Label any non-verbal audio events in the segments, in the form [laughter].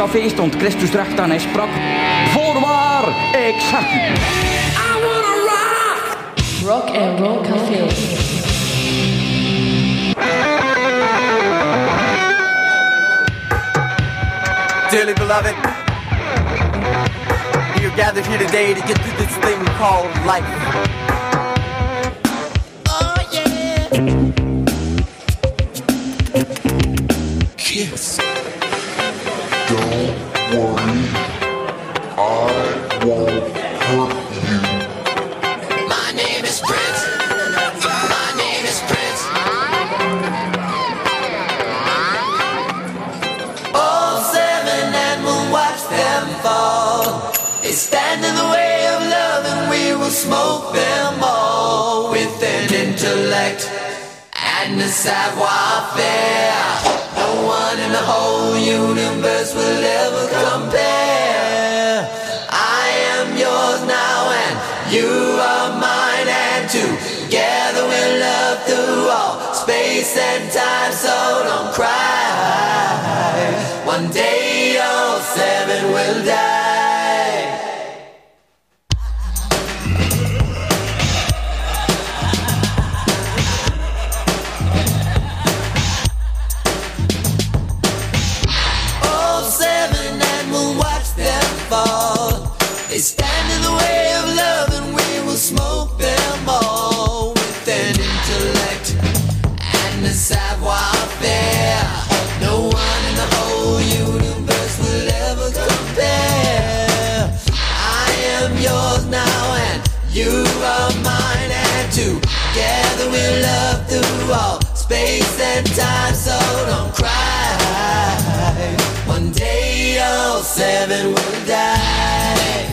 café stond Christus recht en hij sprak: Voorwaar, ik zeg. I wanna rock! Rock and Roll Café. Dearly beloved, we are gathered here today to get through this thing called life. time, so don't cry. One day all seven will die. seven will die.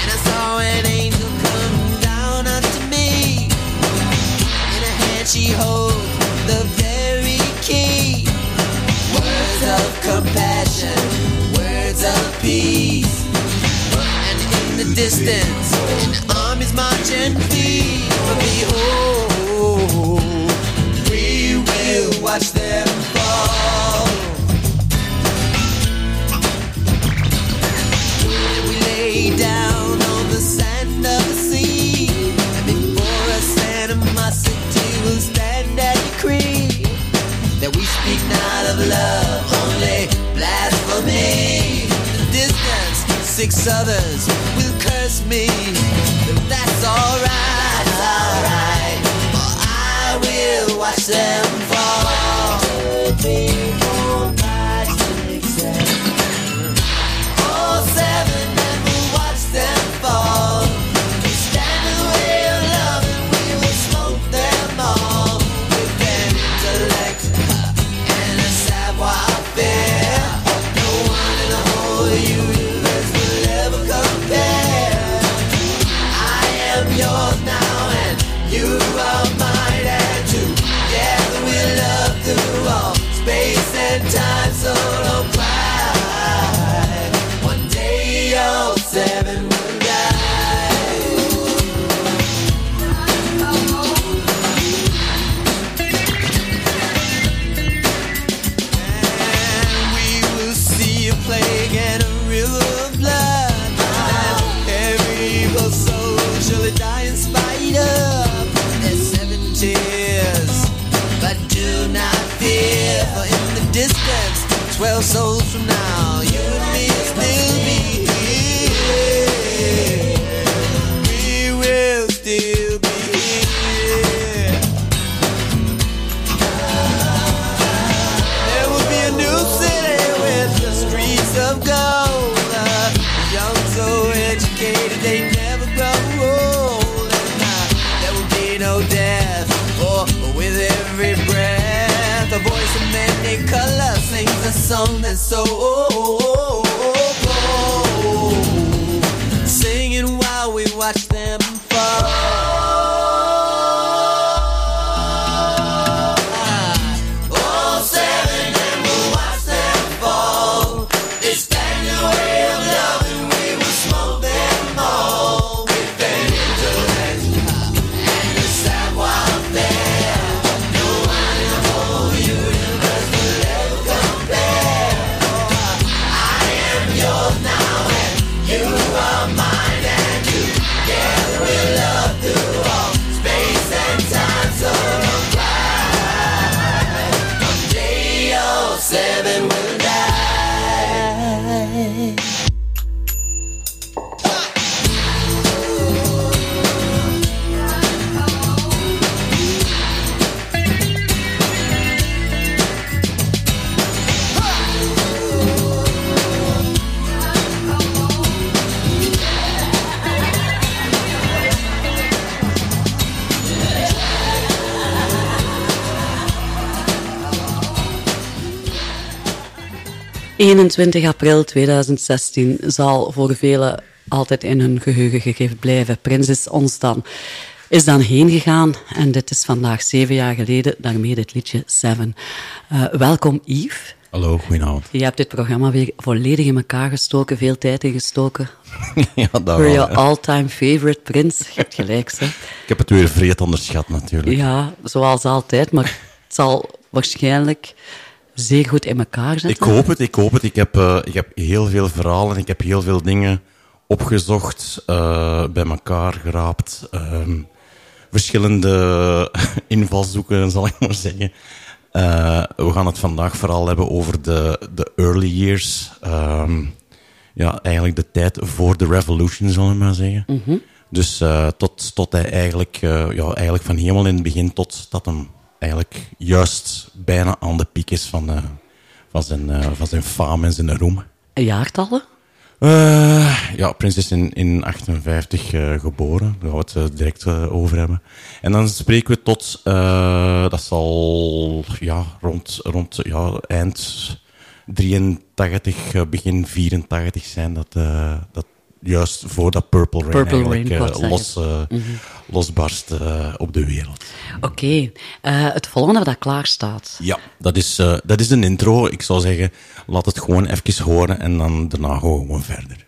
And I saw an angel come down unto me. In her hand she holds the very key. Words of compassion, words of peace. And in the distance, an army's marching feet. Behold. six others will curse me, but that's alright, alright, I will watch them. 21 april 2016 zal voor velen altijd in hun geheugen gegrift blijven. Prins is ons dan, is dan heen gegaan en dit is vandaag zeven jaar geleden, daarmee het liedje Seven. Uh, welkom Yves. Hallo, goedenavond. Je hebt dit programma weer volledig in elkaar gestoken, veel tijd in gestoken. [laughs] ja, dat Voor je all-time favorite prins. Je hebt gelijk, hè. Ik heb het weer vreed onderschat, natuurlijk. Ja, zoals altijd, maar het zal waarschijnlijk zeer goed in elkaar zitten. Ik hoop het, ik hoop het. Ik heb, uh, ik heb heel veel verhalen, ik heb heel veel dingen opgezocht, uh, bij elkaar geraapt. Uh, verschillende [laughs] invalshoeken, [laughs] zal ik maar zeggen. Uh, we gaan het vandaag vooral hebben over de, de early years. Um, ja, eigenlijk de tijd voor de revolution, zal ik maar zeggen. Mm -hmm. Dus uh, tot, tot hij eigenlijk, uh, ja, eigenlijk van helemaal in het begin tot dat hem eigenlijk juist bijna aan de piek is van, van, zijn, van zijn faam en zijn roem. Jaartallen? Uh, ja, Prins is in, in 58 uh, geboren. Daar gaan we het uh, direct over hebben. En dan spreken we tot, dat zal ja, rond, rond ja, eind 83, begin 84 zijn. Dat, dat juist voor dat Purple Rain, Purple Rain los, mm -hmm. losbarst op de wereld. Oké, okay. het volgende dat klaar staat. Ja, dat is, dat is een intro. Ik zou zeggen, laat het gewoon even horen en dan daarna gaan we gewoon verder.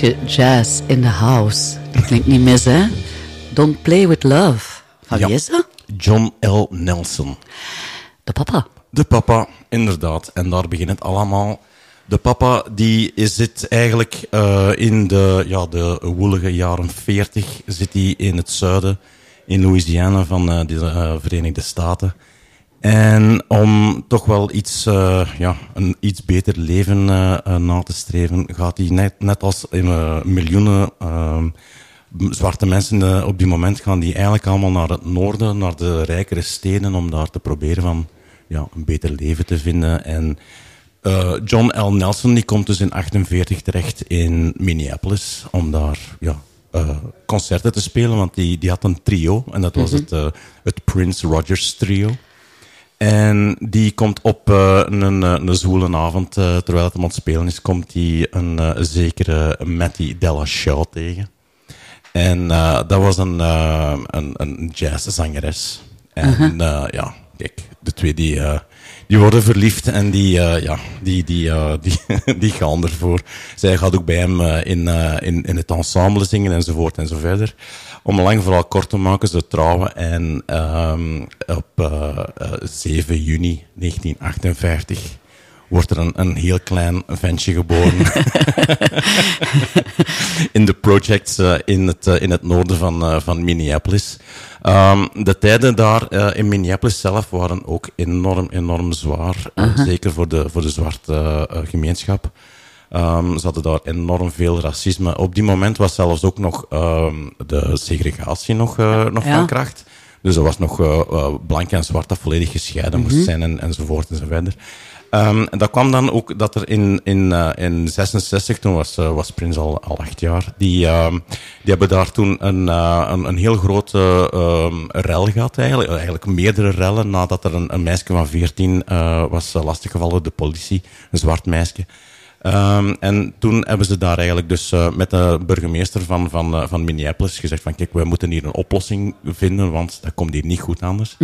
Beetje jazz in the house. Dat klinkt niet mis, hè? Don't Play With Love. Van Ja. wie is dat? John L. Nelson. De papa. De papa, inderdaad. En daar begint het allemaal. De papa die zit eigenlijk eh, in de, ja, de woelige jaren 40. Zit hij in het zuiden, in Louisiana van eh, de eh, Verenigde Staten. En om toch wel iets, eh, ja, een iets beter leven eh, eh, na te streven, gaat hij net, net als in, miljoenen ehm, zwarte mensen op die moment gaan die eigenlijk allemaal naar het noorden, naar de rijkere steden, om daar te proberen van ja, een beter leven te vinden. En John L. Nelson die komt dus in 48 terecht in Minneapolis om daar ja, concerten te spelen, want die, die had een trio en dat was het, eh, het Prince Rogers trio. En die komt op eh, een, eh, een zwoele avond, eh, terwijl het hem aan het spelen is, komt hij een zekere Matty Della Shaw tegen. En dat was een, een, een jazzzangeres. En eh, ja, kijk, de twee die, die worden verliefd en die, ja, die, die, [laughs] die, die gaan ervoor. Zij gaat ook bij hem in, in, in het ensemble zingen enzovoort en zo verder. Om lang verhaal kort te maken, ze trouwen en ehm, op eh, eh, 7 juni 1958 wordt er een, een heel klein ventje geboren. [laughs] in de projects eh, in, het, eh, in het noorden van, eh, van Minneapolis. Ehm, de tijden daar eh, in Minneapolis zelf waren ook enorm, enorm zwaar. eh, zeker voor de, voor de zwarte eh, eh, gemeenschap. Ehm, ze hadden daar enorm veel racisme. Op die moment was zelfs ook nog ehm, de segregatie nog, eh, nog Ja. van kracht. Dus er was nog eh, blank en zwart dat volledig gescheiden moest zijn en, enzovoort enzoverder. Ehm en dat kwam dan ook dat er in, in, in 66, toen was, was Prins al, al acht jaar, die, die hebben daar toen een, een, een heel grote rel gehad eigenlijk. Eigenlijk meerdere rellen nadat er een, een meisje van 14 eh, was lastiggevallen door de politie, een zwart meisje. Ehm, en toen hebben ze daar eigenlijk dus eh, met de burgemeester van, van, eh, van Minneapolis gezegd van kijk, we moeten hier een oplossing vinden, want dat komt hier niet goed anders.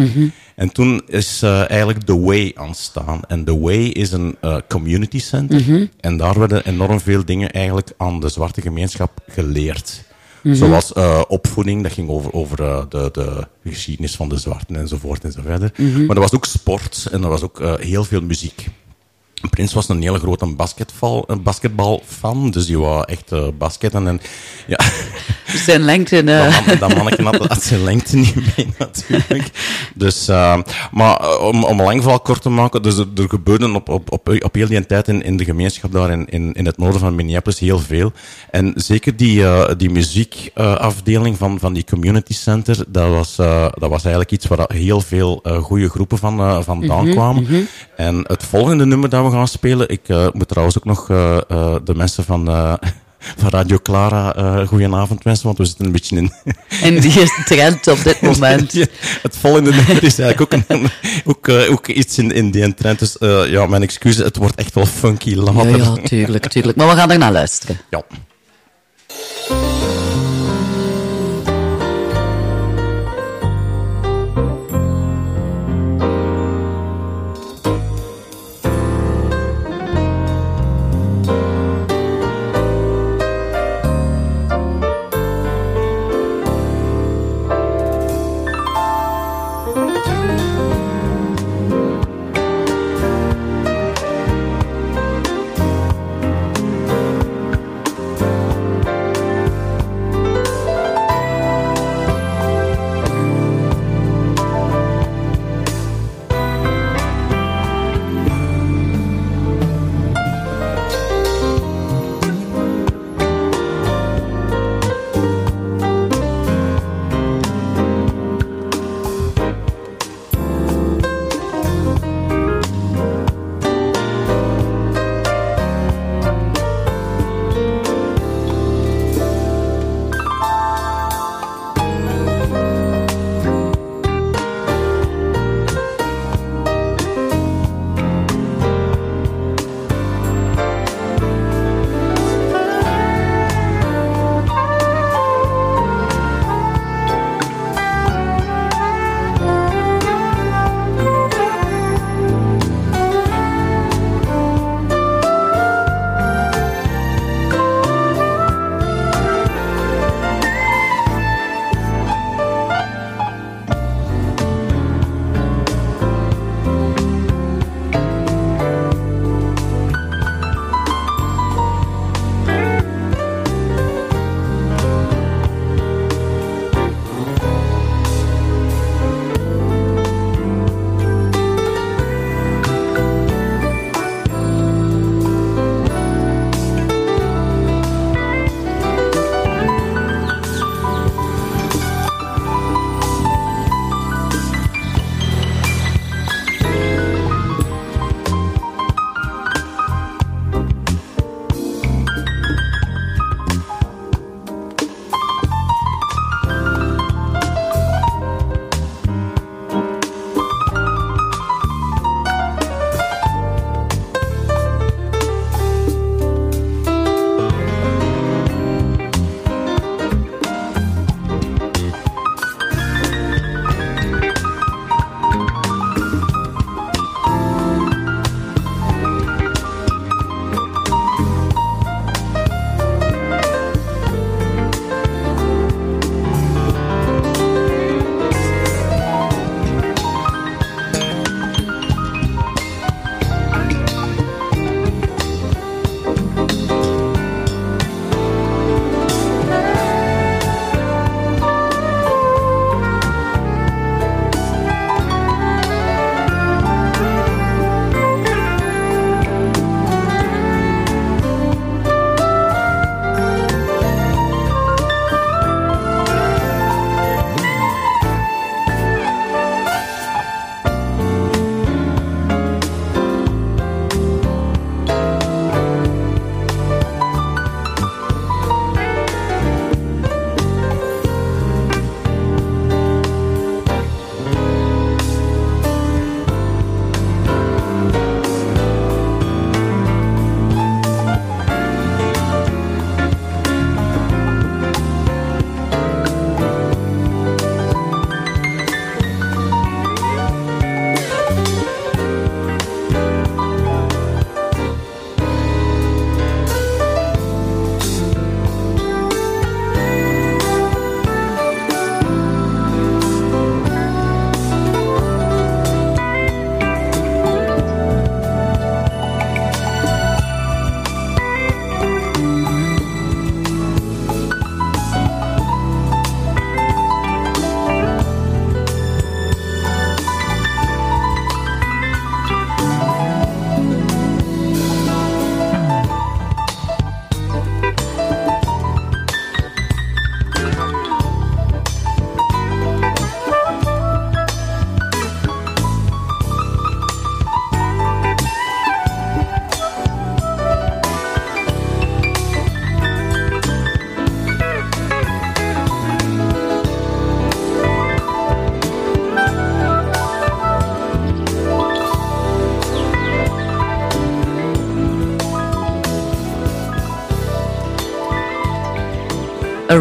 En toen is eh, eigenlijk The Way ontstaan. En The Way is een community center. En daar werden enorm veel dingen eigenlijk aan de zwarte gemeenschap geleerd. Zoals eh, opvoeding, dat ging over, over de, de geschiedenis van de zwarten enzovoort enzoverder. Maar er was ook sport en er was ook heel veel muziek. Prins was een hele grote basketbal, basketbalfan, dus die wou echt eh, basketten. En ja, [laughs] Zijn lengte... eh, dat, man, dat had, had zijn lengte niet mee [laughs] natuurlijk. Dus, eh, maar eh, om, om een lang verhaal kort te maken, dus er, er gebeurde op, op, op, op heel die tijd in, in de gemeenschap daar in, in, in het noorden van Minneapolis heel veel. En zeker die, eh, die muziekafdeling van, van die community center, dat was, dat was eigenlijk iets waar heel veel goede groepen van vandaan kwamen. En het volgende nummer dat we gaan spelen, ik moet trouwens ook nog de mensen van... van Radio Clara, eh goedenavond wensen, want we zitten een beetje in, En die [laughs] trend op dit moment. ja, het volgende nummer is eigenlijk ook, een, ook, eh, ook iets in, in die trend. Dus eh, ja, mijn excuses, het wordt echt wel funky Ja, later. ja, tuurlijk, tuurlijk. Maar we gaan er naar luisteren. Ja.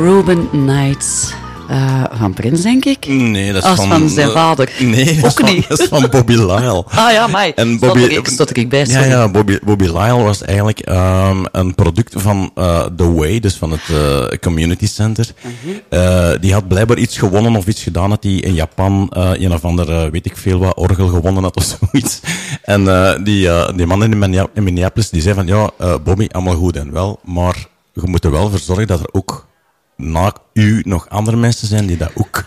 Aruban Nights eh, van Prins, denk ik. Nee, dat is Als van... van zijn eh, vader. Nee, dat is, Ook van, niet. dat is van Bobby Lyle. [laughs] Ah ja, mij. En Stond Bobby, ik, stond ik bij, Ja, sorry. ja Bobby, Bobby Lyle was eigenlijk ehm, een product van eh The Way, dus van het Community Center. Mhm. Die had blijkbaar iets gewonnen of iets gedaan dat hij in Japan een of ander, weet ik veel wat, orgel gewonnen had of [laughs] zoiets. En die, die man in, Minne- in Minneapolis, die zei van, ja, Bobby, allemaal goed en wel, maar je moet er wel voor zorgen dat er ook na u nog andere mensen zijn die dat ook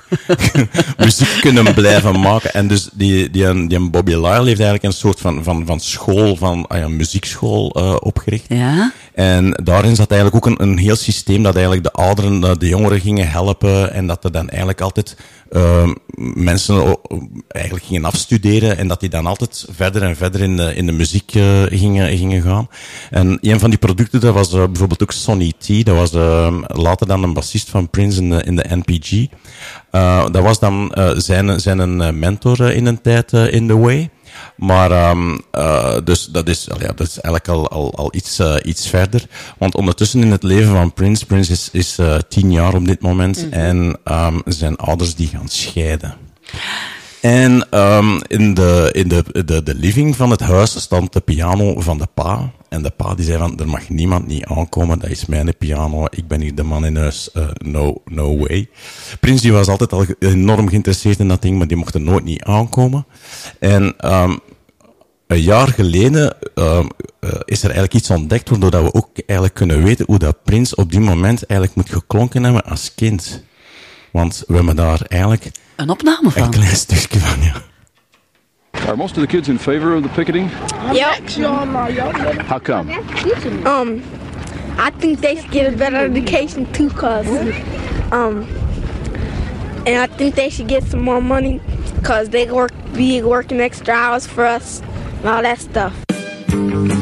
[laughs] muziek kunnen blijven maken. En dus die, die, die Bobby Lyle heeft eigenlijk een soort van, van, van school, van ah ja, muziekschool eh, opgericht. Ja? En daarin zat eigenlijk ook een, een heel systeem dat eigenlijk de ouderen, eh, de jongeren gingen helpen en dat er dan eigenlijk altijd uh, mensen eigenlijk gingen afstuderen en dat die dan altijd verder en verder in de, in de muziek uh, gingen, gingen gaan. En een van die producten, dat was uh, bijvoorbeeld ook Sonny T, dat was uh, later dan een bassist van Prince in de, in de NPG. Dat was dan zijn, zijn een mentor in een tijd in The Way. Maar um, uh, dus dat is, ja, dat is eigenlijk al, al, al iets, uh, iets verder. Want ondertussen in het leven van Prince, Prince is, is uh, tien jaar op dit moment mm -hmm. en um, zijn ouders die gaan scheiden. En um, in, de, in de, de, de living van het huis stond de piano van de pa. En de pa die zei van, er mag niemand niet aankomen, dat is mijn piano, ik ben hier de man in huis, uh, no, no way. Prins die was altijd al enorm geïnteresseerd in dat ding, maar die mocht er nooit niet aankomen. En um, een jaar geleden uh, uh, is er eigenlijk iets ontdekt, waardoor dat we ook eigenlijk kunnen weten hoe dat Prins op die moment eigenlijk moet geklonken hebben als kind. Want we hebben daar eigenlijk een opname van. Een klein stukje van, ja. Are most of the kids in favor of the picketing? Yep. How come? Um, I think they should get a better education too, cause um, and I think they should get some more money, cause they work be working extra hours for us and all that stuff.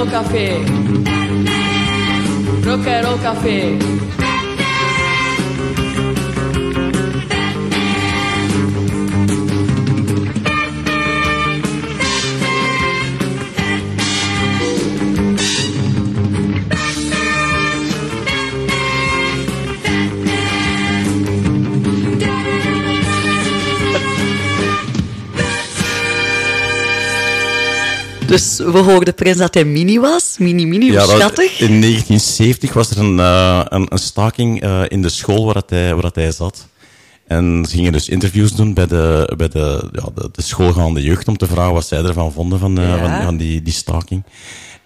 Rock and Roll Café. Rock and Roll Café. Dus we hoorden Prins dat hij mini was. Mini, mini, ja, hoe schattig. Dat, in 1970 was er een, uh, een, een, staking uh, in de school waar, dat hij, waar dat hij zat. En ze gingen dus interviews doen bij de, bij de, ja, de, de schoolgaande jeugd om te vragen wat zij ervan vonden van, ja. van, van die, die staking.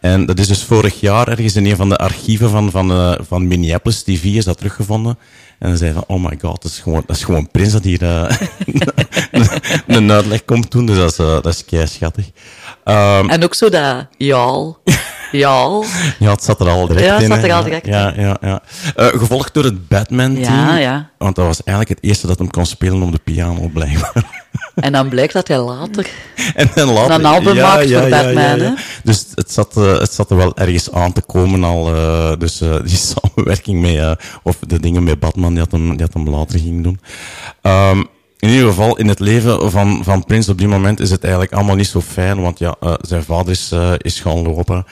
En dat is dus vorig jaar ergens in een van de archieven van, van, uh, van Minneapolis TV is dat teruggevonden. En ze zei van, oh my god, dat is gewoon, dat is gewoon Prins dat hier uh, [laughs] een uitleg komt doen. Dus dat is, uh, dat is kei schattig. Um, en ook zo dat, jaal. Ja. ja, het zat er al direct ja, in. Ja, het zat er al direct ja, ja, ja. Uh, gevolgd door het Batman-team. Ja, ja. Want dat was eigenlijk het eerste dat hem kon spelen op de piano, blijkbaar. En dan blijkt dat hij later, [laughs] en dan later een album ja, maakt ja, voor Batman. Ja, dus het zat, uh, het zat er wel ergens aan te komen al. Uh, dus uh, die [laughs] samenwerking met, of de dingen met Batman, die had hem, die had hem later ging doen. Um, in ieder geval, in het leven van, van Prins op die moment is het eigenlijk allemaal niet zo fijn, want ja, zijn vader is, is gaan lopen.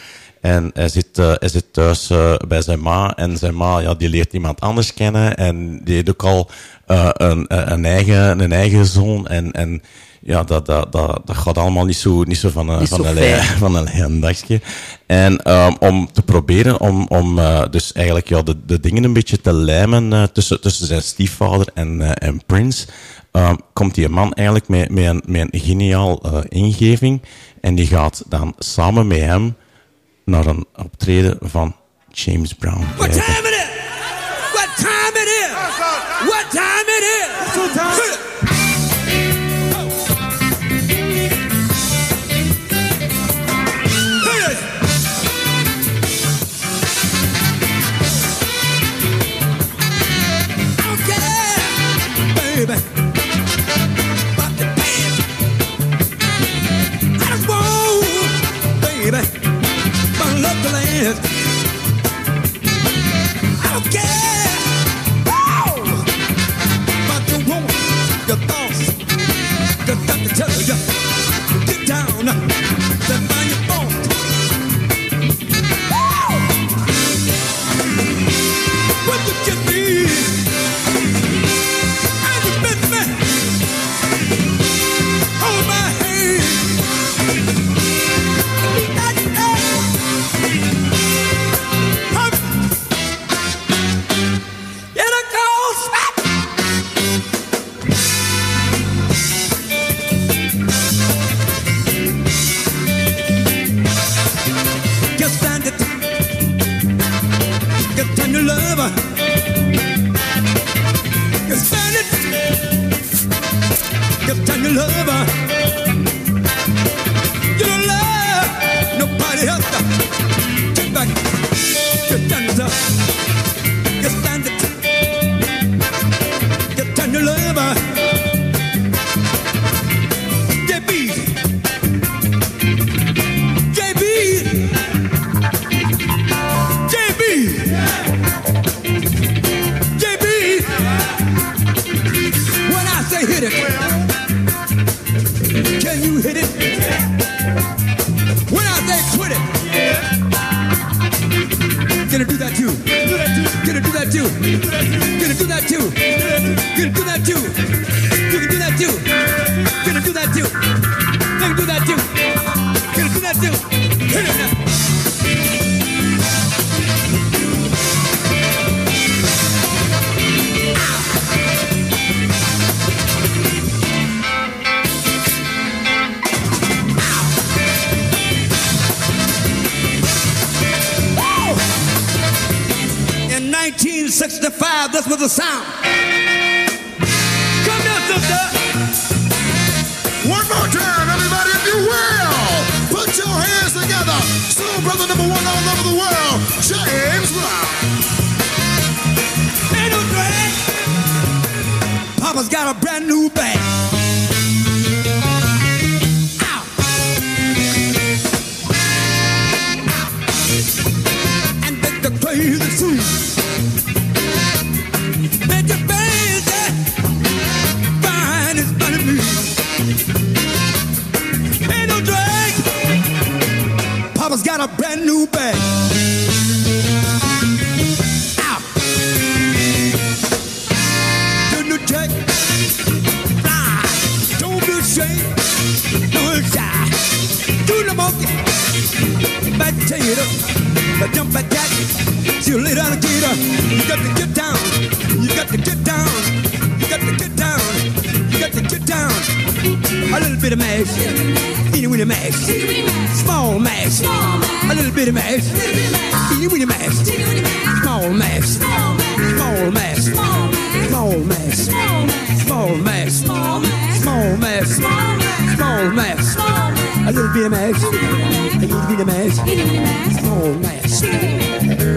En hij zit, uh, hij zit thuis uh, bij zijn ma. En zijn ma, ja, die leert iemand anders kennen. En die heeft ook al uh, een, een, eigen, een eigen zoon. En, en ja, dat, dat, dat, dat gaat allemaal niet zo, niet zo van, een, van, een, lei, [laughs] van een dagje. En um, om te proberen om, om dus eigenlijk ja, de, de dingen een beetje te lijmen tussen, tussen zijn stiefvader en, en Prince, um, komt die man eigenlijk met, met, een, met een geniaal ingeving. En die gaat dan samen met hem naar een optreden van James Brown. it. true lover Cause it Cause your lover. Hit it? When I say quit it, gonna do that too. Gonna do that too. Gonna do that too. Gonna do that too. 1965, this was the sound. Come down, sister. One more time, everybody, if you will. Put your hands together. Soul brother number one all over the world, James Brown. Ain't no drag. Papa's got a brand new bag. Papa's got a brand new bag. Ow. Do no check. Fly. Don't be ashamed. Do the monkey. Potato. But jump you later, alligator. You got to get down. You got to get down. A little bit of mash. Eeny weeny mash. Small mash. A little bit of mash. Eeny weeny mash. Small mash. Small mash. Small mash. Small mash. Small mash. Small mash. A little bit of mash. A little bit of mash. Small mash.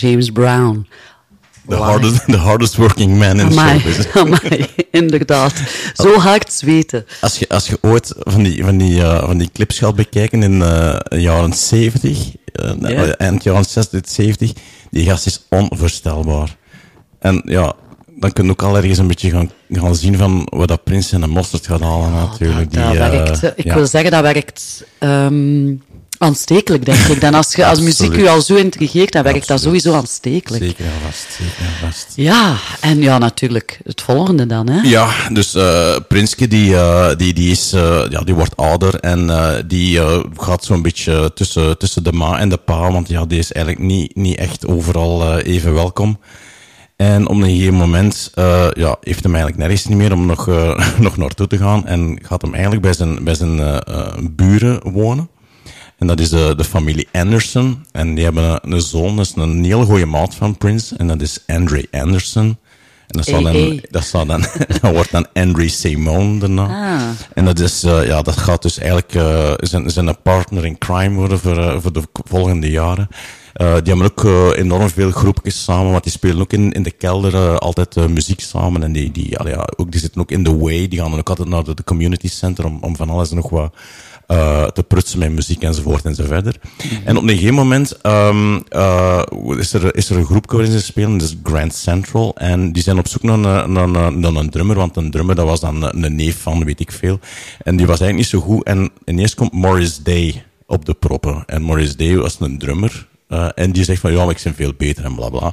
James Brown. The hardest, [laughs] the hardest working man in Amai, [laughs] amai, inderdaad. Zo hard zweten. Als je, als je ooit van die, van die, eh, van die clips gaat bekijken in eh, de jaren 70, eh, eind jaren 60, 70, die gast is onvoorstelbaar. En ja, dan kun je ook al ergens een beetje gaan, gaan zien van wat dat Prins en de Mosterd gaat halen natuurlijk. Dat die, werkt, ik ja. wil zeggen, dat werkt ehm, aanstekelijk, denk ik. Dan als, je, als muziek u al zo intrigeert, dan werkt dat sowieso aanstekelijk. Zeker en vast, zeker en vast. Ja, en ja, natuurlijk het volgende dan, hè. Ja, dus eh Prinske die, eh, die, die, is, eh, ja, die wordt ouder en die gaat zo'n beetje tussen, tussen de ma en de pa, want ja, die is eigenlijk niet, niet echt overal even welkom. En op een gegeven moment eh, ja, heeft hem eigenlijk nergens niet meer om nog, eh, [laughs] nog naartoe te gaan en gaat hem eigenlijk bij zijn, bij zijn buren wonen. En dat is de, de familie Anderson. En die hebben een, een zoon, dat is een heel goede maat van Prince. En dat is Andre Anderson. En dat, zou dan, hey. dat, zou dan, [laughs] dat wordt dan Henry Simone daarna. Ah. En dat, is, eh, ja, dat gaat dus eigenlijk eh, zijn, zijn een partner in crime worden voor, eh, voor de volgende jaren. Die hebben ook enorm veel groepjes samen, want die spelen ook in, in de kelder altijd muziek samen. En die, die, ja, ook, die zitten ook in The Way, die gaan dan ook altijd naar de, de community center om, om van alles en nog wat eh, te prutsen met muziek enzovoort enzoverder. En op een gegeven moment ehm, eh, is, er, is er een groep waarin ze spelen, is Grand Central. En die zijn op zoek naar naar, een- naar een drummer, want een drummer dat was dan een, een neef van, weet ik veel. En die was eigenlijk niet zo goed. En ineens komt Morris Day op de proppen. En Morris Day was een drummer. Eh, en die zegt van, ja, maar ik ben veel beter en bla bla.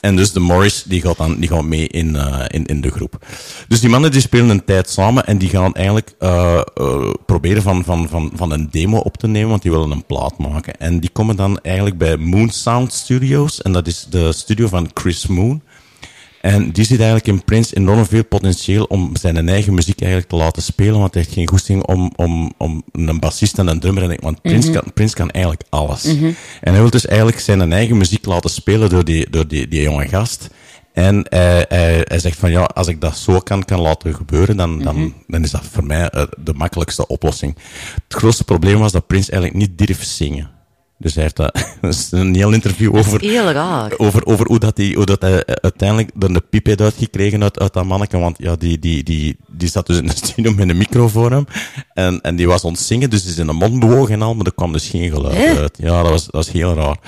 En dus de Morris, die gaat dan die gaat mee in, eh, in, in de groep. Dus die mannen die spelen een tijd samen en die gaan eigenlijk eh, proberen van, van, van, van een demo op te nemen, want die willen een plaat maken. En die komen dan eigenlijk bij Moon Sound Studios, en dat is de studio van Chris Moon. En die ziet eigenlijk in Prince enorm veel potentieel om zijn eigen muziek eigenlijk te laten spelen, want hij heeft geen goesting om, om, om een bassist en een drummer. En ik- Want Prince, kan, Prince kan eigenlijk alles. En hij wil dus eigenlijk zijn eigen muziek laten spelen door die, door die, die jonge gast. En hij, hij, hij zegt van ja, als ik dat zo kan, kan laten gebeuren, dan, dan, dan is dat voor mij eh, de makkelijkste oplossing. Het grootste probleem was dat Prince eigenlijk niet durft zingen. Dus hij heeft dat, [laughs] dat is een heel interview over, Heel raar. over, over hoe, dat hij, hoe dat hij uiteindelijk er de piep heeft uitgekregen uit, uit dat manneke. Want ja, die, die, die, die zat dus in de [laughs] studio met een micro voor hem. En, en die was aan het zingen, dus die is in de mond bewogen en al, maar er kwam dus geen geluid uit. Ja, dat was, dat was heel raar.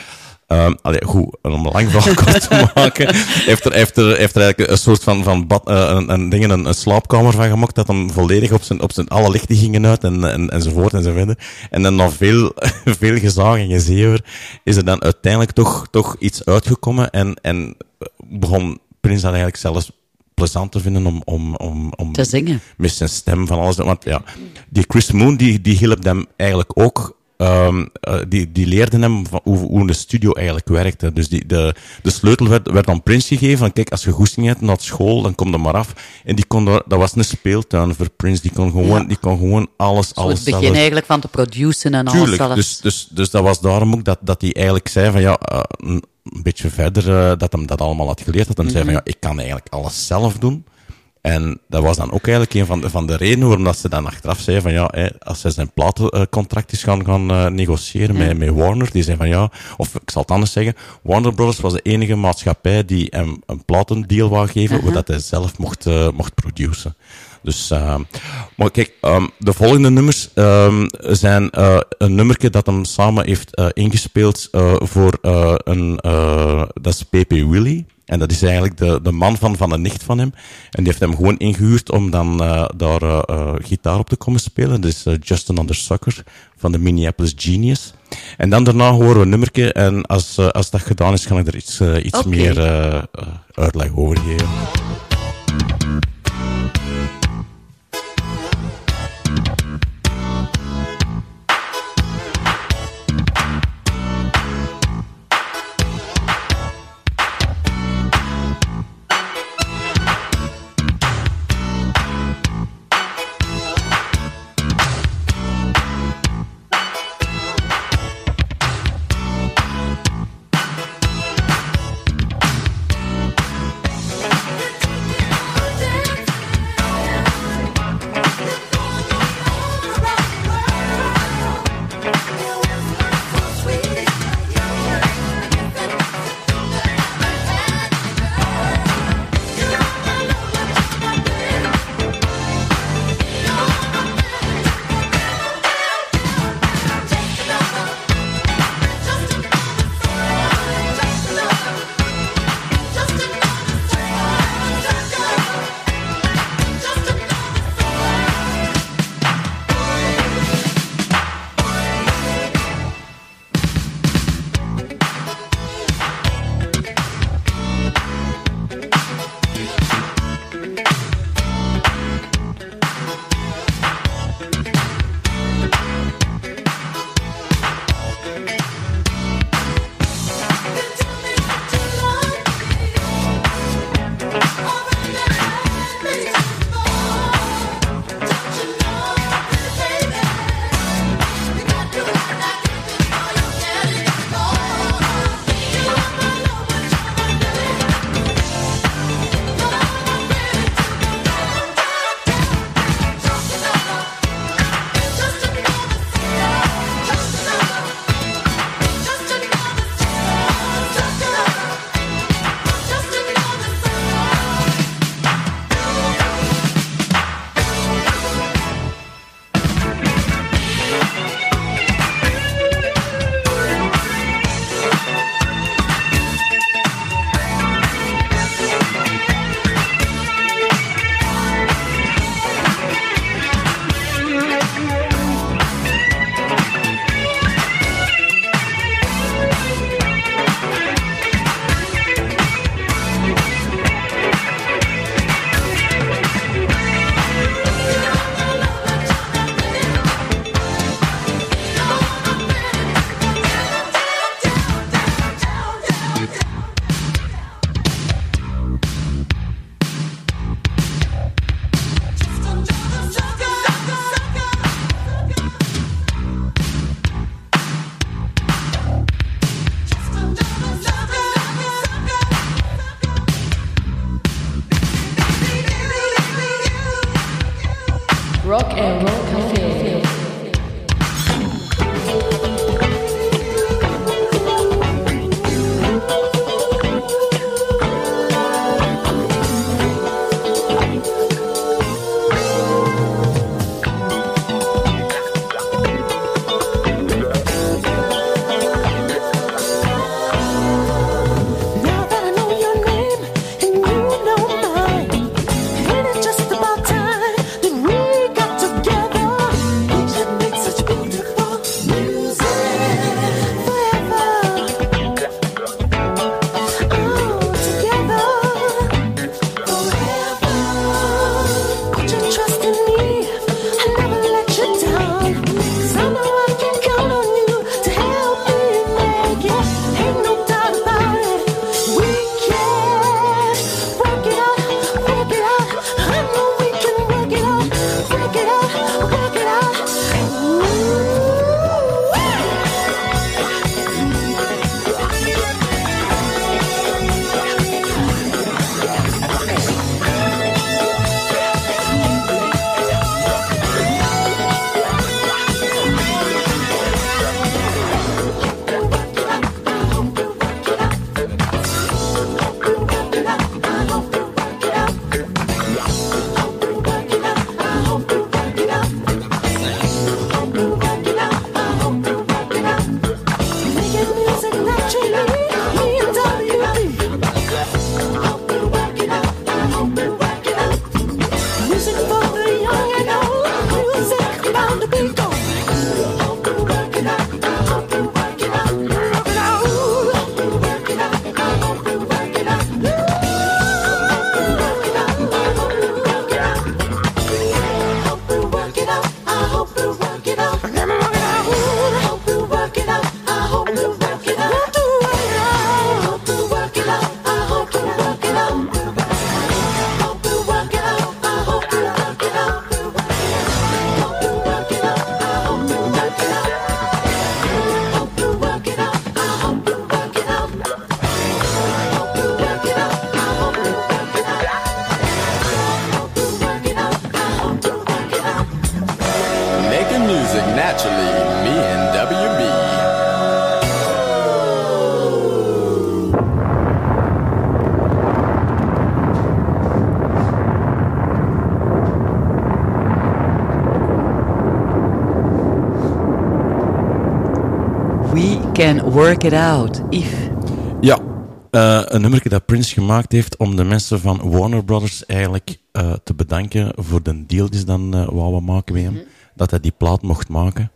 Ehm allee, goed, om een lang verhaal kort te [laughs] maken, heeft er, heeft er, heeft er eigenlijk een soort van, van bad, eh, een, een, dingen, een, een slaapkamer van gemaakt, dat hem volledig op zijn, op zijn, alle lichten gingen uit en, en, enzovoort enzovoort. En dan na veel, [laughs] veel gezag en gezever is er dan uiteindelijk toch, toch iets uitgekomen en, en begon Prins dat eigenlijk zelfs plezant te vinden om, om, om, om Te zingen. met zijn stem van alles. Want ja, die Chris Moon, die, die hielp hem eigenlijk ook. Ehm, eh, die, die leerde hem van hoe, hoe de studio eigenlijk werkte. Dus die, de, de sleutel werd, werd aan Prince gegeven. Van kijk, als je goesting hebt naar school, dan kom er maar af. En die kon, daar- dat was een speeltuin voor Prince. Die kon gewoon, Ja. die kon gewoon alles, Zo alles het begin zelf. eigenlijk van te produceren en alles Tuurlijk, zelf. dus, dus, dus dat was daarom ook dat, dat hij eigenlijk zei van ja, eh, een beetje verder, eh, dat hem dat allemaal had geleerd, dat hem zei van ja, ik kan eigenlijk alles zelf doen. En dat was dan ook eigenlijk een van de, van de redenen waarom dat ze dan achteraf zei van ja, als zij zijn platencontract is gaan, gaan eh, negociëren met, met Warner, die zei van ja, of ik zal het anders zeggen, Warner Brothers was de enige maatschappij die hem een platendeal wou geven, waar dat hij zelf mocht, eh, mocht produceren. Dus, uh, maar kijk, um, de volgende nummers um, zijn uh, een nummerke dat hem samen heeft uh, ingespeeld uh, voor uh, een, uh, dat is P.P. Willy. En dat is eigenlijk de, de man van, van een nicht van hem. En die heeft hem gewoon ingehuurd om dan uh, daar uh, uh, gitaar op te komen spelen. Dat is uh, Just Another Sucker van de Minneapolis Genius. En dan daarna horen we een nummerke. En als, als dat gedaan is, kan ik er iets, iets Okay. meer uitleg over geven. Can work it out. Yves. Ja, eh, een nummer dat Prince gemaakt heeft om de mensen van Warner Brothers eigenlijk eh, te bedanken voor de deal die ze dan uh, wouden maken met hem. Dat hij die plaat mocht maken.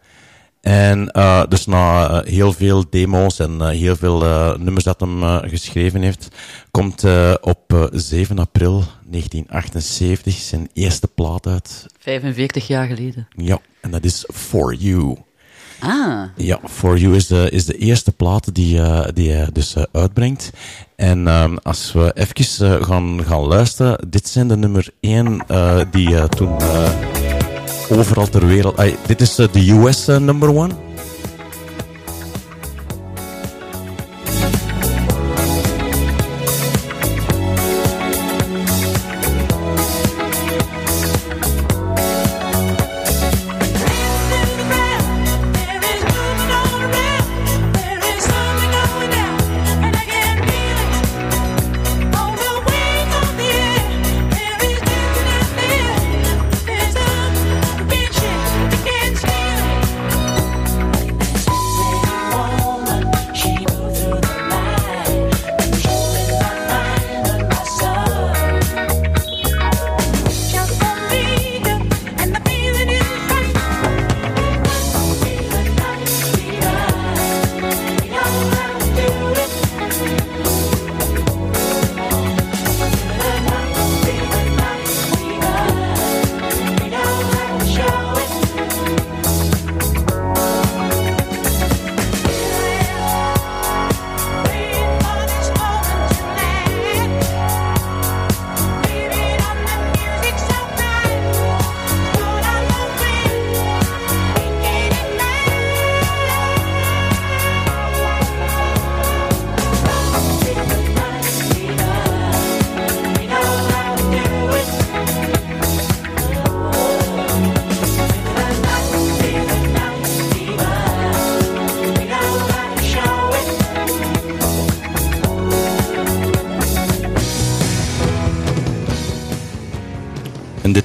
En eh, dus na eh, heel veel demo's en eh, heel veel eh, nummers dat hem eh, geschreven heeft, komt eh, op eh, 7 april 1978 zijn eerste plaat uit. 45 jaar geleden. Ja, en dat is For You. Ah. Ja, For You is de, is de eerste plaat die, eh, die hij dus eh, uitbrengt. En ehm, als we even eh, gaan, gaan luisteren, dit zijn de nummer 1 die toen overal ter wereld... dit is de US number 1.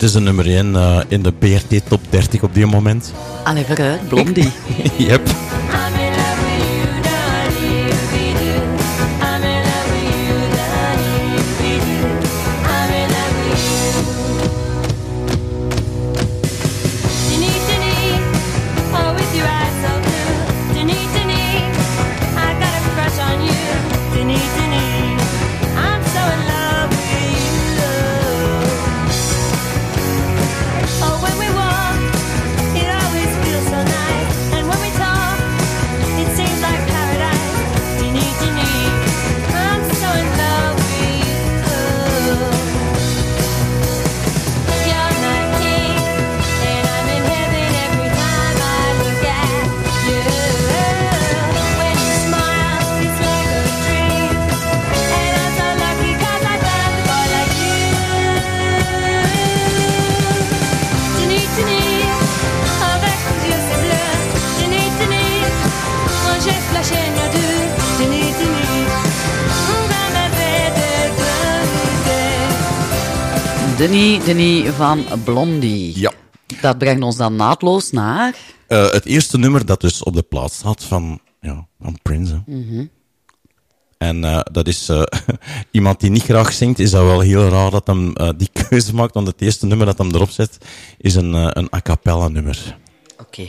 Is de nummer 1 eh, in de BRT Top 30 op dit moment. Allee, vooruit, Blondie. [laughs] yep. Denny, van Blondie. Ja. Dat brengt ons dan naadloos naar... Eh, het eerste nummer dat dus op de plaats staat van, ja, van Prince. hè. Mhm. En eh, dat is eh, [laughs] iemand die niet graag zingt, is dat wel heel raar dat hem die keuze maakt. Want het eerste nummer dat hem erop zet, is een, een a cappella nummer. Oké.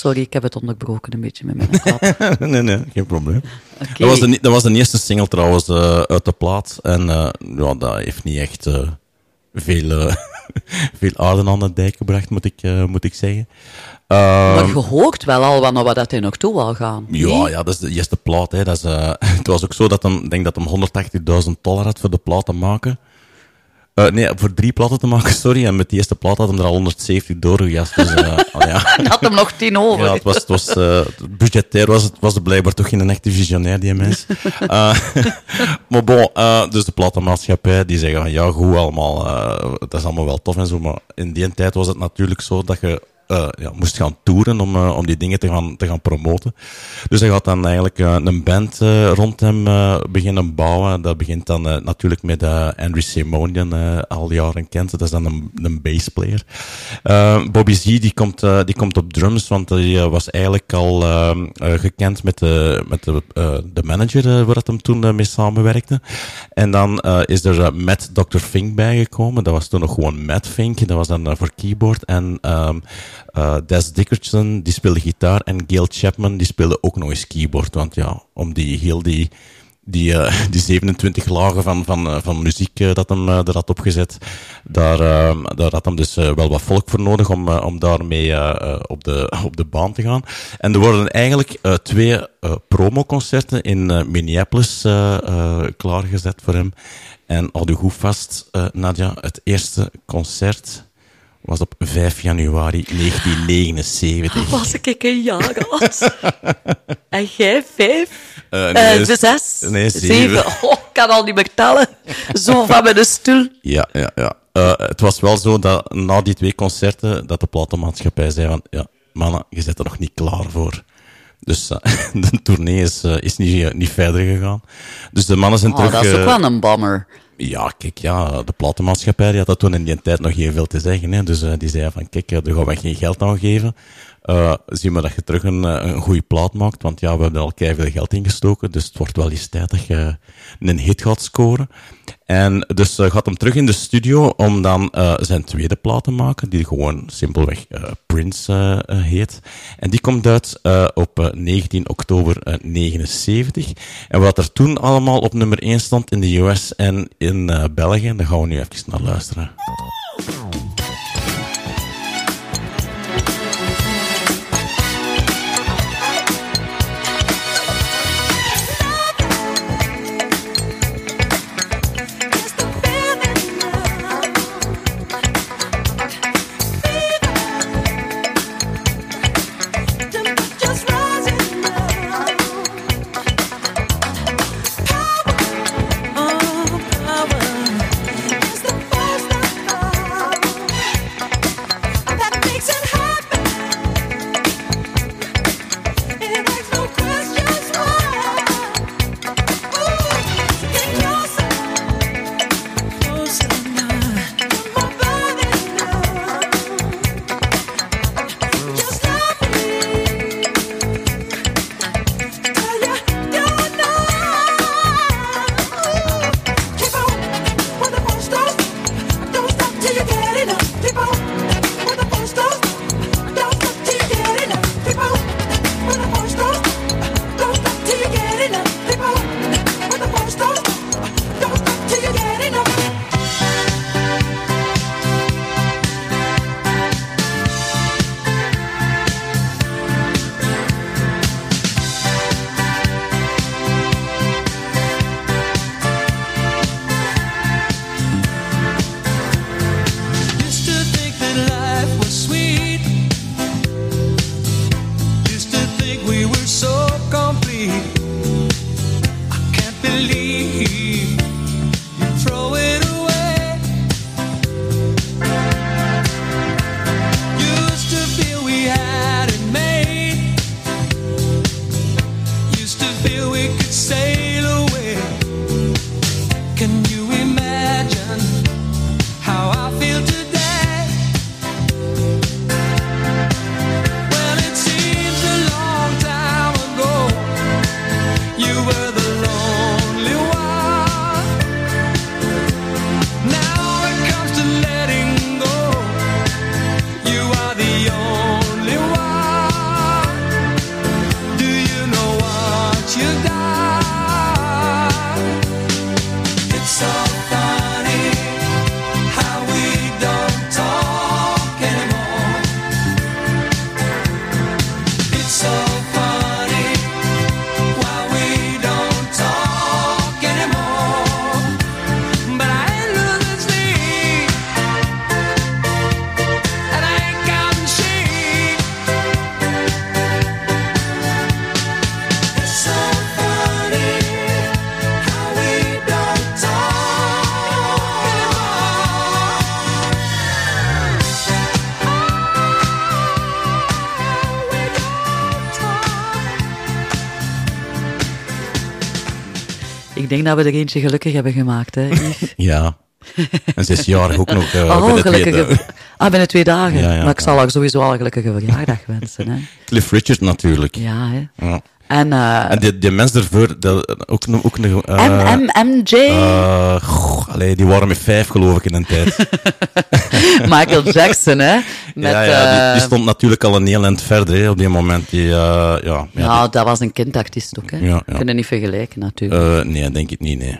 Sorry, ik heb het onderbroken een beetje met mijn [laughs] klap. nee, nee, geen probleem. Oké. Dat, was de, dat was de eerste single trouwens eh, uit de plaat. En eh, ja, dat heeft niet echt eh, veel, [laughs] veel aarde aan de dijk gebracht, moet ik, moet ik zeggen. maar Ehm, je hoort wel al wat, naar wat dat hij nog toe wil gaan. ja, ja, dat is de eerste plaat. Hè. Dat is, [laughs] het was ook zo dat hem, ik denk dat hem 180.000 dollar had voor de plaat te maken. Eh, nee, voor drie platen te maken, [laughs] sorry. En met die eerste plaat had hem er al 170 doorgejast. Dus, eh, al [laughs] ja. En had hem nog tien over. Ja, het was, het was, eh, budgetair was het, was het blijkbaar toch geen echte visionair, die mens. [laughs] Maar bon, dus de platenmaatschappij, die zeggen van, ja, goed allemaal, dat is allemaal wel tof en zo, maar in die tijd was het natuurlijk zo dat je eh, ja, moest gaan toeren om, eh, om die dingen te gaan, te gaan promoten. Dus hij gaat dan eigenlijk eh, een band rond hem beginnen bouwen. Dat begint dan natuurlijk met Andrew Simonian, al jaren kent. Dat is dan een, een bassplayer. Bobby Z die komt, die komt op drums, want hij was eigenlijk al gekend met de, met de, de manager waar dat hem toen mee samenwerkte. En dan is er Matt Dr. Fink bijgekomen. Dat was toen nog gewoon Matt Fink. Dat was dan voor keyboard. En ehm, eh, Des Dickerson, die speelde gitaar. En Gail Chapman, die speelde ook nog eens keyboard. Want ja, om die heel die die, eh, [laughs] die 27 lagen van, van, eh, van muziek dat hem er had opgezet, daar, eh, daar had hem dus wel wat volk voor nodig om, om daarmee op, de, [laughs] op de baan te gaan. En er worden eigenlijk twee promoconcerten in Minneapolis klaargezet voor hem. En al je goed vast, Nadja, het eerste concert was op 5 januari 1979. Was ik een jaar oud? [laughs] en jij vijf? Nee, de zes? nee, zeven. Oh, ik kan al niet meer tellen. Zo van een stoel. Ja, ja, ja. Eh, het was wel zo dat na die twee concerten, dat de platenmaatschappij zei van, ja, mannen, je zit er nog niet klaar voor. Dus [laughs] de tournee is, is niet, niet verder gegaan. Dus de mannen zijn Oh, terug... dat is ook wel een bammer. Ja, kijk, ja, de platenmaatschappij die had dat toen in die tijd nog heel veel te zeggen. Hè. Dus eh, die zei van, kijk, eh, daar gaan we geen geld aan geven. Eh, zie maar dat je terug een, eh, een goede plaat maakt, want ja, we hebben al veel geld in gestoken, dus het wordt wel eens tijd dat je een hit gaat scoren. En dus eh, gaat hem terug in de studio om dan eh, zijn tweede plaat te maken, die gewoon simpelweg eh, Prince eh, eh, heet. En die komt uit eh, op eh, 19 oktober eh, 79. En wat er toen allemaal op nummer 1 stond in de US en in eh, België, daar gaan we nu even naar luisteren. Denk dat we er eentje gelukkig hebben gemaakt, hè, Yves? [laughs] Ja. En ze is jarig ook nog. eh, [laughs] oh, binnen twee gelukkige... dagen. Ah, binnen twee dagen. Ja, ja, maar ik zal haar sowieso al een gelukkige verjaardag wensen, hè. Cliff Richard natuurlijk. Ja, hè. En, eh En die, die mensen ervoor, dat, ook, ook MMMJ, eh, goh, allee, die waren met vijf, geloof ik, in een tijd. [laughs] Michael Jackson, hè. Met, ja, ja die, die stond natuurlijk al een heel eind verder, hè, op die moment. Die, ja, ja, Ja, dat was een kindartiest ook, hè. Ja, ja. Kunnen niet vergelijken, natuurlijk. Nee, denk ik niet, nee.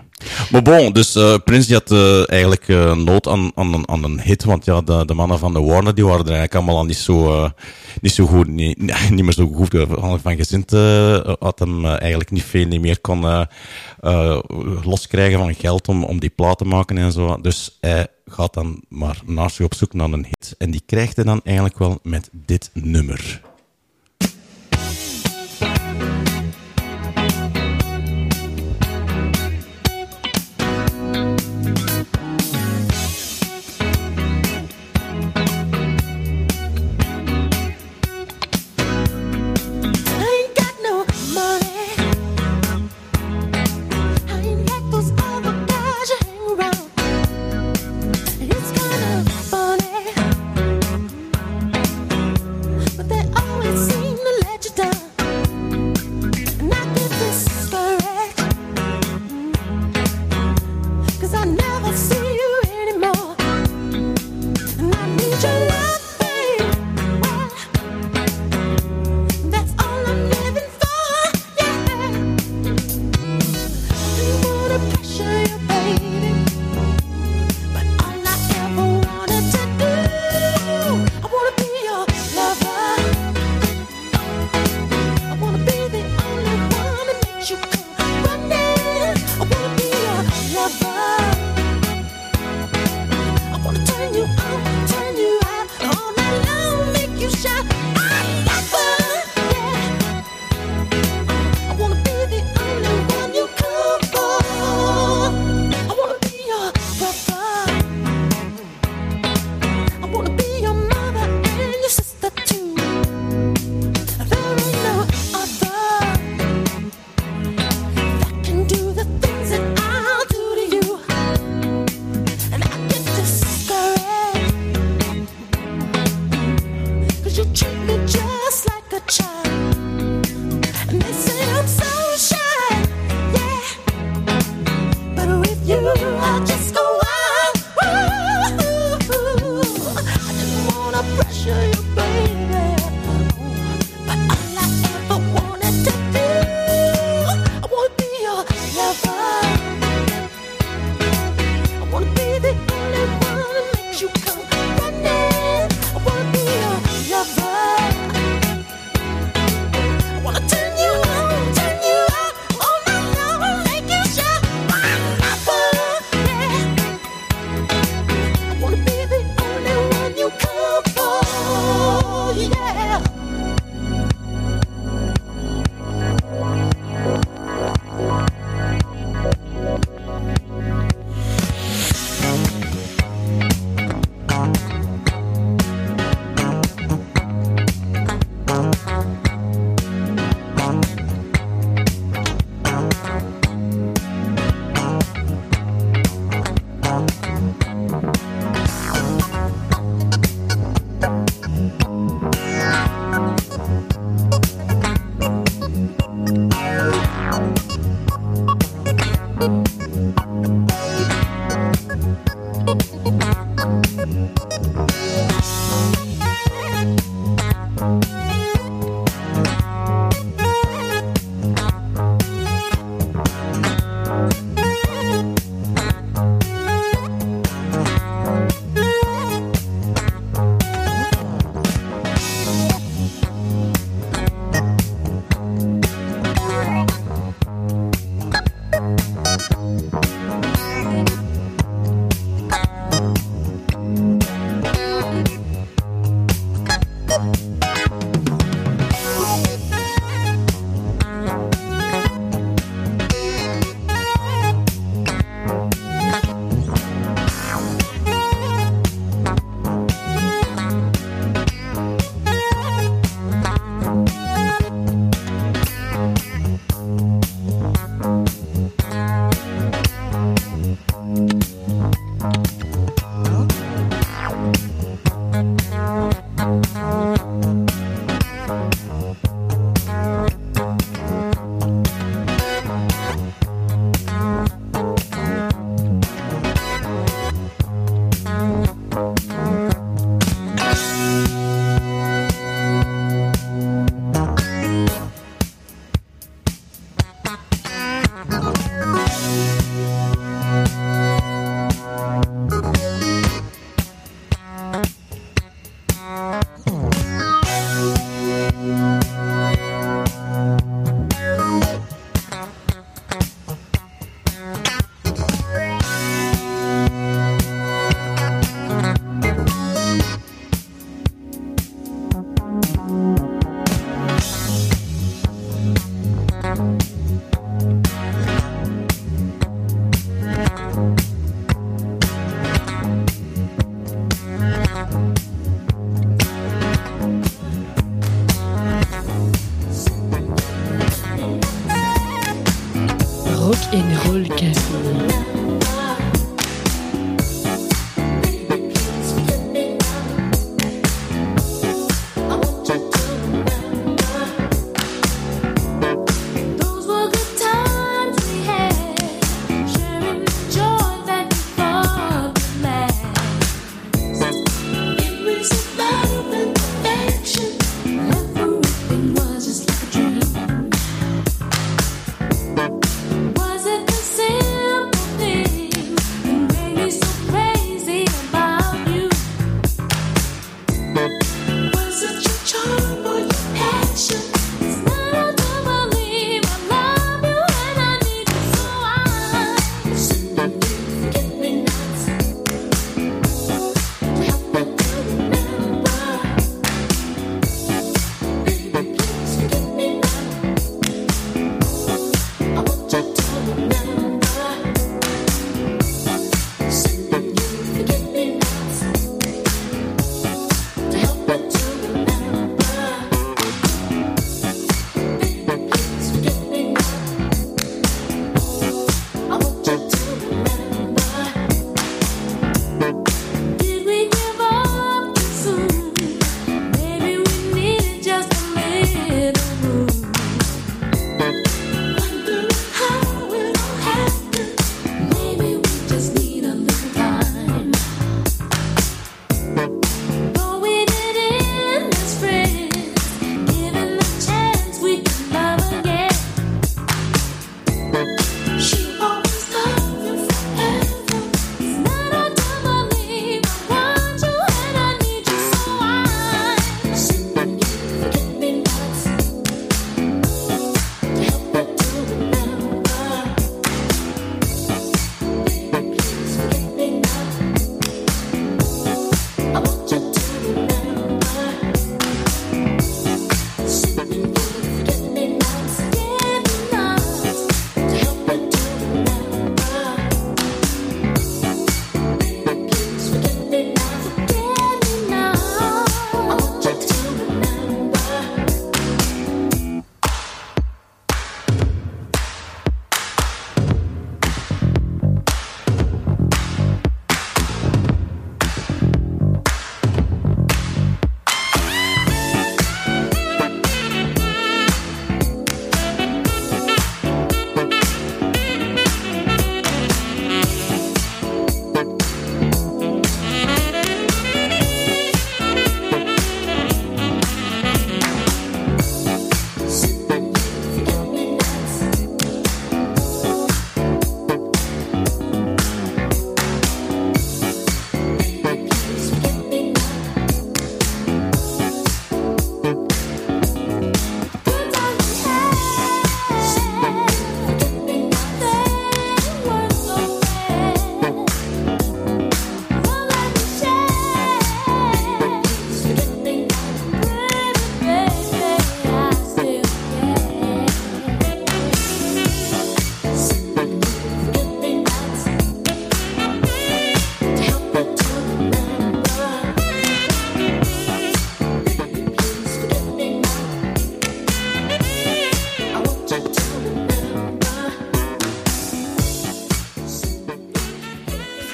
Maar bon, dus eh Prins die had eh, eigenlijk eh, nood aan, aan, aan een hit, want ja, de, de mannen van de Warner die waren er eigenlijk allemaal al niet zo, niet zo goed, niet, [laughs] niet meer zo goed van gezind, eh, had hem eigenlijk niet veel niet meer kon loskrijgen van geld om, om die plaat te maken en zo. Dus hij gaat dan maar naast zich op zoek naar een hit. En die krijgt hij dan eigenlijk wel met dit nummer.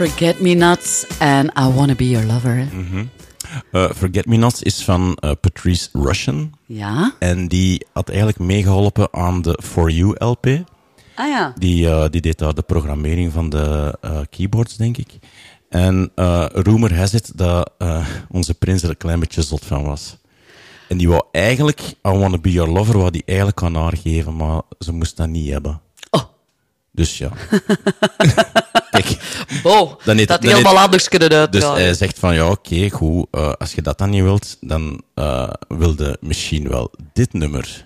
Forget Me Not en I Wanna Be Your Lover. Mhm. Eh, Forget Me Not is van eh, Patrice Russian. Ja. En die had eigenlijk meegeholpen aan de For You LP. Ah ja. Die, eh, die deed daar de programmering van de keyboards, denk ik. En rumor has it dat onze prins er een klein beetje zot van was. En die wou eigenlijk I Wanna Be Your Lover, wat die eigenlijk aan haar geven, maar ze moest dat niet hebben. Oh. Dus ja. [laughs] oh, oh dat dan helemaal anders kunnen uitdragen. Dus hij zegt van, ja, oké, goed, eh, als je dat dan niet wilt, dan eh, wil wilde misschien wel dit nummer.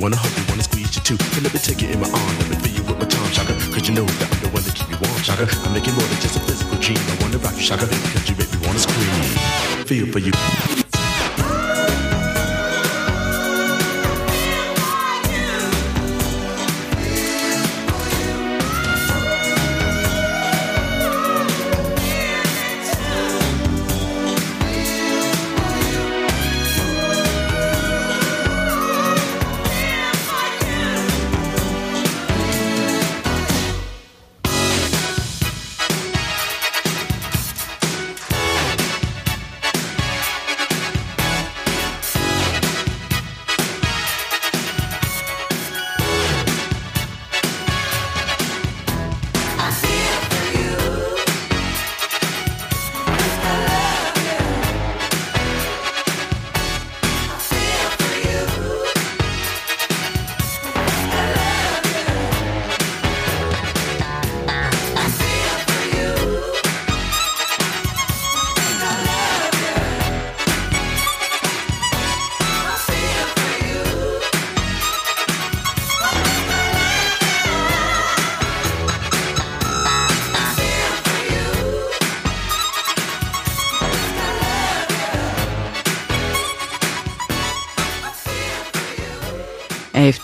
Wanna hug you, wanna squeeze you too. So let me take you in my arm, let me feel you with my tongue, Shaka. Cause you know that I'm the one that keep you warm, Shaka. I'm making more than just a physical dream. I wanna rock you, Shaka, cause you make me wanna scream. Feel for you.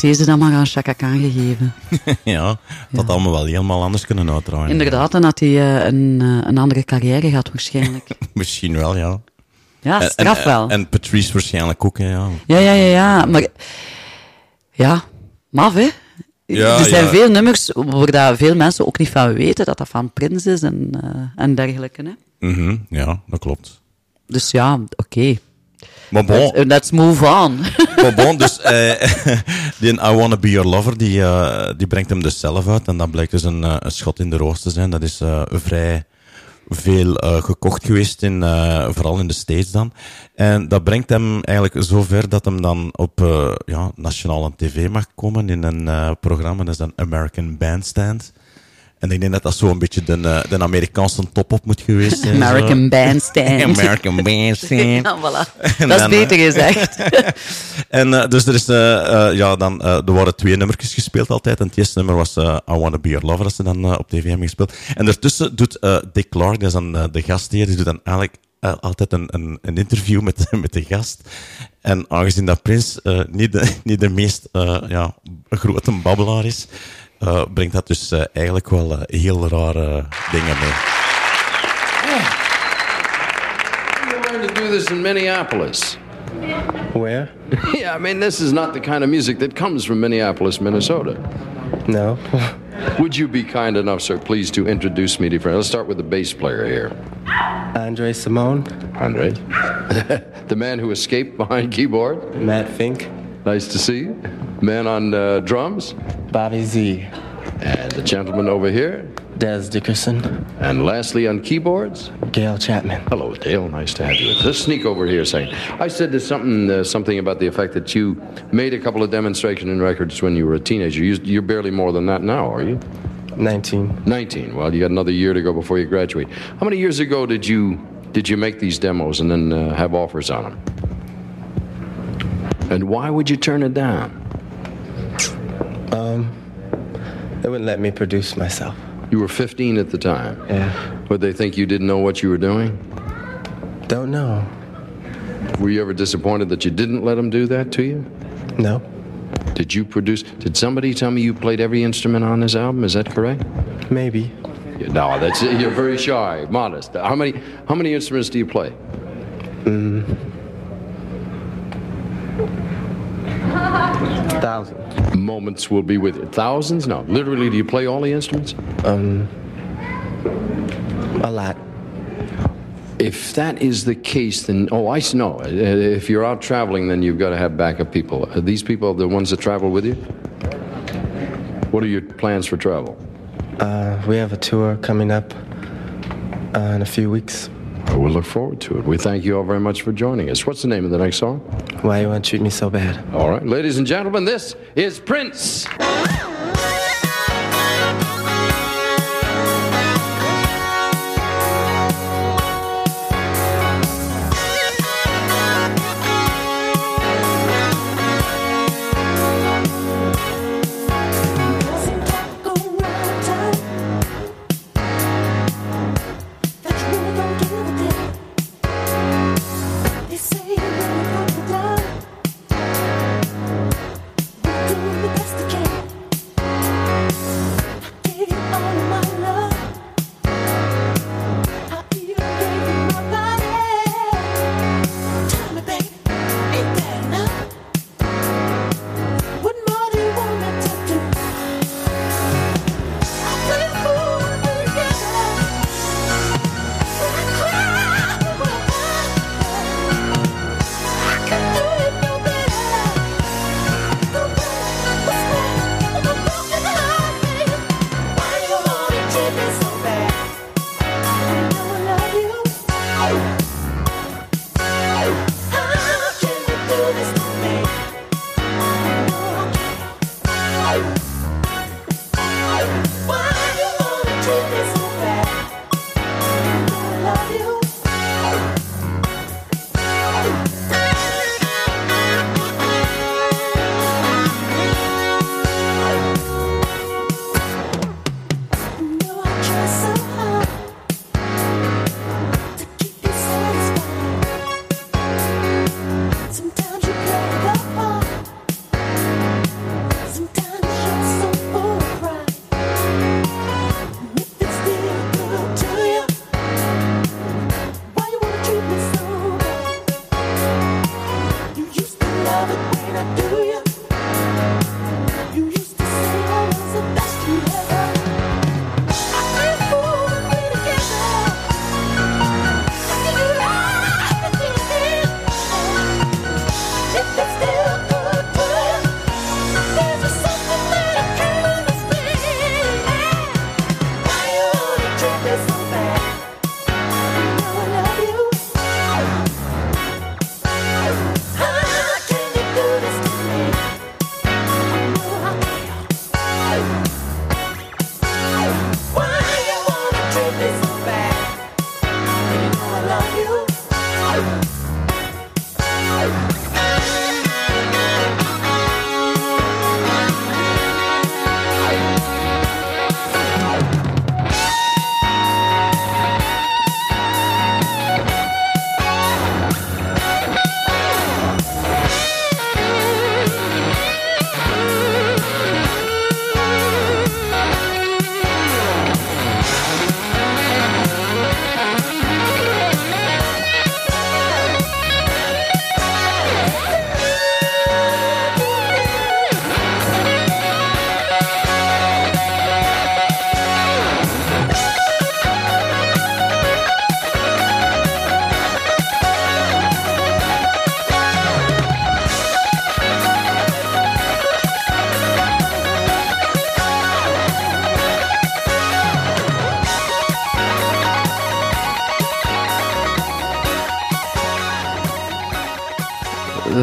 Heeft deze dan maar aan Chaka Khan gegeven. [laughs] ja, dat had allemaal wel helemaal anders kunnen uitdraaien. Inderdaad, dan had hij eh, een, eh, een andere carrière gehad waarschijnlijk. [laughs] Misschien wel, ja. Ja, En- straf en, wel. En Patrice waarschijnlijk ook, hè, ja. Ja, ja, ja, ja. Maar ja, maf, hè? Ja, er zijn ja. veel nummers waar dat veel mensen ook niet van weten dat dat van Prins is en, eh, en dergelijke. Hè? Mhm, ja, dat klopt. Dus ja, oké. Maar bon, Let's, let's move on. [laughs] maar bon dus eh, [laughs] die I Wanna Be Your Lover, die, eh, die brengt hem dus zelf uit. En dat blijkt dus een, eh, een schot in de roos te zijn. Dat is vrij veel gekocht geweest, in, vooral in de States dan. En dat brengt hem eigenlijk zover dat hem dan op eh, ja, nationale tv mag komen in een programma. Dat is een American Bandstand. En ik denk dat dat zo'n beetje de, eh, de Amerikaanse top-op moet geweest zijn. zo. American Bandstand. [laughs] American Bandstand. [laughs] Ja, voilà. En Dat is dan, beter eh, gezegd. [laughs] en eh, dus er is, eh, eh, ja, dan, eh, er worden twee nummertjes gespeeld altijd. En het eerste nummer was eh, I Wanna Be Your Lover, dat ze dan eh, op tv hebben gespeeld. En daartussen doet eh, Dick Clark, dat is dan eh, de gastheer, die doet dan eigenlijk eh, altijd een, een, een interview met, met de gast. En aangezien dat Prins eh, niet, de, niet de meest eh, ja, grote babbelaar is, eh, brengt dat dus eh, eigenlijk wel eh, heel rare dingen mee. You learned to do this in Minneapolis. Where? [laughs] yeah, I mean, this is not the kind of music that comes from Minneapolis, Minnesota. No. [laughs] Would you be kind enough, sir, please, to introduce me to friends? Let's start with the bass player here. Andre Simone. Andre. [laughs] the man who escaped behind keyboard. Matt Fink. Nice to see you. Man on uh, drums. Bobby Z. And the gentleman over here. Des Dickerson. And lastly, on keyboards. Gail Chapman. Hello, Dale. Nice to have you. Let's sneak over here a second. I said there's something, uh, something about the effect that you made a couple of demonstration in records when you were a teenager. You, you're barely more than that now, are you? 19. 19. Well, you got another year to go before you graduate. How many years ago did you did you make these demos and then uh, have offers on them? And why would you turn it down? Um, they wouldn't let me produce myself. You were 15 at the time. Yeah. Would they think you didn't know what you were doing? Don't know. Were you ever disappointed that you didn't let them do that to you? No. Did you produce? Did somebody tell me you played every instrument on this album? Is that correct? Maybe. No, that's you're very shy, modest. How many how many instruments do you play? Mm. Thousand. Moments will be with you. Thousands? No. Literally, do you play all the instruments? Um, a lot. If that is the case, then oh, I know. Uh, If you're out traveling, then you've got to have backup people. Are these people the ones that travel with you? What are your plans for travel? Uh, we have a tour coming up. uh, in a few weeks. Well, we'll look forward to it. We thank you all very much for joining us. What's the name of the next song? Why you want to treat me so bad? All right, ladies and gentlemen, this is Prince.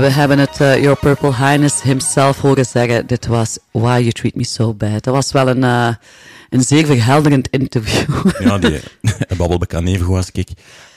We hebben het eh, Your Purple Highness himself horen zeggen. Dit was Why You Treat Me So Bad. Dat was wel een, eh, een zeer verhelderend interview. Ja, die [laughs] babbelbek aan even goed als ik.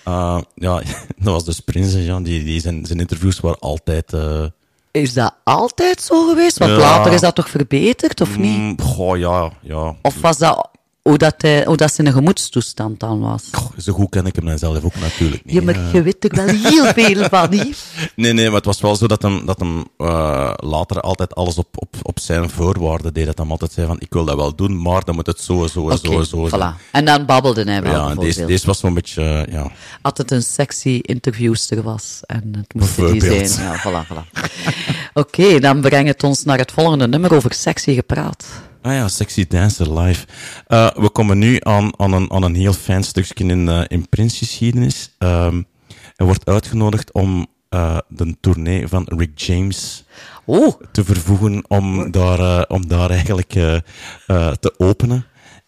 Uh, ja, [laughs] dat was dus Prins, ja, die, die zijn, zijn interviews waren altijd... eh, Is dat altijd zo geweest? Want Ja. later is dat toch verbeterd, of niet? mm, goh, ja, ja. Of was dat hoe, dat hij, hoe dat zijn gemoedstoestand dan was? Zo goed ken ik hem dan zelf ook natuurlijk niet. Ja, maar eh. je weet er wel heel [laughs] veel van, niet? Nee, nee, maar het was wel zo dat hem, dat hem eh, later altijd alles op, op, op zijn voorwaarden deed. Dat hij altijd zei van, ik wil dat wel doen, maar dan moet het zo, zo, Oké, zo, zo zijn. voilà. En dan babbelde hij wel, Ja, en deze, deze was zo'n beetje, eh, ja... Als het een sexy interviewster was. En het moest die zijn. Ja, voilà, voilà. [laughs] Oké, dan brengt het ons naar het volgende nummer over sexy gepraat. Ah ja, Sexy Dancer live. Eh, we komen nu aan, aan, een, aan een heel fijn stukje in, eh in Prinsgeschiedenis. Ehm hij wordt uitgenodigd om eh, de tournee van Rick James te vervoegen om daar, om daar eigenlijk te openen.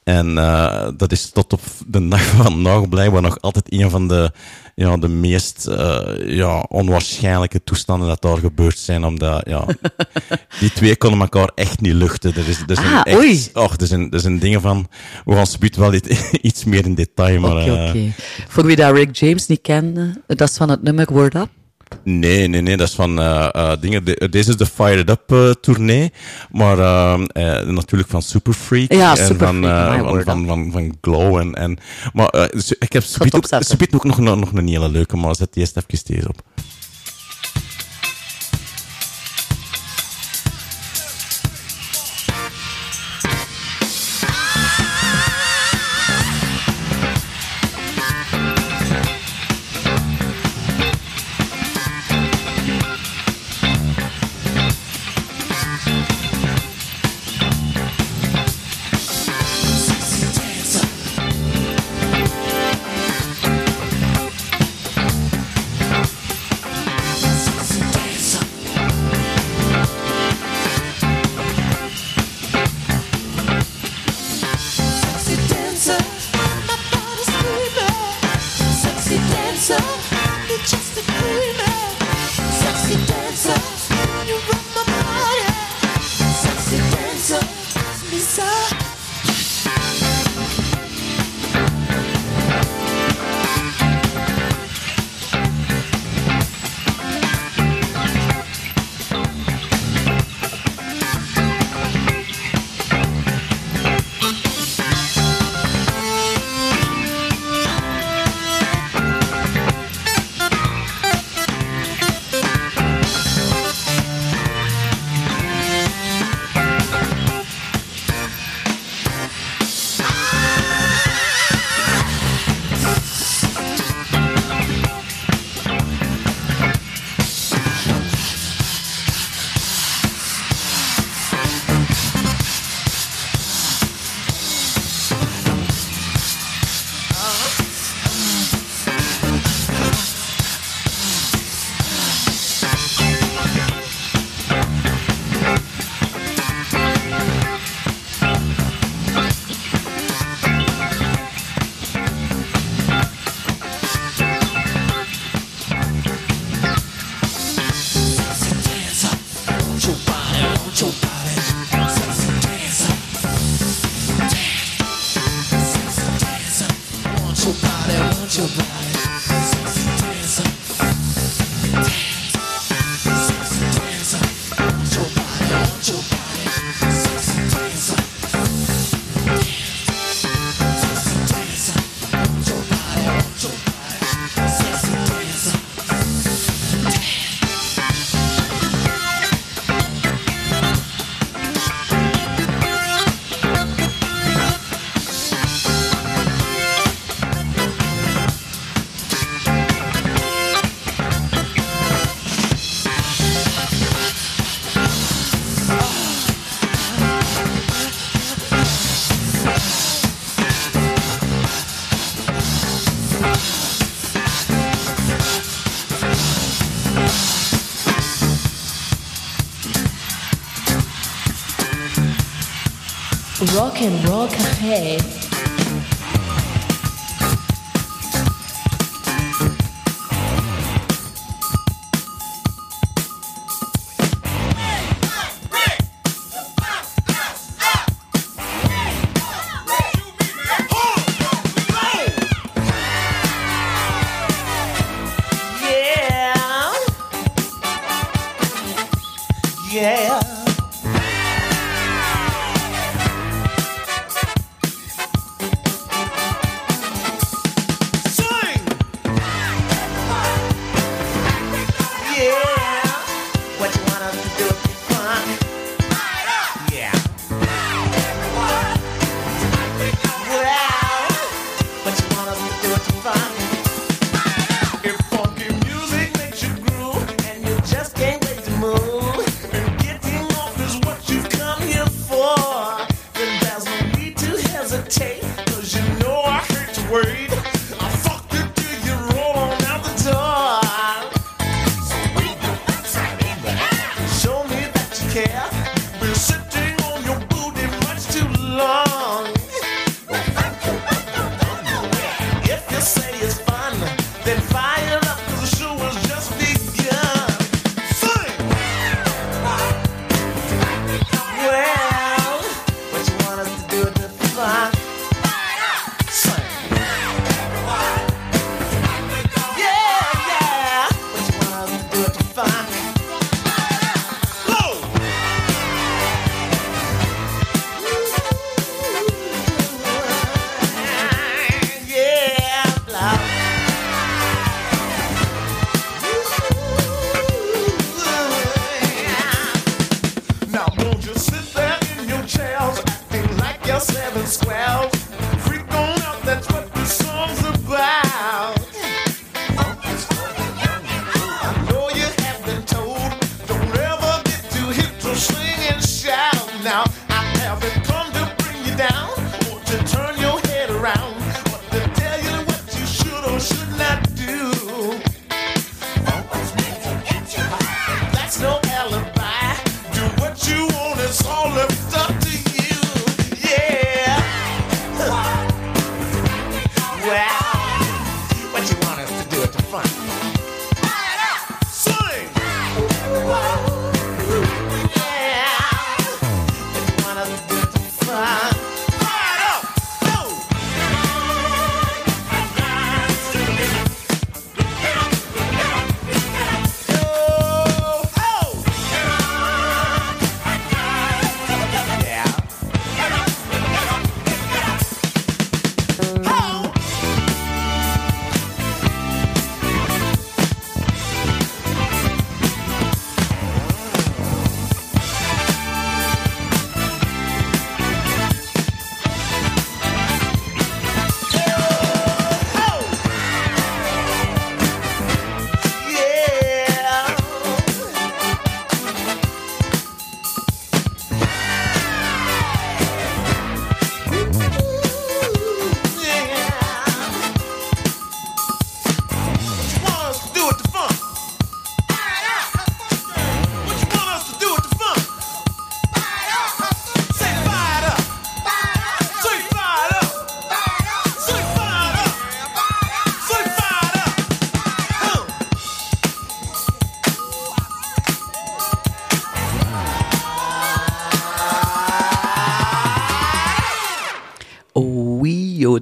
En eh, dat is tot op de dag van vandaag blijkbaar nog altijd een van de, ja, de meest eh, ja, onwaarschijnlijke toestanden dat daar gebeurd zijn. Omdat ja, [laughs] die twee konden elkaar echt niet luchten. Er is, er zijn Ah, echt, oei. Och, er, zijn, er zijn dingen van... We gaan subiet wel dit, [laughs] iets meer in detail, maar... Eh. Voor wie dat Rick James niet kende, dat is van het nummer Word Up. Nee, nee, nee, dat is van eh, eh, dingen. de- deze is de Fire It Up eh, tournee, maar ehm, eh, natuurlijk van Super Freak Ja, en Super van, Freak, van, van, van, van Glow en, en maar ik heb subiet ook, nog, nog, nog een hele leuke, maar zet eerst even deze op.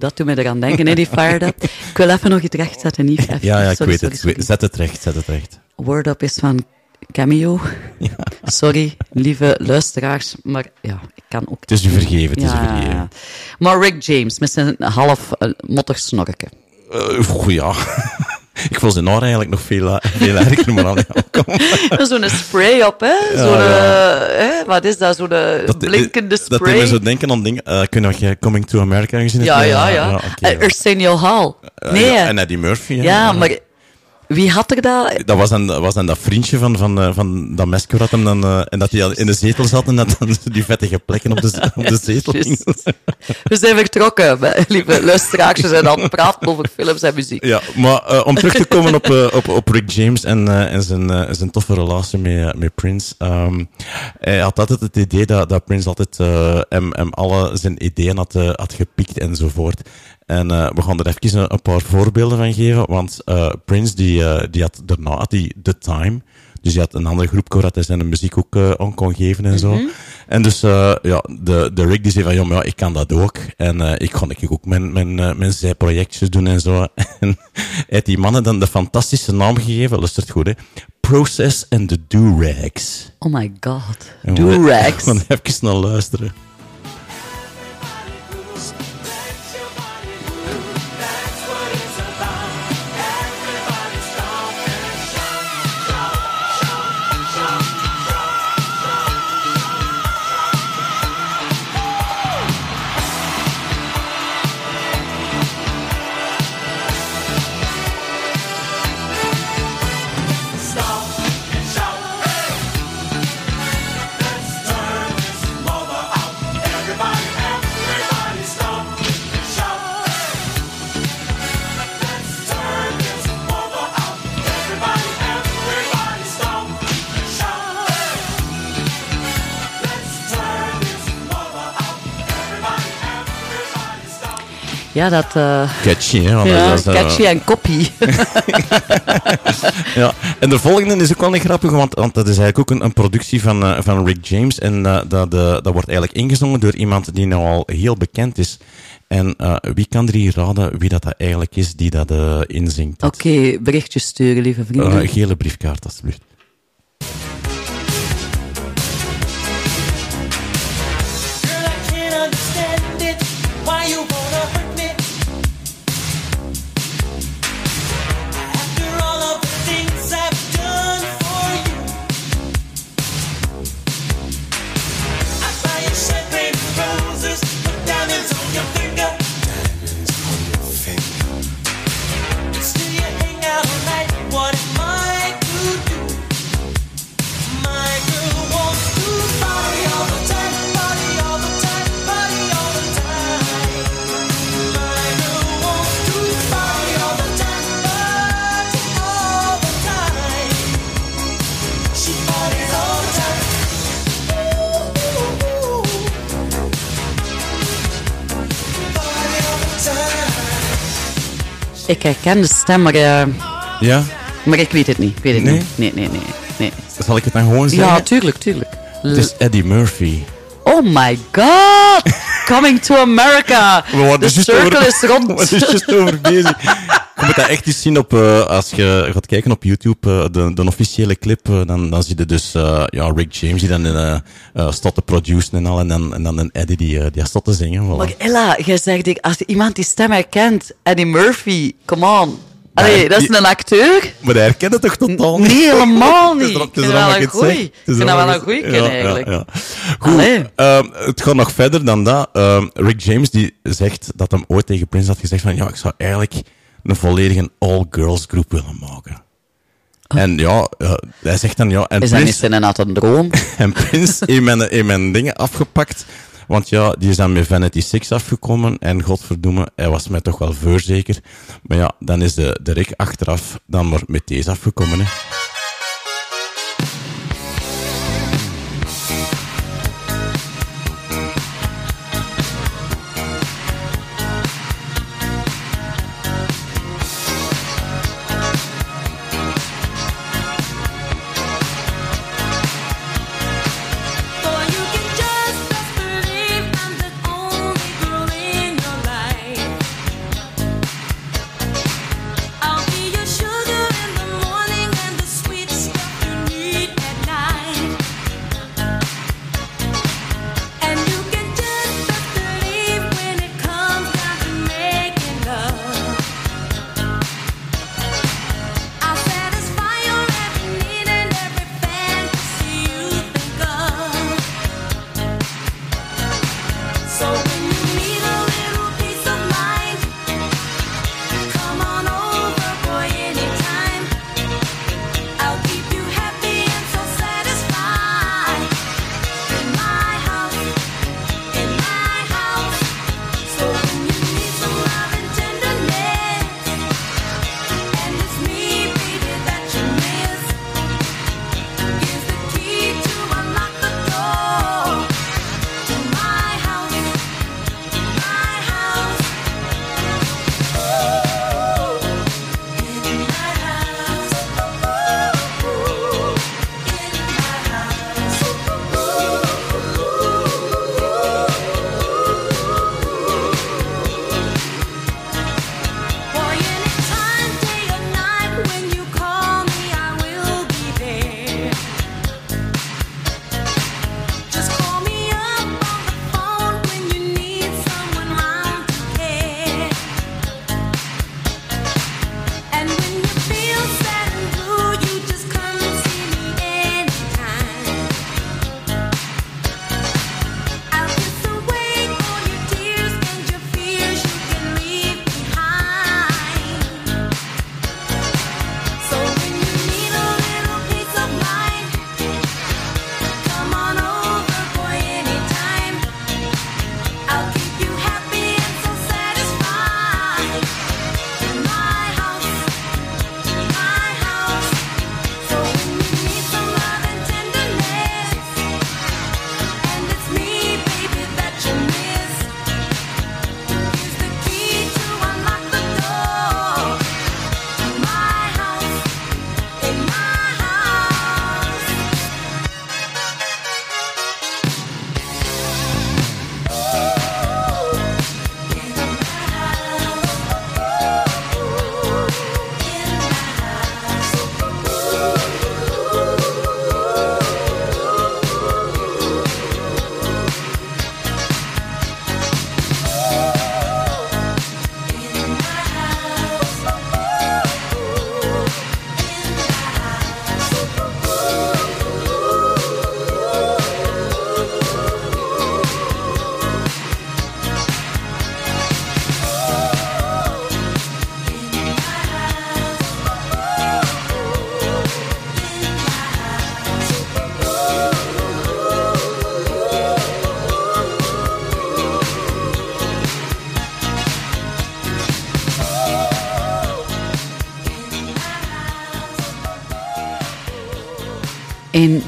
dat doet me eraan denken, hè, die Fired Up. [laughs] Ik wil even nog iets rechtzetten, Yves. Even. Ja, ja, ik Sorry, weet sorry, het. Zet het recht, zet het recht. Word Up is van Cameo. [laughs] Sorry, lieve luisteraars, maar ja, ik kan ook... Het is u vergeven, het is u vergeven. Maar Rick James, met zijn half uh, mottig snorken. Eh, goh, ja. Ik vond zijn haar eigenlijk nog veel, eh, veel erger, maar ja, kom. [laughs] Zo'n spray op, hè? Ja, Zo'n, ja. eh, hè? Wat is dat? Zo'n eh, Dat, blinkende dat spray? deed me zo denken aan dingen. eh kun je eh, Coming to America gezien? ja, ja, ja. oké, Eh, Arsenio Hall. Eh, Nee, ja, en Eddie Murphy. Ja, ja, maar wie had er dat? Dat was dan, was dan dat vriendje van, van, eh, van dat mesje had hem dan, eh, en dat hij in de zetel zat en dat dan [laughs] die vettige plekken op de, op de zetel hingen. [laughs] We zijn vertrokken, hè, lieve luisteraars. We zijn aan het praten over films en muziek. Ja, maar eh, om terug te komen op, op, op Rick James en, en zijn, zijn toffe relatie met, met Prince. ehm, hij had altijd het idee dat, dat Prince altijd hem, hem alle zijn ideeën had, had gepikt enzovoort. En eh, we gaan er even een, een paar voorbeelden van geven, want eh, Prince die, eh, die had daarna had hij The Time. Dus hij had een andere groep waar hij zijn muziek ook aan kon geven en zo. Mhm. En dus, ja, de, de Rick die zei van, ja, maar ja, ik kan dat ook. En ik kon ik ook mijn, mijn, mijn zijprojectjes doen en zo. [laughs] En hij heeft die mannen dan de fantastische naam gegeven, luistert goed, hè. Process and the Do-Rags. Oh my god. Do-rags. [laughs] Even naar luisteren. Ja, dat... eh, Catchy, hè? ja, dat eh, catchy en koppie. [laughs] ja, en de volgende is ook wel niet grappig, want, want dat is eigenlijk ook een, een productie van, eh, van Rick James. En dat, dat wordt eigenlijk ingezongen door iemand die nou al heel bekend is. En wie kan er hier raden wie dat, dat eigenlijk is die dat eh, inzingt? Oké, berichtjes sturen, lieve vrienden. Eh, gele briefkaart, alsjeblieft. Ik herken de stem, maar, eh, Ja? maar ik weet het niet. Ik weet het Nee? niet. Nee, nee, nee. nee. Zal ik het dan gewoon zeggen? Ja, tuurlijk, tuurlijk. Het is Eddie Murphy. Oh my god! Coming to America! De over- is rond. [laughs] Waren er juist over bezig. Je moet dat echt eens zien op, eh, als je gaat kijken op YouTube, eh, de, de officiële clip, eh, dan, dan zie je dus ja, Rick James die dan staat te produceren en al, en dan, en dan een Eddie die, die staat te zingen. Voilà. Maar Ella, jij zegt, als iemand die stem herkent, Eddie Murphy, come on. Allee, dat is een acteur? Maar hij herkent het toch totaal niet? Nee, helemaal [laughs] Het is niet. het is vind dat dat wel een goeie. Ik vind dat wel dat een goeie ja, ken, ja, eigenlijk. ja. Goed, ehm, het gaat nog verder dan dat. Ehm, Rick James die zegt dat hem ooit tegen Prince had gezegd van ja, ik zou eigenlijk een volledige all-girls groep willen maken. En ja, eh, hij zegt dan ja... En Oh. Is dat Prince- niet inderdaad een droom? [laughs] en Prince heeft mijn, heeft mijn dingen afgepakt. Want ja, die is dan met Vanity Six afgekomen. En godverdomme, hij was mij toch wel voorzeker. Maar ja, dan is de, de Rick achteraf dan maar met deze afgekomen. Hè.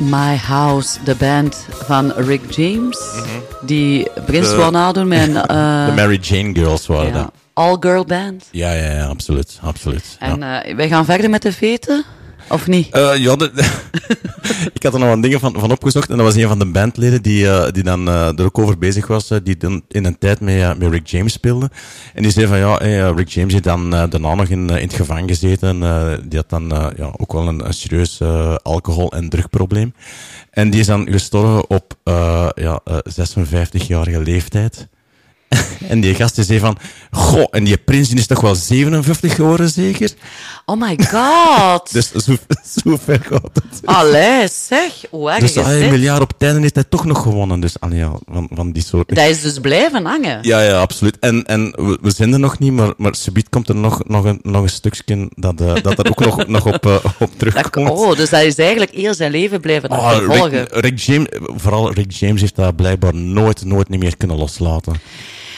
My House, de band van Rick James, die Prins wou nadoen met [laughs] eh, de Mary Jane Girls waren ja, dat. all-girl band. Ja, ja, ja, absoluut. absoluut ja. En eh, wij gaan verder met de veten, of niet? Ja, de- [laughs] ik had er nog wat dingen van, van opgezocht. En dat was een van de bandleden die, eh, die dan eh, er ook over bezig was. eh, die dan in een tijd met, met Rick James speelde. En die zei van ja, Rick James heeft dan daarna nog in, in het gevangen gezeten. Die had dan ja, ook wel een, een serieus alcohol- en drugprobleem. En die is dan gestorven op ja, eh, 56-jarige leeftijd. En die gast zei van, goh, en die prins die is toch wel 57 geworden zeker? Oh my god! [laughs] Dus zo, zo ver gaat het. Allee, zeg, hoe erg Dus is een miljard op tijden heeft hij toch nog gewonnen. Dus allee, ja, van, van die soort. Dat is dus blijven hangen. Ja, ja, absoluut. En, en we, we zijn er nog niet, maar, maar subiet komt er nog, nog, een, nog een stukje dat, eh, dat er ook nog, [laughs] nog op, eh, op terugkomt. Oh, dus dat is eigenlijk heel zijn leven blijven Oh. Rick, Rick James, vooral Rick James heeft dat blijkbaar nooit, nooit niet meer kunnen loslaten.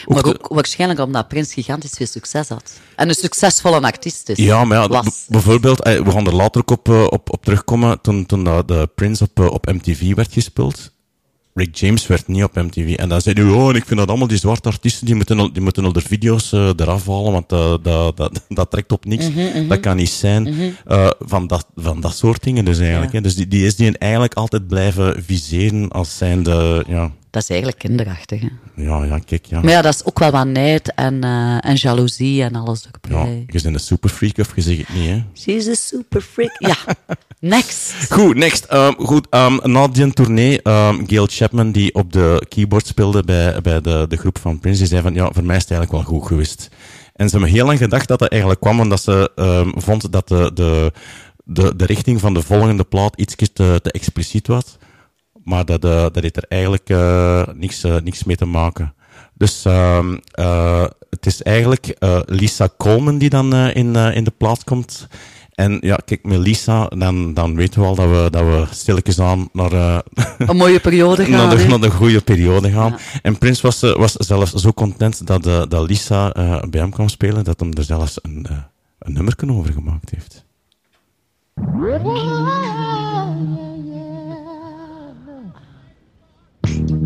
Maar ook waarschijnlijk omdat Prins gigantisch veel succes had. En een succesvolle artiest is. Ja, maar ja, bijvoorbeeld, eh, we gaan er later ook op, eh, op, op terugkomen, toen, toen de Prince op, eh, op MTV werd gespeeld. Rick James werd niet op MTV. En dan zei hij, oh, ik vind dat allemaal die zwarte artiesten, die moeten al, die moeten al de video's eraf halen, want dat, dat, [laughs] dat trekt op niks. Mhm, mhm. Dat kan niet zijn. Mhm. Van, dat, van dat soort dingen dus eigenlijk. Ja. Hè. Dus die, die is die eigenlijk altijd blijven viseren als zijnde, ja... Dat is eigenlijk kinderachtig. Hè? Ja, ja, kijk, ja. Maar ja, dat is ook wel wat nijd en, eh, en jaloezie en alles ja, erbij. je bent een superfreak of je zegt het niet, hè. She's a super freak. Ja, [laughs] next. Goed, next. Ehm, goed, ehm, na die tournee, ehm Gail Chapman, die op de keyboard speelde bij, bij de, de groep van Prince, die zei van, ja, voor mij is het eigenlijk wel goed geweest. En ze hebben heel lang gedacht dat dat eigenlijk kwam omdat ze vond dat de, de, de, de richting van de volgende plaat iets te, te expliciet was. Maar dat, eh, dat heeft er eigenlijk eh, niks, eh, niks mee te maken. Dus ehm, eh, het is eigenlijk Lisa Coleman die dan in, in de plaats komt. En ja, kijk, met Lisa, dan, dan weten we al dat we, dat we stilletjes aan naar, Een mooie periode [laughs] gaan. naar, de, naar de goede periode gaan. En Prins was, was zelfs zo content dat, dat Lisa bij hem kwam spelen, dat hem er zelfs een, een nummerken over gemaakt heeft.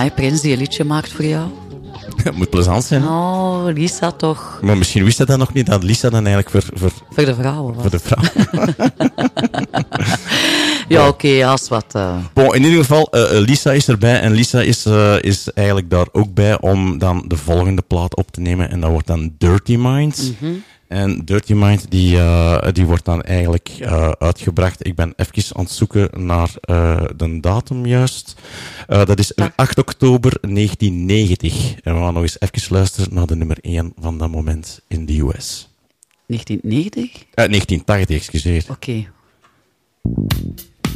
Amai, Prins, die een liedje maakt voor jou. Het moet plezant zijn. hè? Oh, Lisa toch. Maar misschien wist hij dat nog niet, dat Lisa dan eigenlijk voor, voor, Voor de vrouwen was. voor de vrouw. [laughs] Ja, oké, als wat... eh, Bon, in ieder geval, eh, eh, Lisa is erbij. En Lisa is, is eigenlijk daar ook bij om dan de volgende plaat op te nemen. En dat wordt dan Dirty Mind. Mhm. En Dirty Mind, die, die wordt dan eigenlijk uitgebracht. Ik ben even aan het zoeken naar de datum juist. Dat is 8 oktober 1990. En we gaan nog eens even luisteren naar de nummer 1 van dat moment in de US. 1990? Eh, 1980, excuseer. Oké.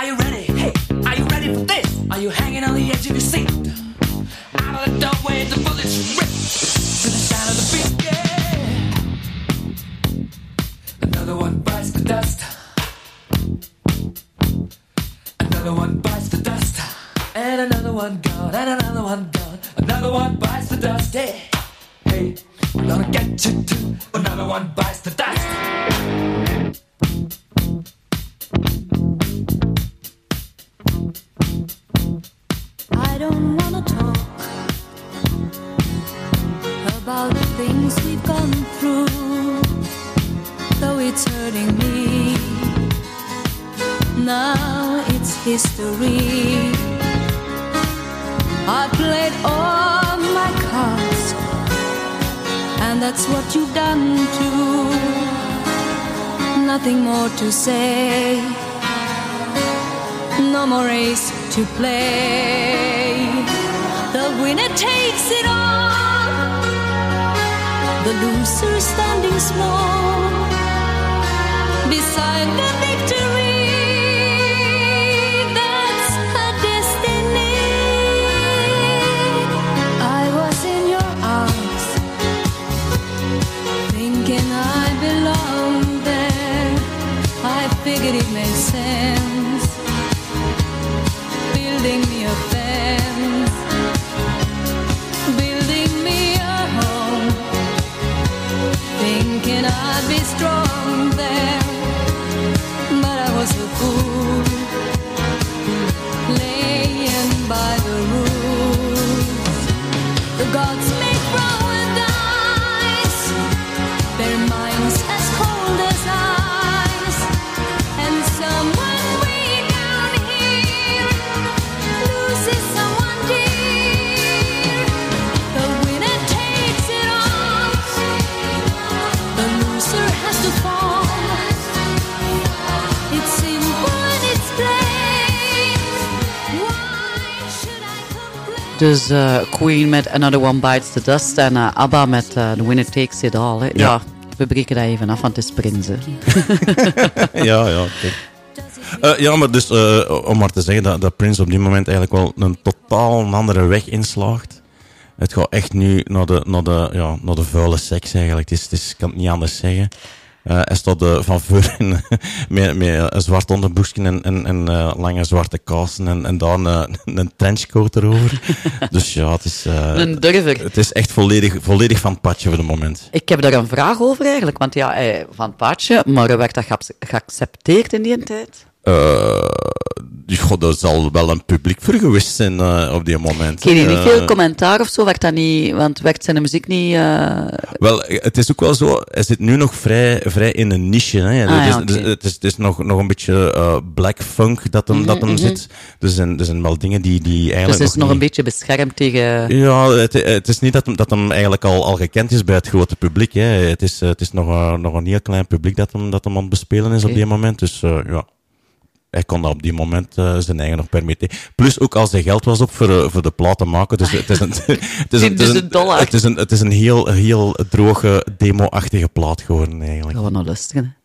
Are you ready? Hey, are you ready for this? Are you hanging on the edge of your seat? Out of the doorway, the bullets rip to the sound of the beat. Yeah. Another one bites the dust. Another one bites the dust. And another one gone, and another one gone. Another one bites the dust. Hey, hey, gonna get you too. Another one bites the dust. Don't wanna talk about the things we've gone through, though it's hurting me. Now it's history. I played all my cards, and that's what you've done too. Nothing more to say no more race to play. The loser standing small beside the Dus eh, Queen met Another One Bites the Dust en eh, ABBA met eh, The Winner Takes It All. Hè. Ja. we breken dat even af, want het is Prins. hè. [laughs] ja, ja. ja, maar dus om maar te zeggen dat, dat Prince op dit moment eigenlijk wel een totaal een andere weg inslaagt. Het gaat echt nu naar de, naar de, ja, naar de vuile seks eigenlijk. Het is, het is, ik kan het niet anders zeggen. Eh, hij eh, van voor in, [laughs] met, met een zwart onderbroekje en, en, en eh, lange zwarte kousen en, en daar een, [laughs] een trenchcoat erover. [laughs] dus ja, het is, eh, Een durver. het is echt volledig, volledig van het padje voor het moment. Ik heb daar een vraag over eigenlijk, want ja, eh, van het paardje, maar werd dat geac- geaccepteerd in die tijd? Ja, daar zal wel een publiek voor geweest zijn eh, op die moment. Ik ken niet veel commentaar of zo, werd dat niet, want werd zijn muziek niet... eh, Wel, het is ook wel zo, hij zit nu nog vrij, vrij in een niche. Hè. Ah, het, is, ja, oké. het, is, het is nog, nog een beetje eh, black funk dat hem, Mhm, dat hem mhm. zit. Er zijn, er zijn wel dingen die, die dus eigenlijk het is nog niet... een beetje beschermd tegen... Ja, het, het is niet dat hem, dat hem eigenlijk al, al gekend is bij het grote publiek. Hè. Het is, het is nog, een- nog een heel klein publiek dat hem, dat hem aan het bespelen is op die moment. Dus ja, hij kon dat op die moment eh, zijn eigen nog permitteren. Plus ook als hij geld was op voor, eh, voor de plaat te maken. Dus het is een, [laughs] het is een, het is een, dollar. het is een, het is een heel, heel droge, demo-achtige plaat geworden eigenlijk. We nog luisteren.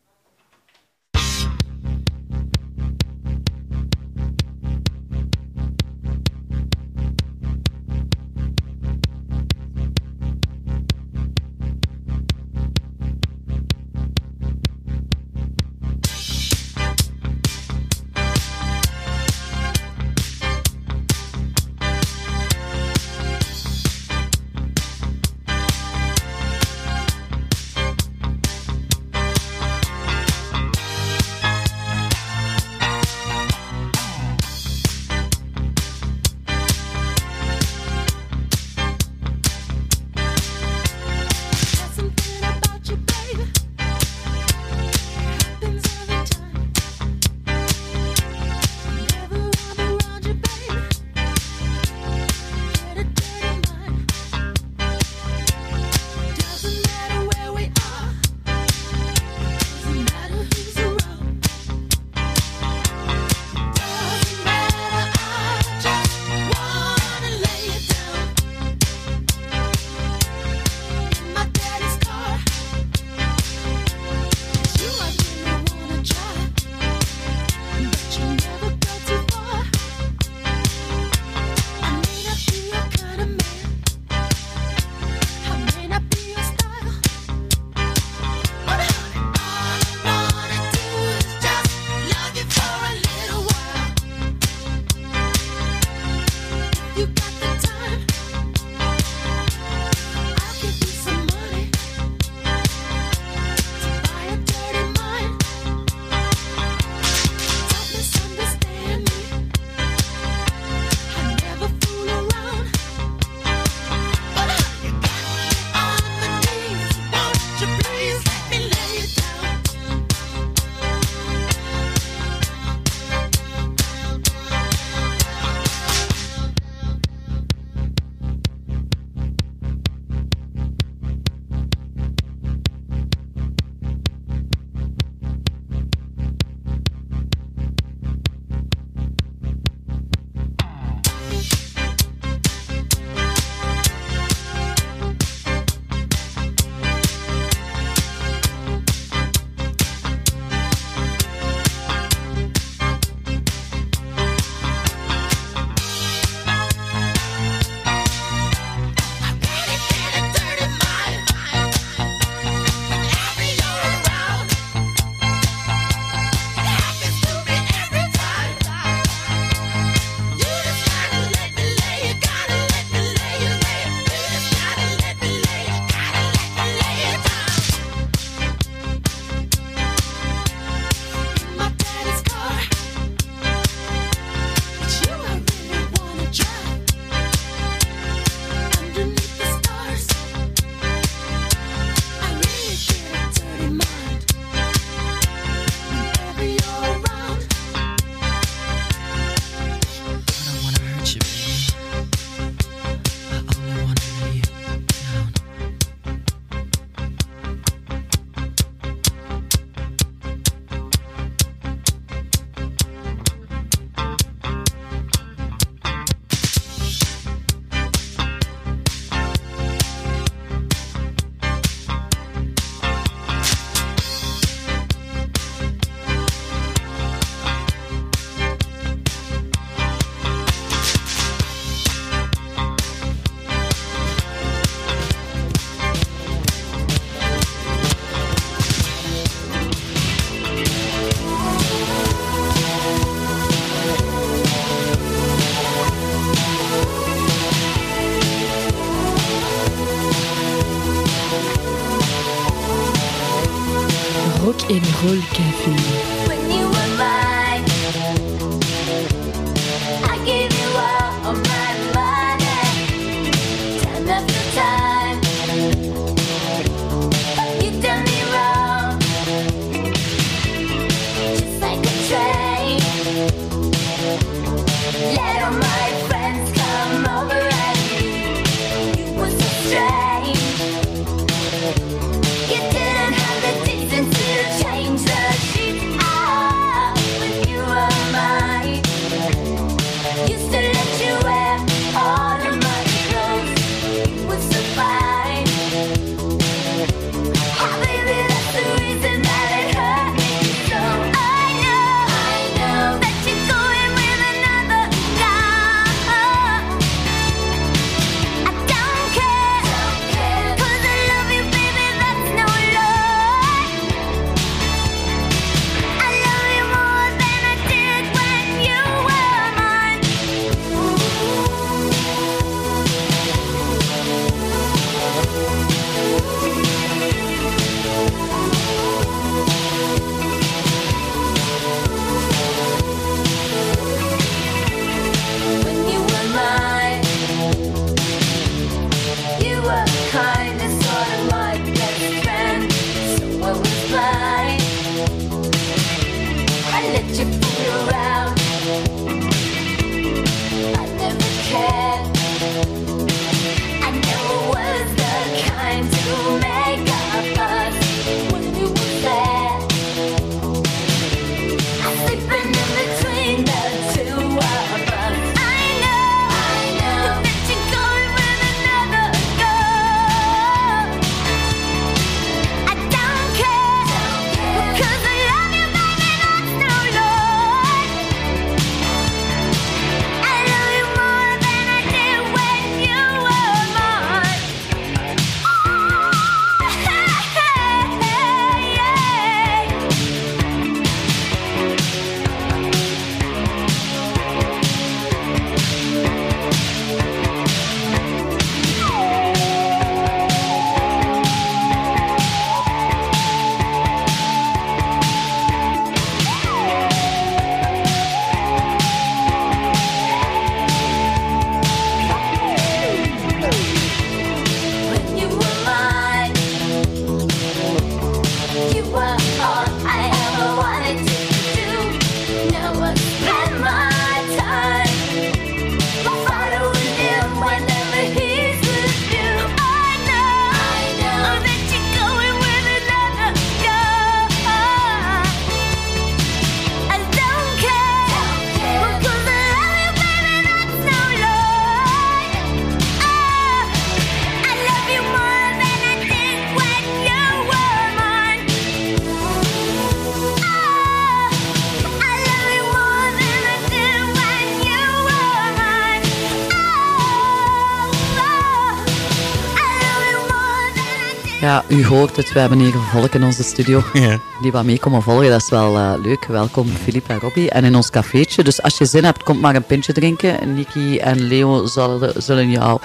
U hoort het, we hebben hier een volk in onze studio Ja. die wat mee komen volgen. Dat is wel eh, leuk. Welkom, Filip en Robbie. En in ons cafeetje. Dus als je zin hebt, kom maar een pintje drinken. Nicky en Leo zullen, zullen jou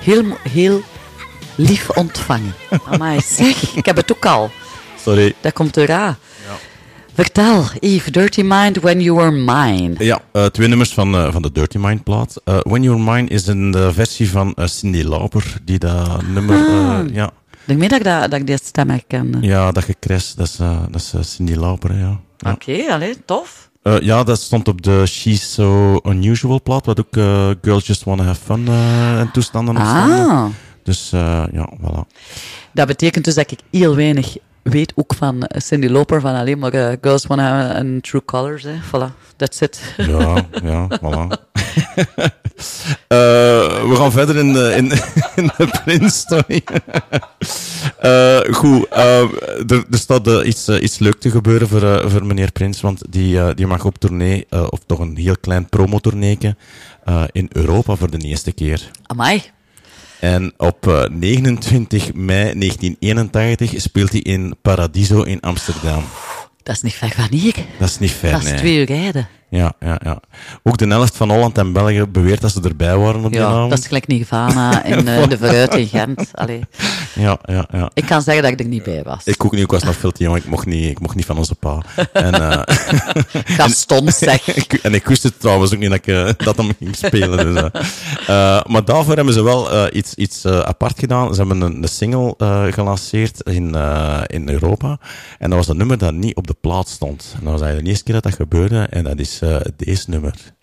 heel, heel lief ontvangen. [laughs] Amai, zeg, ik heb het ook al. Sorry. Dat komt eraan. Vertel, Yves, Dirty Mind, When You Were Mine. Ja, eh, twee nummers van, eh, van de Dirty Mind plaat. When You're Mine is een versie van Cindy Lauper, die dat nummer... Ah. ja, denk meer dat ik, dat, dat ik die stem herkende. ja, dat gekres, dat is, eh, dat is eh, Cindy Lauper, ja. ja. Oké, allee, tof. Eh, ja, dat stond op de She's So Unusual plaat, wat ook Girls Just Wanna Have Fun en toestanden Ah. Dus ja, voilà. Dat betekent dus dat ik heel weinig weet ook van Cindy Loper, van alleen maar eh, Girls Wanna en True Colors. Hè. Voilà, that's it. Ja, [laughs] ja, voilà. Eh, we gaan verder in de, in, [laughs] in de Prince-story. Eh, goed, eh, er, er staat eh, iets, eh, iets leuk te gebeuren voor, eh, voor meneer Prins, want die, eh, die mag op tournee, eh, of toch een heel klein promotourneeke, eh in Europa voor de eerste keer. Amai. En op eh, 29 mei 1981 speelt hij in Paradiso in Amsterdam. Dat is niet ver van hier. Dat is niet ver, Dat is nee. twee uur rijden. Ja, ja, ja. Ook de helft van Holland en België beweert dat ze erbij waren op die Ja, avond. dat is gelijk Nirvana in eh, de Vooruit in Gent. Allee. Ja, ja, ja. Ik kan zeggen dat ik er niet bij was. Ik ook niet, ik was nog veel te jong, ik mocht niet, ik mocht niet van onze pa. En, eh [laughs] Gaston, zeg. [laughs] en ik wist het trouwens ook niet dat ik eh, dat hem ging spelen. Dus, maar daarvoor hebben ze wel iets, iets apart gedaan. Ze hebben een, een single gelanceerd in, in Europa. En dat was een nummer dat niet op de plaat stond. En dat was eigenlijk de eerste keer dat dat gebeurde. En dat is eh, deze nummer.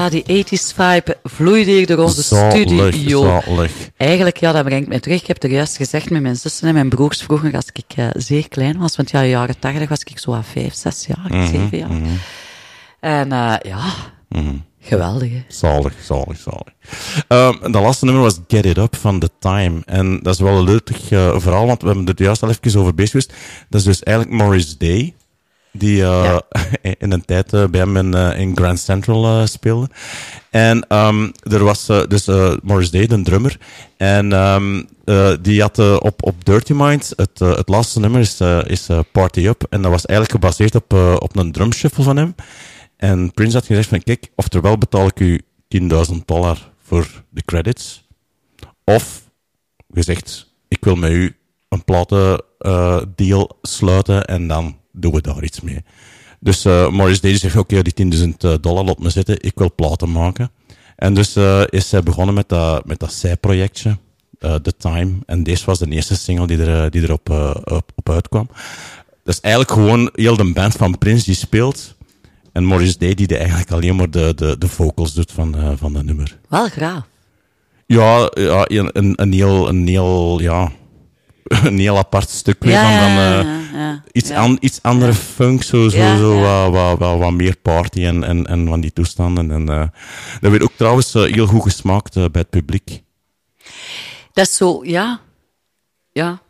Ja, die 80s vibe vloeide hier door onze Zalig, studio. zalig. Eigenlijk, ja, dat brengt mij terug. Ik heb er juist gezegd met mijn zussen en mijn broers vroeger, als ik eh, zeer klein was. Want ja, in de jaren 80 was ik zo aan vijf, zes jaar, Mhm, zeven jaar. mhm. En eh, ja, Mhm. geweldig. hè. Zalig, zalig, zalig. Ehm, dat laatste nummer was Get It Up van The Time. En dat is wel een leuk eh, verhaal, want we hebben er juist al even over bezig geweest. Dat is dus eigenlijk Morris Day, die eh, [laughs] in een tijd eh, bij hem in, eh, in Grand Central speelde. En ehm, er was dus Morris Day, de drummer. En ehm, eh, die had op, op Dirty Minds, het, het laatste nummer is, is Party Up. En dat was eigenlijk gebaseerd op, op een drumshuffle van hem. En Prince had gezegd van, kijk, oftewel betaal ik u 10.000 dollar voor de credits. Of gezegd, ik wil met u een platen eh, deal sluiten en dan doen we daar iets mee. Dus eh Morris Day zegt, oké, die 10.000 dollar laat me zitten, ik wil platen maken. En dus eh, is hij begonnen met dat, met dat zijprojectje, eh, The Time. En deze was de eerste single die, er, eh, die erop eh, op, op uitkwam. Dat is eigenlijk gewoon heel de band van Prince die speelt. En Morris Day die eigenlijk alleen maar de, de, de vocals doet van, eh, van dat nummer. Wel graag. Ja, ja een, een, een heel, een heel, ja, [laughs] een heel apart stuk Ja, van dan, eh, iets, an, iets andere funk, zo, zo, zo. Wat, wat, wat, wat meer party en, en, en van die toestanden. En, eh, dat werd ook trouwens eh, heel goed gesmaakt bij het publiek. Dat is zo, ja. Ja.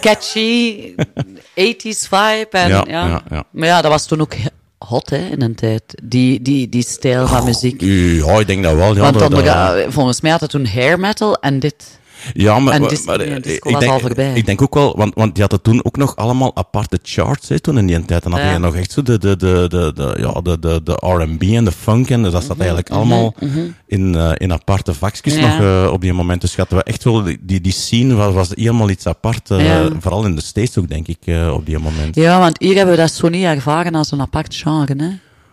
Catchy, [laughs] 80s vibe. En, Ja, ja, ja, ja. Maar ja, dat was toen ook hot hè, in een tijd. Die, die, die stijl van muziek. Ja, ik denk dat wel. Ja, Want dat- dat- volgens mij had het toen hair metal en dit. Ja, maar, ja, eh, ik, denk, ik denk ook wel, want, want die hadden toen ook nog allemaal aparte charts, hè, toen in die tijd. Dan had Ja. je nog echt zo de, de, de, de, de, ja, de, de, de R&B en de funk en dat zat eigenlijk mhm, allemaal mhm. in, eh, in aparte vakjes Ja. nog eh, op die moment. Dus hadden we echt wel, die, die, scene was, was helemaal iets apart, vooral in de States ook, denk ik, op die moment. Ja, want hier hebben we dat zo niet ervaren als een apart genre. Hè?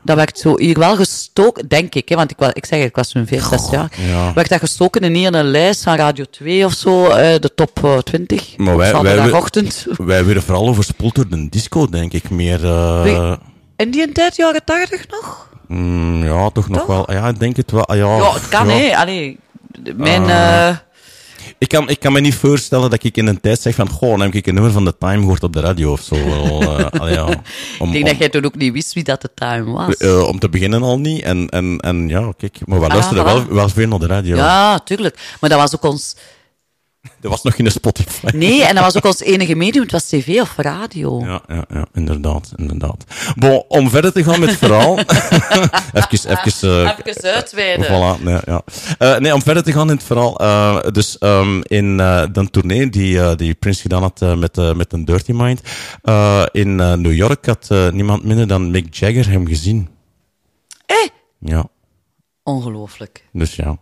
Dat werd zo hier wel gestoken, denk ik, hè, want ik, ik zeg, ik was toen 14 jaar. ja. Werd dat gestoken in hier een lijst van Radio 2 of zo, eh, de top eh, 20. Maar op wij, wij, zaterdagochtend. wij werden vooral overspoeld door de disco, denk ik. Meer, eh, Wie- In die tijd, jaren 80 nog? mm, ja, toch nog wel. Ja, ik denk het wel. Ah, ja, Ja, het kan, ja. hè. Allee, mijn... Ah. Ik kan, ik kan me niet voorstellen dat ik in een tijd zeg van, goh, dan heb ik een nummer van The Time gehoord op de radio of zo. [laughs] Wel, eh, allee, ja. Om, ik denk om, dat jij toen ook niet wist wie dat de time was. eh, om te beginnen al niet. En, en, en ja, kijk, maar we Ah, luisteren voilà. wel, wel veel naar de radio. Ja, tuurlijk. Maar dat was ook ons... Er was nog geen Spotify. Nee, en dat was ook ons enige medium. Het was tv of radio. Ja, ja, ja, inderdaad, inderdaad. Bon, om verder te gaan met het verhaal. [laughs] even, even, eh, Even uitweiden. Voilà, nee, ja. Eh, nee, om verder te gaan in het verhaal. eh, dus ehm, in eh, de tournee die, eh, die Prince gedaan had met, eh, met een Dirty Mind, eh, in eh, New York had eh, niemand minder dan Mick Jagger hem gezien. Eh? Ja, Ongelooflijk. dus ja.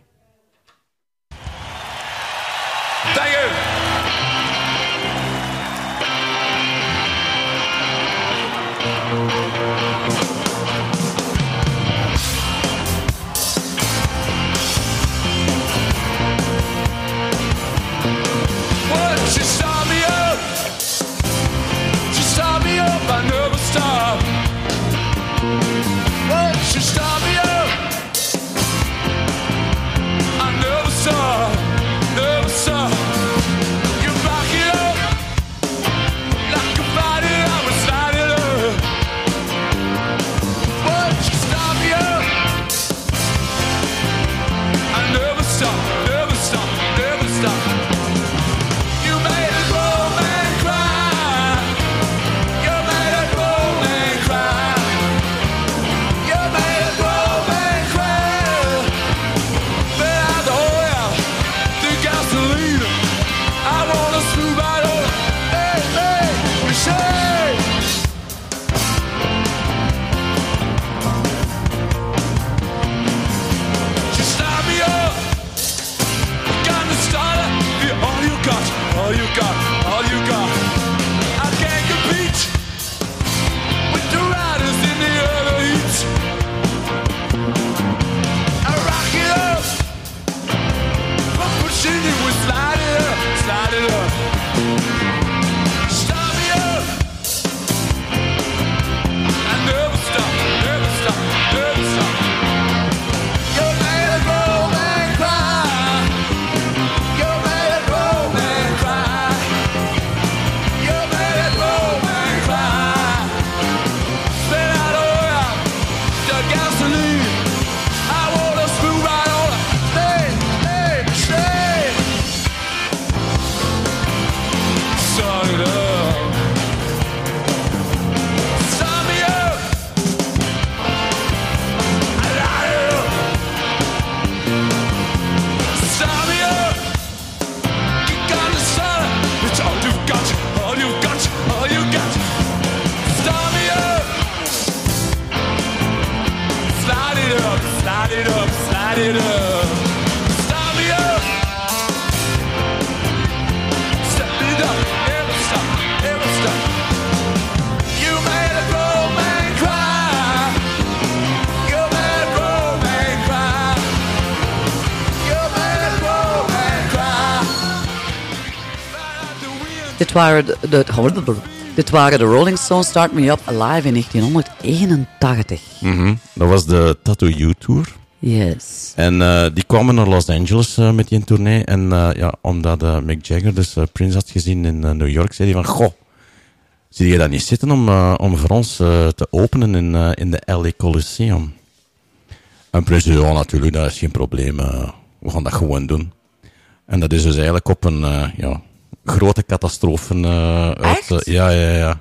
Dit waren de, de, dit waren de Rolling Stones Start Me Up Alive in 1981. Mhm. Dat was de Tattoo You Tour. Yes. En eh, die kwamen naar Los Angeles eh, met die tournee. En eh, ja, omdat Mick Jagger dus Prince had gezien in New York, zei hij van, goh, zie je dat niet zitten om, om voor ons te openen in, in de LA Coliseum? En Prince zei, ja, natuurlijk, dat is geen probleem. we gaan dat gewoon doen. En dat is dus eigenlijk op een ja, grote catastrofe eh, uit. eh, ja, ja, ja.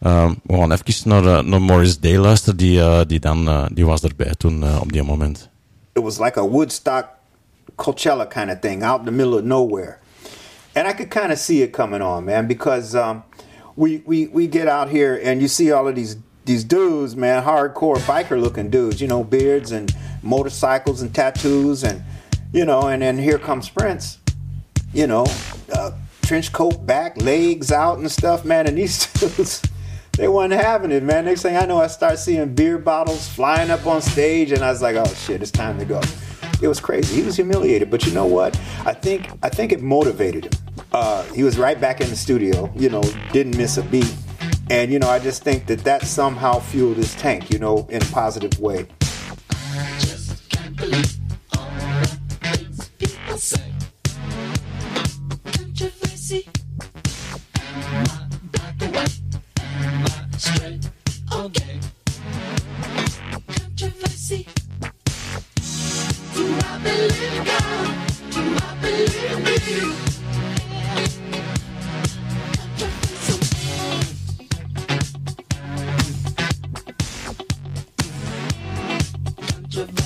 Ehm, we gaan even naar, eh, naar Morris Day luisteren, die, eh, die, dan, eh, die was erbij toen eh, op die moment. It was like a Woodstock, Coachella kind of thing out in the middle of nowhere. And I could kind of see it coming on, man, because um, we, we, we get out here and you see all of these these dudes, man, hardcore biker looking dudes, you know, beards and motorcycles and tattoos and you know, and then here comes Prince, you know, uh, trench coat back, legs out and stuff, man, and these [laughs] dudes they weren't having it, man. Next thing I know, I start seeing beer bottles flying up on stage, and I was like, oh shit, it's time to go. It was crazy. He was humiliated, but you know what? I think I think it motivated him. Uh, he was right back in the studio. You know, didn't miss a beat, and you know, I just think that that somehow fueled his tank. You know, in a positive way. Am I black white? Straight or gay? Controversy. Do I believe God? Do I believe me? Controversy. Controversy.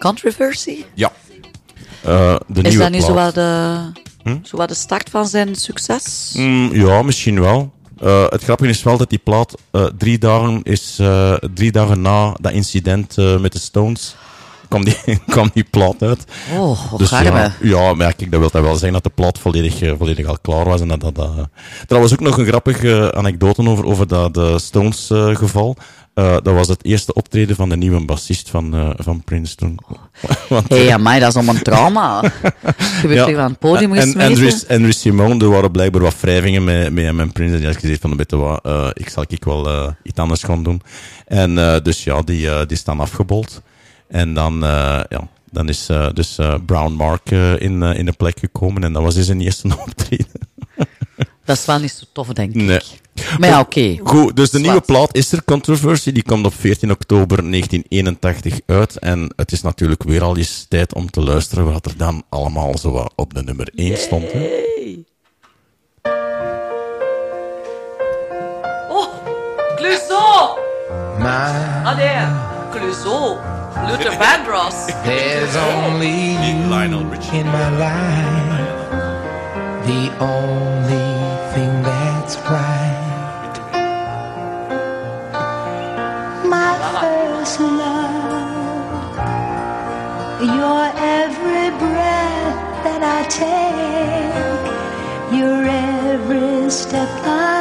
Controversy? Ja. Eh, de Is dat nu zo plaat. wat, de, Hm? zo de start van zijn succes? Mm, ja, misschien wel. Eh, het grappige is wel dat die plaat eh, drie, dagen is, drie dagen na dat incident met de Stones kwam die, [laughs] kwam die plaat uit. Oh, dus ja, ja, maar ja, kijk, dat wil dat wel zeggen dat de plaat volledig, eh, volledig al klaar was. En dat, dat, dat, er was ook nog een grappige anekdote over, over dat de Stones eh, geval. Eh, dat was het eerste optreden van de nieuwe bassist van, eh, van Princeton. [laughs] Want, Hé, hey, amai, dat is allemaal een trauma. [laughs] Je bent tegen aan het podium en gesmeten. Andrew, Andrew Simone, er waren blijkbaar wat wrijvingen met, met hem en Prince. En die had gezegd van, weet wat, eh, ik zal ik wel eh, iets anders gaan doen. En eh, dus ja, die, eh, die staan afgebold. En dan, eh, ja, Dan is eh, dus eh, Brown Mark eh, in, in de plek gekomen en dat was dus zijn eerste [laughs] optreden. Dat is wel niet zo tof, denk ik. Nee. Maar ja, oké. Goed, dus de nieuwe plaat is er, Controversy. Die komt op 14 oktober 1981 uit. En het is natuurlijk weer al eens tijd om te luisteren wat er dan allemaal zo op de nummer 1 stond. Hè. Oh, Clouseau! Ah, there. Clouseau. Luther Vandross. There's oh. only you in my life, the only thing that's right. My first love, your every breath that I take, your every step I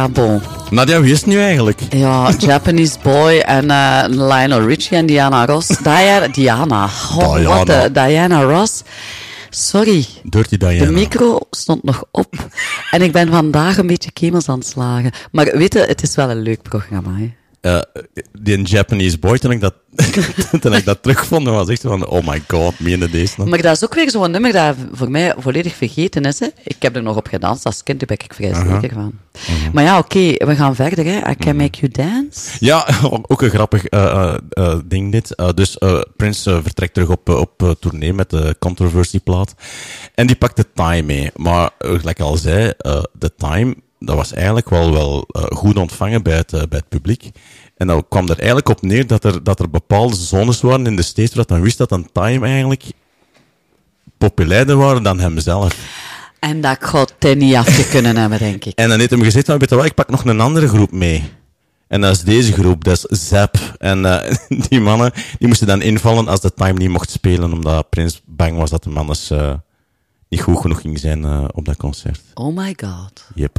Ja, bon. Nadia, wie is het nu eigenlijk? Ja, [laughs] Japanese Boy en eh, Lionel Richie en Diana Ross. [laughs] Diana, Diana. Oh, Diana. wat Diana Ross. Sorry, Dirty Diana. de micro stond nog op. En ik ben vandaag een beetje kemels aan het slagen. Maar weet je, het is wel een leuk programma. Hè? Eh, die Japanese boy, toen ik dat, [laughs] toen ik dat terugvond, was echt van, oh my god, meen deze nog? Maar dat is ook weer zo'n nummer dat voor mij volledig vergeten is. Hè. Ik heb er nog op gedanst als kind, daar ben ik vrij zeker van. Maar ja, oké, we gaan verder. Hè. I can make you dance. Ja, [laughs] ook een grappig eh, eh, ding dit. Dus eh, Prince vertrekt terug op, op tournee met de Controversy plaat. En die pakt de Time mee. Maar gelijk ik al zei, eh, de Time, dat was eigenlijk wel, wel eh, goed ontvangen bij het, eh, bij het publiek. En dan kwam er eigenlijk op neer dat er, dat er bepaalde zones waren in de States waar dan wist dat een Time eigenlijk populairder waren dan hemzelf. En dat gaat hij niet afge kunnen hebben, denk ik. [laughs] En dan heeft hem gezegd, van, weet je wat, ik pak nog een andere groep mee. En dat is deze groep, dat is Zap. En eh, [laughs] die mannen, die moesten dan invallen als de time niet mocht spelen, omdat Prins bang was dat de man eens, eh, niet goed genoeg ging zijn op dat concert. Oh my god. Yep.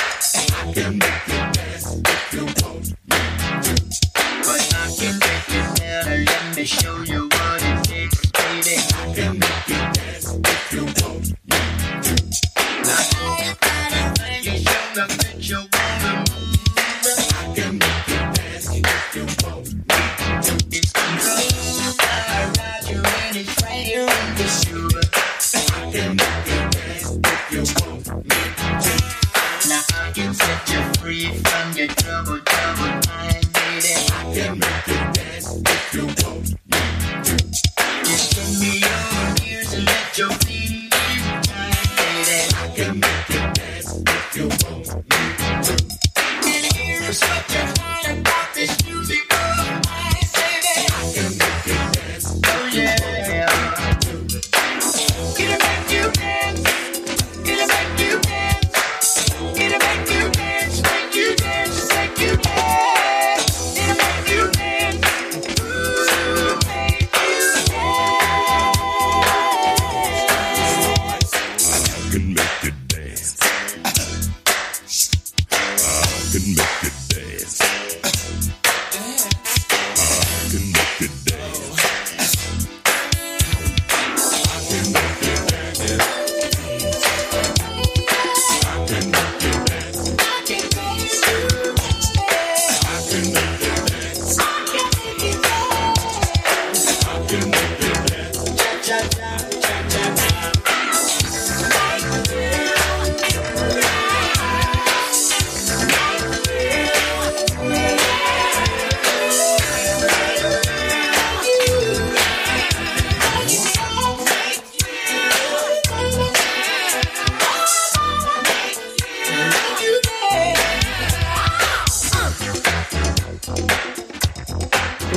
it takes. Free from your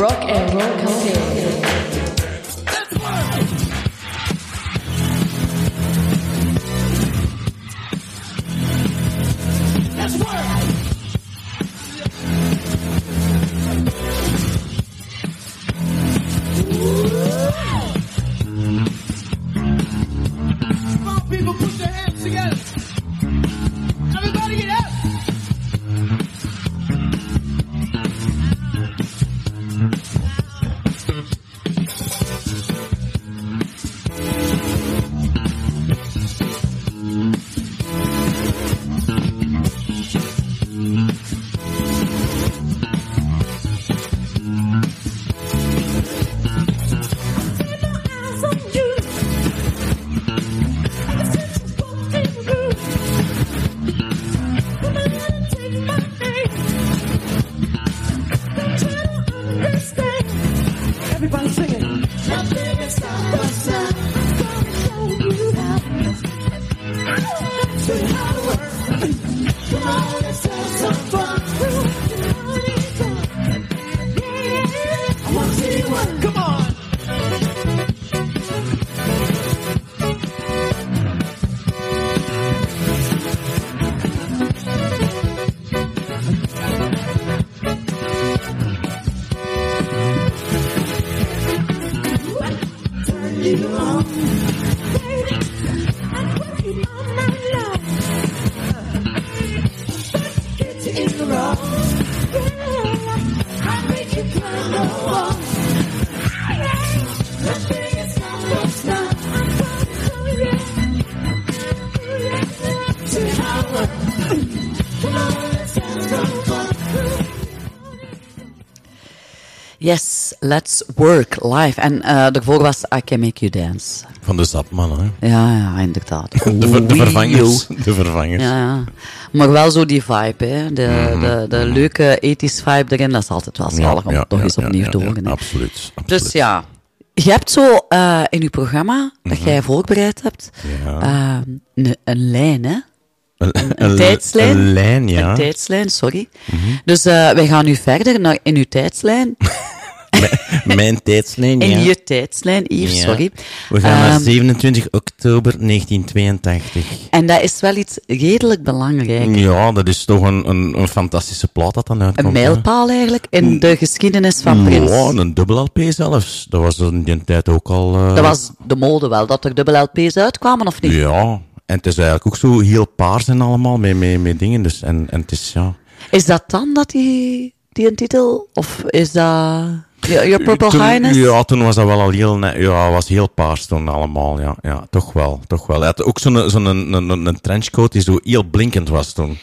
Rock and Roll Café. Let's work live. En eh daarvoor was I Can Make You Dance. Van de Zapman, hè? Ja, ja, inderdaad. [laughs] De, ver- de vervangers. De vervangers. Ja, ja. Maar wel zo die vibe, hè. De, Mhm. de, de leuke ethisch vibe erin, dat is altijd wel zalig om ja, nog ja, eens opnieuw te horen. hè. absoluut, Dus ja, je hebt zo eh, in je programma, dat Mhm. jij voorbereid hebt, eh, een, een lijn, hè. Een, Een, een- tijdslijn. Een lijn, ja. Een tijdslijn, sorry. Mhm. Dus wij gaan nu verder naar, in uw tijdslijn. [laughs] [laughs] Mijn tijdslijn, In ja. je tijdslijn, Ja. sorry. We gaan naar Ehm, 27 oktober 1982. En dat is wel iets redelijk belangrijk. Ja, dat is toch een, een, een fantastische plaat dat dan uitkomt. Een mijlpaal eigenlijk in de geschiedenis van Prins. Ja, een dubbel LP zelfs. Dat was in die tijd ook al... eh, Dat was de mode wel, dat er dubbel LP's uitkwamen, of niet? Ja, en het is eigenlijk ook zo heel paars en allemaal, met, met, met dingen. Dus, en, en het is, ja... Is dat dan dat die, die een titel? Of is dat Your, Your Purple Toen- Highness? Ja, toen was dat wel al heel... Ja, was heel paars toen allemaal, ja. Ja, toch wel, toch wel. Hij had ook zo'n zo'n een, een, een trenchcoat die zo heel blinkend was toen.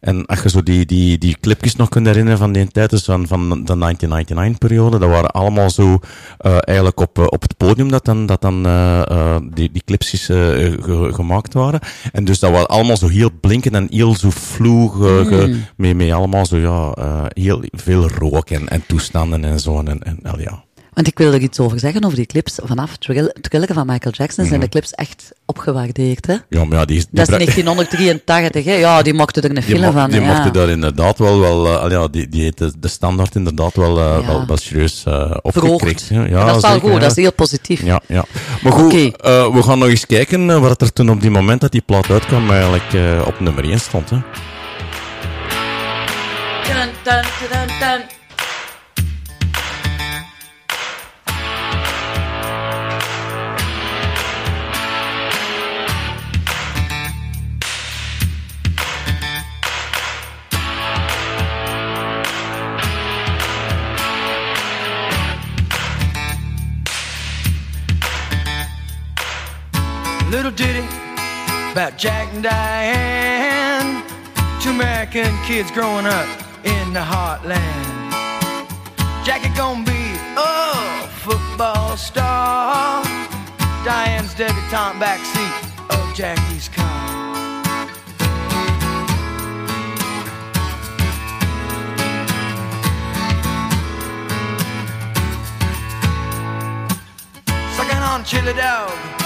En als je zo die, die, die clipjes nog kunt herinneren van die tijd, dus van, van de 1999-periode, dat waren allemaal zo eh, eigenlijk op, eh, op het podium dat dan, dat dan eh, die, die clipjes ge- gemaakt waren. En dus dat was allemaal zo heel blinkend en heel zo vloeg, Mm. met, met allemaal zo, ja, heel veel rook en, en toestanden en zo. En, en, wel, ja. Want ik wil er iets over zeggen over die clips. Vanaf Thrill- Thriller van Michael Jackson zijn Mhm. de clips echt opgewaardeerd. Hè? Ja, maar ja, die, die Dat is bra- 1983, hè? Ja, die maakte er een film mo- van. die ja. mochten daar inderdaad wel, wel eh, ja, die, die heeft de, de standaard inderdaad wel, eh, Ja. wel, wel serieus eh opgekrikt. Ja, dat is wel goed, ja. dat is heel positief. Ja, ja. Maar goed, eh, we gaan nog eens kijken wat er toen op die moment dat die plaat uitkwam eigenlijk eh, op nummer 1 stond. Hè. Dun, dun, dun, ditty about Jack and Diane. Two American kids growing up in the heartland. Jackie gonna be a football star. Diane's debutante backseat of Jackie's car. Sucking on chili dog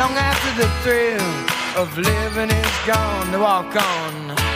long after the thrill of living is gone. To walk on.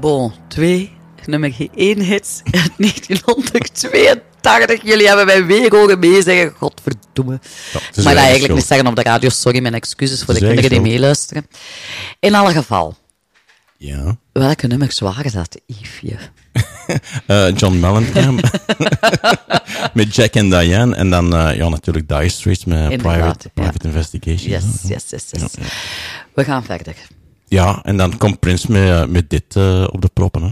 Bon, twee nummer 1 hits uit [laughs] 1982. Jullie hebben mij weer horen meezeggen. Godverdomme. is maar dat eigen eigenlijk niet zeggen op de radio. Sorry, mijn excuses voor de kinderen die meeluisteren. In alle geval. Ja. Welke nummers waren dat, Yvesje? [laughs] Eh, John Mellencamp [laughs] met Jack en Diane. En dan eh, ja, natuurlijk Dire Straits met Inderdaad, Private, ja. private Investigation. Yes, yes, yes, yes. We gaan verder. Ja, en dan komt Prince met, eh, met dit eh, op de proppen. Hè.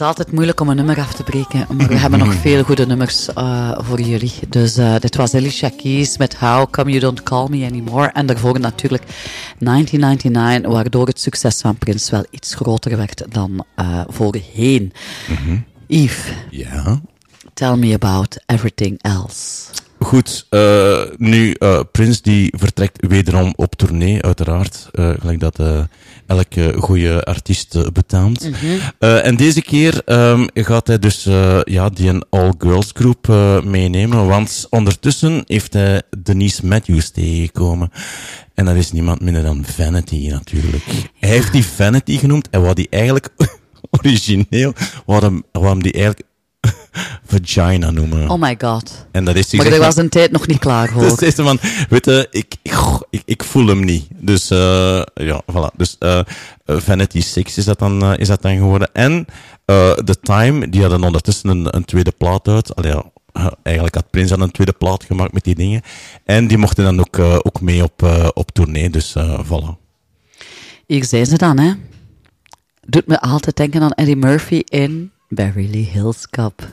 Is altijd moeilijk om een nummer af te breken, maar we hebben nog [laughs] veel goede nummers eh, voor jullie. Dus eh, dit was Alicia Keys met How Come You Don't Call Me Anymore. En daarvoor natuurlijk 1999, waardoor het succes van Prince wel iets groter werd dan eh, voorheen. Yves, Ja. tell me about everything else. Goed, eh, nu, eh Prins die vertrekt wederom op tournee, uiteraard. eh, gelijk dat elke goede artiest betaamt. Mhm. En deze keer ehm, gaat hij dus ja, die een all-girls groep meenemen, want ondertussen heeft hij Denise Matthews tegengekomen. En dat is niemand minder dan Vanity natuurlijk. Hij heeft die Vanity genoemd en wat die eigenlijk [laughs] origineel, waarom, waarom die eigenlijk vagina noemen. Oh my god. En dat is Maar gezegd dat was een tijd nog niet klaar, [laughs] hoor. dus is van, weet je, ik, ik, ik, ik voel hem niet. Dus, eh ja, voilà. Dus, eh Vanity Six is dat dan, eh, is dat dan geworden. En, eh The Time, die hadden ondertussen een, een tweede plaat uit. Allee, ja, eh, eigenlijk had Prins dan een tweede plaat gemaakt met die dingen. En die mochten dan ook, eh, ook mee op, eh, op tournee. Dus, eh voilà. Hier zijn ze dan, hè. Doet me altijd denken aan Eddie Murphy in Beverly Hills Cop.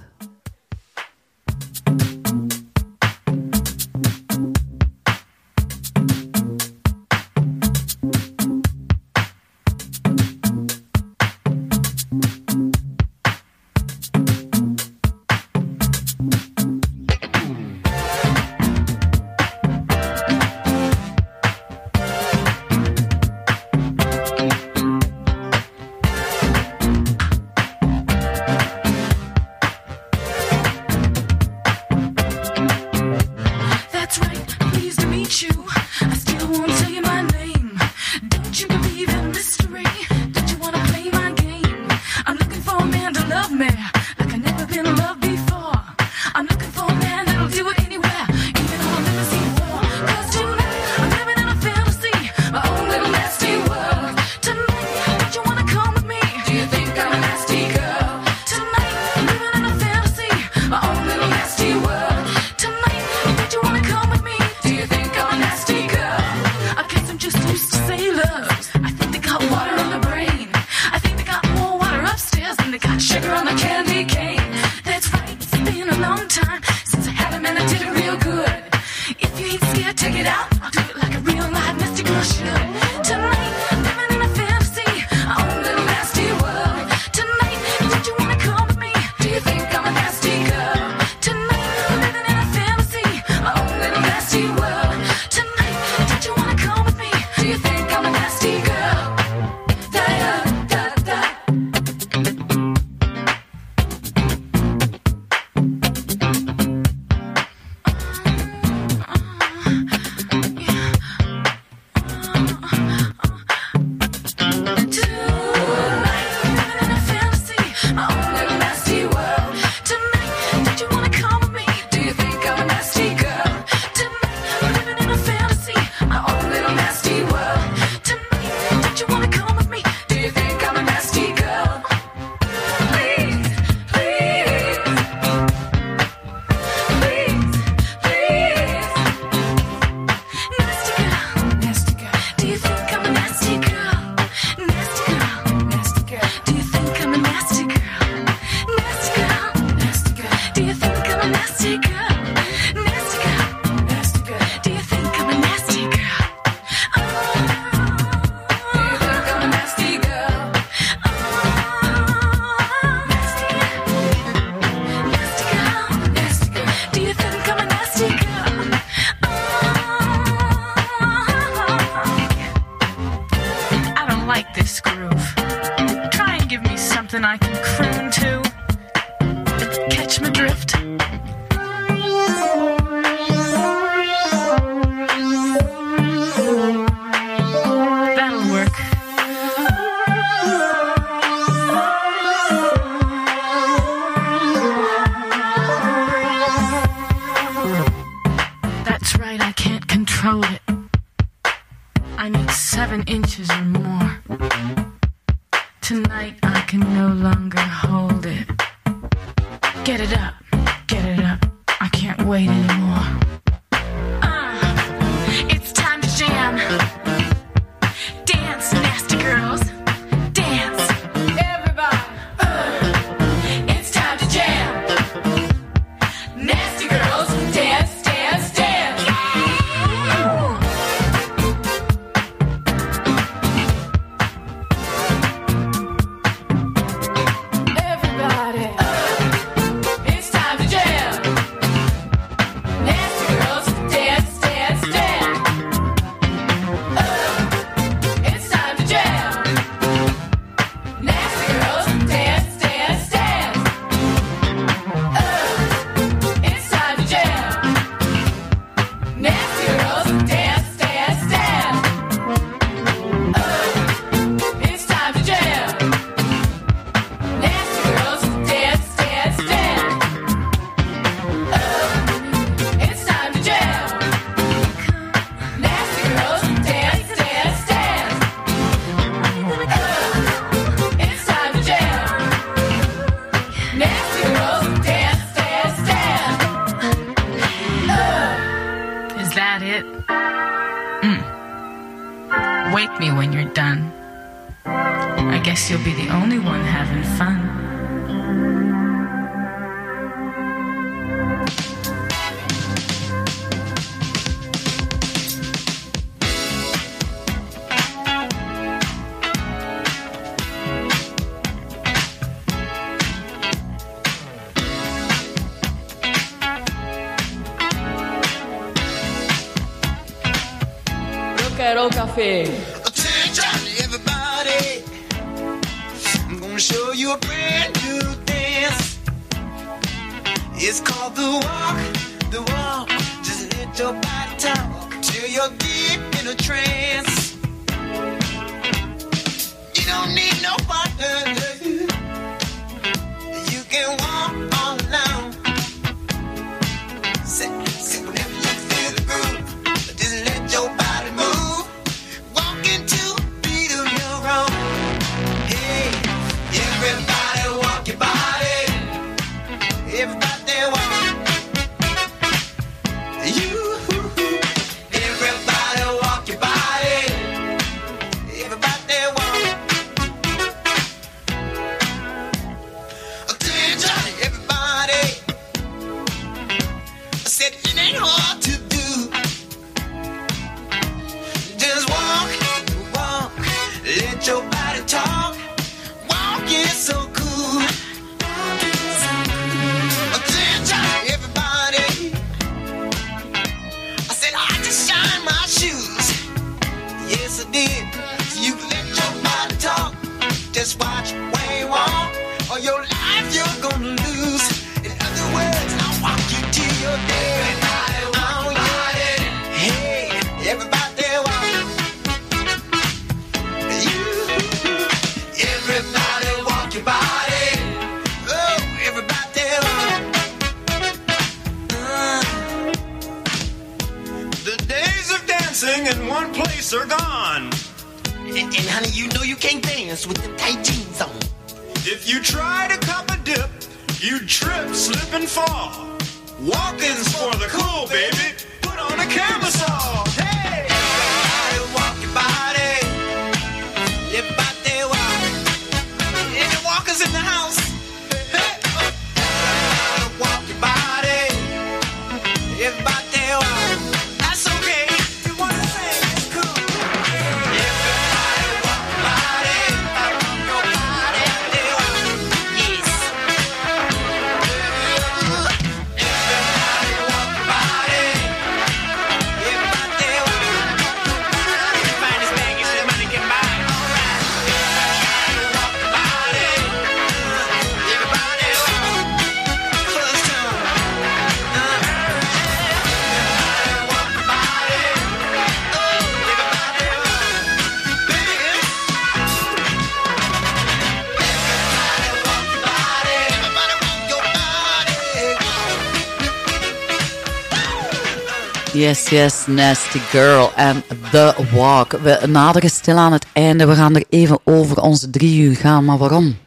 Nasty Girl en The Walk. We naderen stil aan het einde. We gaan er even over onze drie uur gaan. Maar waarom?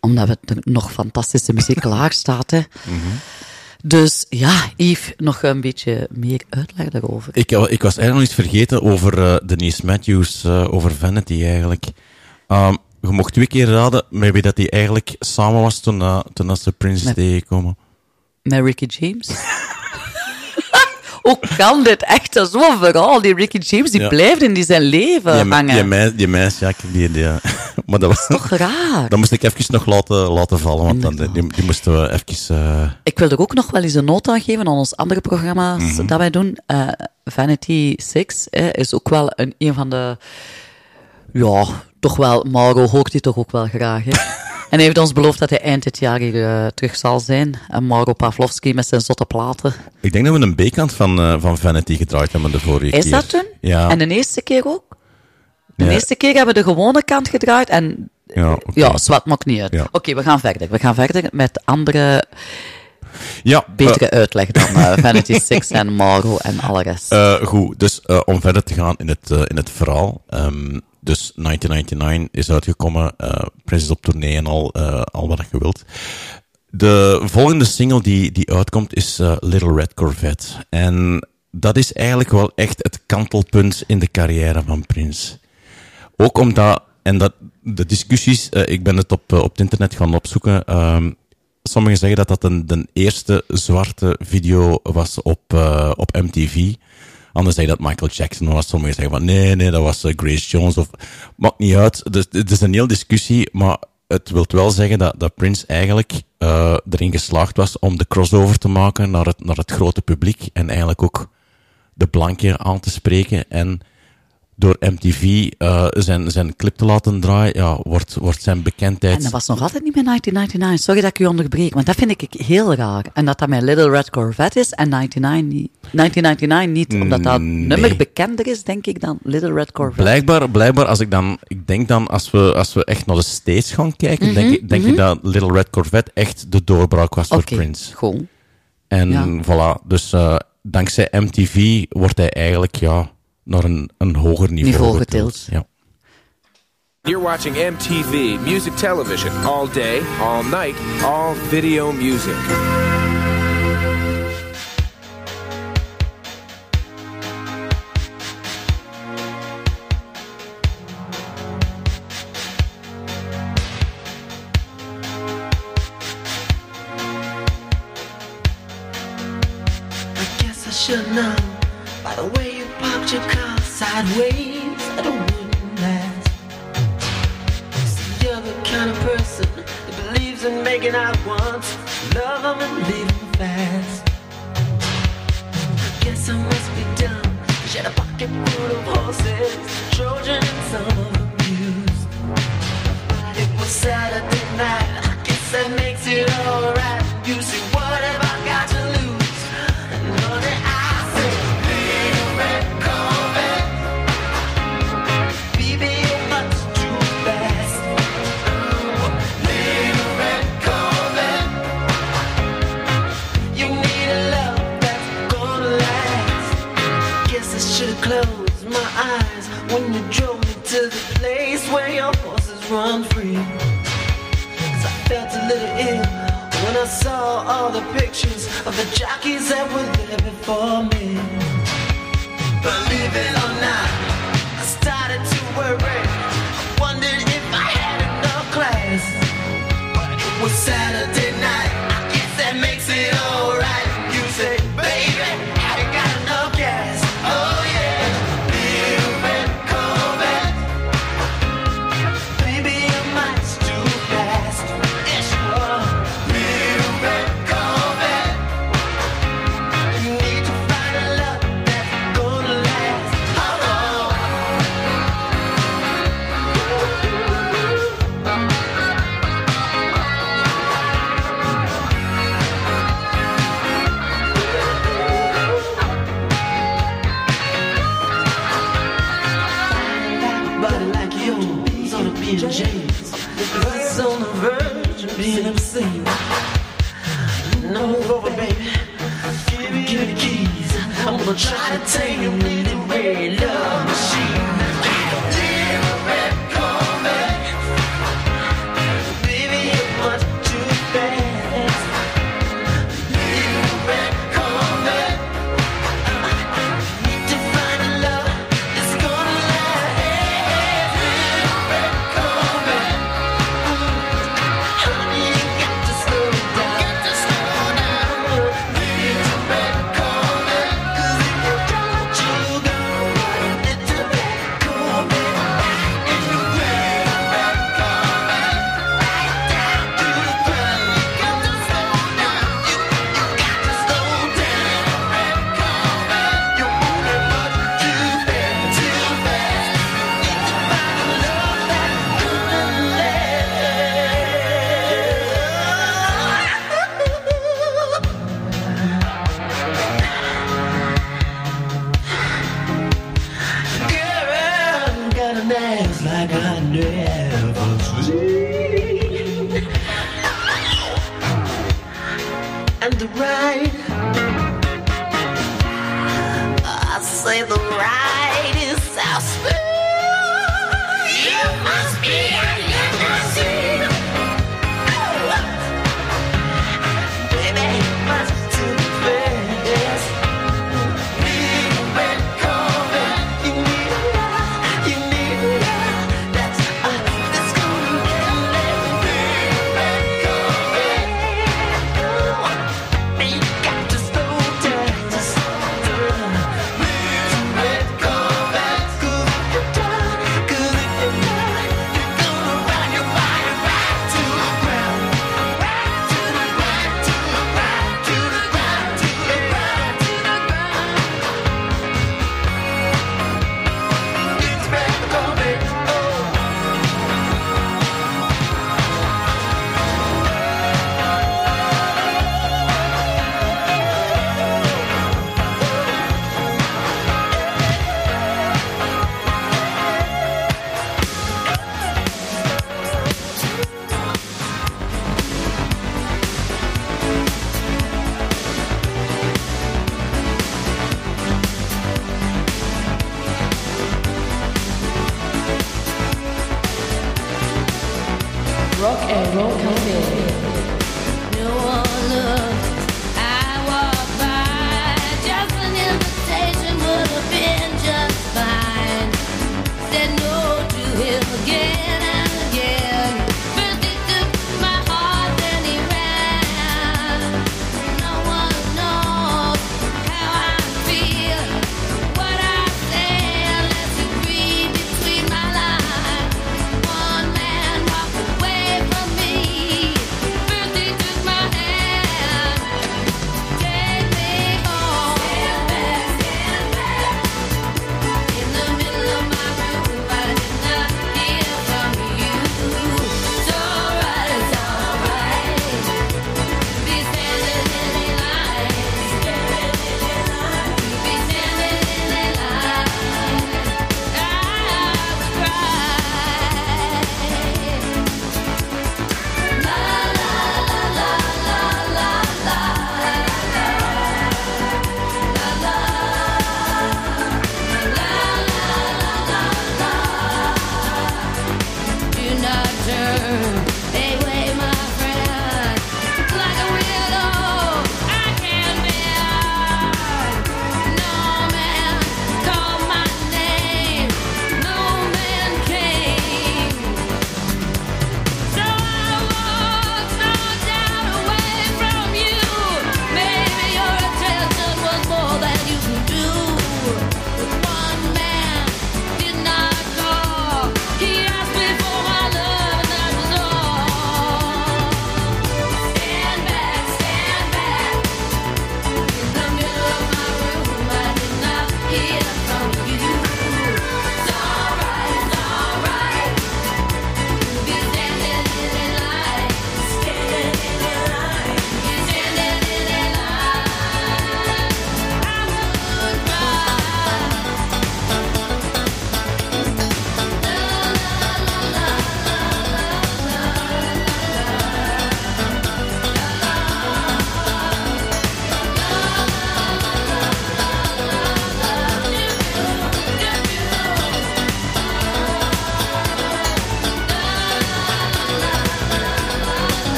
Omdat we er nog fantastische muziek [laughs] klaar staat. Hè. Dus ja, Yves, nog een beetje meer uitleg daarover. Ik, ik was eigenlijk nog iets vergeten over eh, Denise Matthews, eh, over Vanity eigenlijk. Ehm, je mocht twee keer raden met wie dat hij eigenlijk samen was toen, eh, toen ze Prince Met- tegenkomen. Met Ricky James. [laughs] Hoe kan dit echt? Dat is Zo'n verhaal. Die Ricky James die Ja. blijft in die zijn leven Die, hangen. die, meis, die meisje, ja, die, die, [laughs] maar dat was toch raar? Dat moest ik even nog laten, laten vallen, want dan, die, die moesten we even... eh, Ik wil er ook nog wel eens een noot aan geven aan ons andere programma's Mhm. dat wij doen. Eh, Vanity Six eh, is ook wel een, een van de... Ja, toch wel... Mauro hoort die toch ook wel graag, hè? [laughs] En hij heeft ons beloofd dat hij eind dit jaar hier eh, terug zal zijn. En Mauro Pavlovski met zijn zotte platen. ik denk dat we een B-kant van, eh, van Vanity gedraaid hebben de vorige Is keer. dat toen? Ja. En de eerste keer ook? De Ja. eerste keer hebben we de gewone kant gedraaid en... Ja, oké. Ja, zwart maakt niet uit. Ja. Oké, we gaan verder. We gaan verder met andere, Ja, betere eh, uitleg dan [laughs] Vanity Six en Mauro en alle rest. Goed, dus om verder te gaan in het, in het verhaal. ehm, dus 1999 is uitgekomen. eh Prince is op tournee en al, eh, al wat je wilt. De volgende single die, die uitkomt is eh, Little Red Corvette. En dat is eigenlijk wel echt het kantelpunt in de carrière van Prince. Ook omdat, en dat, de discussies, ik ben het op, op het internet gaan opzoeken. ehm, sommigen zeggen dat dat een, de eerste zwarte video was op, op MTV. Anderen zeggen dat Michael Jackson was. Sommigen zeggen van nee, nee, dat was eh, Grace Jones. Of, maakt niet uit. Dus, het is een heel discussie, maar het wil wel zeggen dat, dat Prince eigenlijk eh, erin geslaagd was om de crossover te maken naar het, naar het grote publiek. En eigenlijk ook de blanken aan te spreken. En door MTV eh, zijn, zijn clip te laten draaien, ja, wordt, wordt zijn bekendheid... En dat was nog altijd niet meer 1999. Sorry dat ik u onderbreek, want dat vind ik heel raar. En dat dat met Little Red Corvette is en 99 niet, 1999 niet, omdat dat Nee. nummer bekender is, denk ik, dan Little Red Corvette. Blijkbaar, blijkbaar als ik dan, ik denk dan, als we, als we echt naar de States gaan kijken, Mhm, denk, ik, denk mhm. ik dat Little Red Corvette echt de doorbraak was voor Oké, Prince. goed. En Ja. voilà, dus eh, dankzij MTV wordt hij eigenlijk ja, naar een, een hoger niveau, Niveau getild. getild. Ja. You're watching MTV Music Television all day, all night, all video music. I guess I should know by the way popped your sideways wouldn't last. See, you're the kind of person that believes in making out once, and fast. Guess I must be dumb. Had a pocket full of horses, Trojan and some of it was Saturday night. I guess that makes it alright. run free. Cause I felt a little ill when I saw all the pictures of the jockeys that were there before me. Believe it or not, I started to worry. gotta take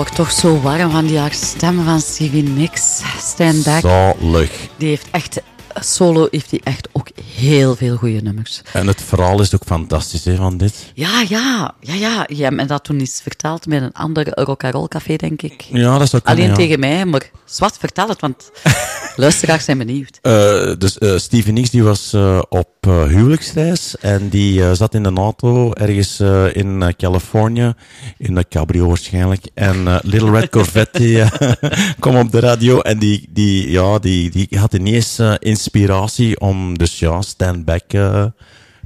word toch zo warm van die haar stem van Stevie Nicks. Stand Back. Zalig. Die heeft echt, solo heeft hij echt ook heel veel goede nummers. En het verhaal is ook fantastisch hè, van dit. Ja, ja, ja, ja. Je hebt me dat toen eens verteld met een ander rock'n'roll café, denk ik. Ja, dat zou kunnen, Alleen ja. tegen mij, maar zwart, vertel het, want luisteraars zijn benieuwd. Eh, dus eh Steven Nicks die was eh, op huwelijksreis en die zat in een auto ergens in Californië, in een cabrio waarschijnlijk. En Little Red Corvette die, [laughs] kwam op de radio en die, die, ja, die, die had ineens inspiratie om dus ja, Stand Back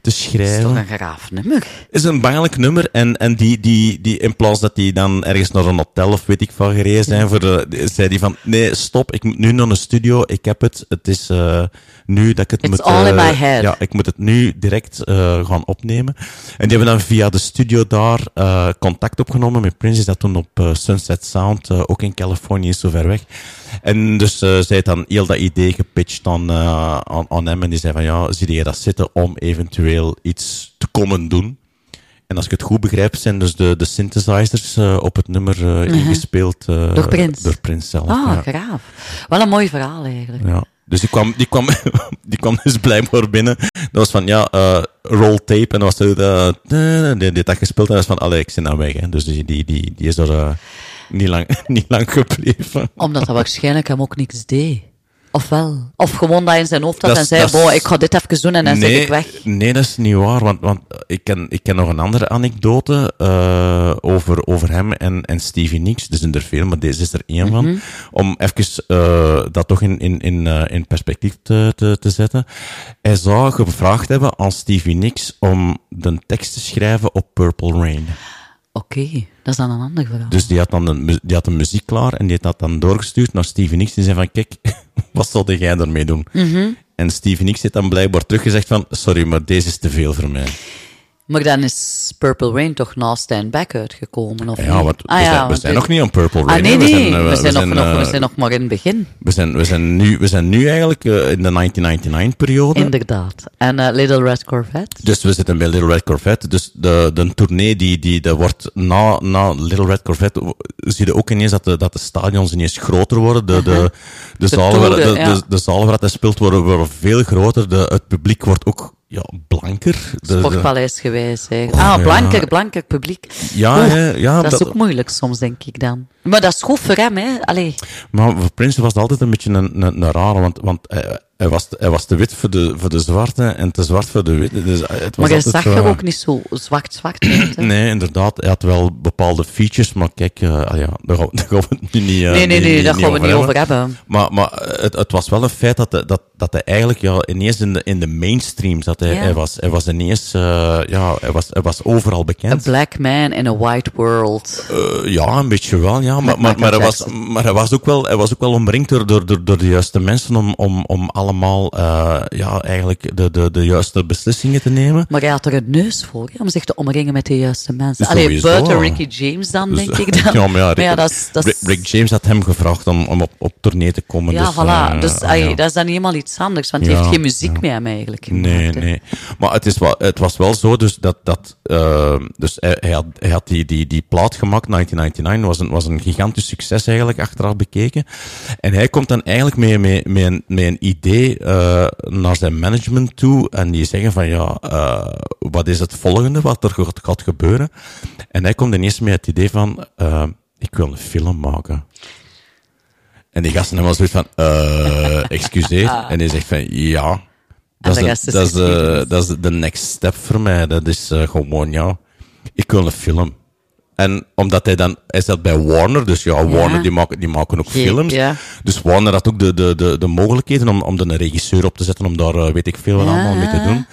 te schrijven. Dat is toch een graaf nummer? is een bangelijk nummer. En, en die, die, die, in plaats dat die dan ergens naar een hotel of weet ik van gereden zijn, voor de, zei die van, nee, stop, ik moet nu naar een studio, ik heb het, het is eh, nu dat ik het It's moet... all in eh, my head. Ja, ik moet het nu direct eh, gaan opnemen. En die hebben dan via de studio daar eh, contact opgenomen met Prince, is dat toen op Sunset Sound, ook in Californië, is zo ver weg. En dus zij had dan heel dat idee gepitcht aan, aan, aan hem en die zei van, ja, zie je dat zitten om eventueel iets te komen doen? En als ik het goed begrijp, zijn dus de, de synthesizers op het nummer Mhm. ingespeeld Door Prince zelf. Ah, ja. graaf. Wel een mooi verhaal eigenlijk. Ja. Dus die kwam, die, kwam, [laughs] die kwam dus blijkbaar binnen. Dat was van, ja, eh, roll tape. En dan was de, die, dat gespeeld. En dat was van, allee, ik zit nou weg. Hè. Dus die, die, die, die is er eh, niet, lang, [laughs] niet lang gebleven. Omdat dat waarschijnlijk hem ook niks deed. Of wel? Of gewoon dat in zijn hoofd had Dat en zei, ik ga dit even doen en dan zeg ik weg. Nee, dat is niet waar. Want, want ik, ken, ik ken nog een andere anekdote eh, over, over hem en, en Stevie Nicks. Er zijn er veel, maar deze is er één van. Mhm. Om even eh, dat toch in, in, in, eh, in perspectief te, te, te zetten. Hij zou gevraagd hebben aan Stevie Nicks om de tekst te schrijven op Purple Rain. Oké, dat is dan een ander verhaal. Dus die had dan een, die had een muziek klaar en die had dat dan doorgestuurd naar Stevie Nicks. Die zei van, kijk, [laughs] wat zal jij ermee doen? Mhm. En Stevie Nicks heeft dan blijkbaar teruggezegd van, sorry, maar deze is te veel voor mij. Maar dan is Purple Rain toch na Stand Back uitgekomen, of Ja, we Ah, ja, zijn, we nog niet aan Purple Rain. Ah, nee, nee, We zijn, eh, we zijn, nog, nog, we eh, zijn nog maar in het begin. we zijn, we zijn, nu, we zijn nu eigenlijk eh, in de 1999-periode. Inderdaad. En Little Red Corvette? Dus we zitten bij Little Red Corvette. Dus de, de tournee die, die, dat wordt na, na Little Red Corvette, zie je ook ineens dat de, dat de stadions ineens groter worden. De, de, de, De zalen, waar, de, ja. de, de zalen waar dat speelt worden, worden veel groter. De, het publiek wordt ook ja, blanker. Sportpaleis geweest. hè. Oh, ah, ja. blanker, blanker publiek. Ja, Oeh, ja, dat, dat- is ook moeilijk soms, denk ik dan. Maar dat is goed voor hem, hè? Allee. Maar voor Prince was het altijd een beetje een, een, een rare, want, want hij, hij, was, hij was te wit voor de, voor de zwarte en te zwart voor de witte. Dus het was Maar hij zag zo, er ook niet zo zwart-zwart uit. [clears throat] Nee, inderdaad. Hij had wel bepaalde features, maar kijk, eh, ah ja, daar gaan, we [laughs] het nu niet eh, Nee, nee, nee, daar gaan we niet over hebben. Maar, maar het, het was wel een feit dat, hij- dat, dat hij eigenlijk ja, ineens in de, in de mainstream zat. Hij, Ja. hij, was, hij was ineens, eh, ja, hij was, hij was overal A bekend. black man in a white world. Ja, een beetje wel, ja. Maar, maar, maar, hij, was, maar hij, was ook wel, hij was ook wel omringd door, door, door, door de juiste mensen om, om, om allemaal eh, ja, eigenlijk de, de, de juiste beslissingen te nemen. Maar hij had er een neus voor, hè, om zich te omringen met de juiste mensen. Sowieso. Allee, buiten Ricky James dan, Dus, denk ik [laughs] dan. Ja, maar ja, Rick, dat is... Dat is Rick, Rick James had hem gevraagd om, om op, op tournee te komen. ja, dus, voilà. eh, dus ah, ja. dat is dan helemaal iets anders, want hij heeft geen muziek met hem eigenlijk. Nee, gemaakt, nee. Maar het, is wel, het was wel zo dus dat, dat eh, dus hij, hij had, hij had die, die, die plaat gemaakt, 1999, was een, was een gigantisch succes eigenlijk, achteraf bekeken. En hij komt dan eigenlijk met, met, met, een, met een idee eh, naar zijn management toe en die zeggen van ja, eh, wat is het volgende wat er gaat, gaat gebeuren? En hij komt ineens met het idee van, eh, ik wil een film maken. En die gasten hebben zoiets van, [laughs] excuseer. En die zegt van, ja, dat is, de, dat, is de, geschiedenis. dat is de next step voor mij. Dat is gewoon, ja, ik wil een film. En omdat hij dan, hij zat bij Warner, dus ja, Warner die maken, die maken ook films. ja. Dus Warner had ook de, de, de, de mogelijkheden om, om er een regisseur op te zetten, om daar eh, weet ik veel wat Ja, allemaal mee te doen.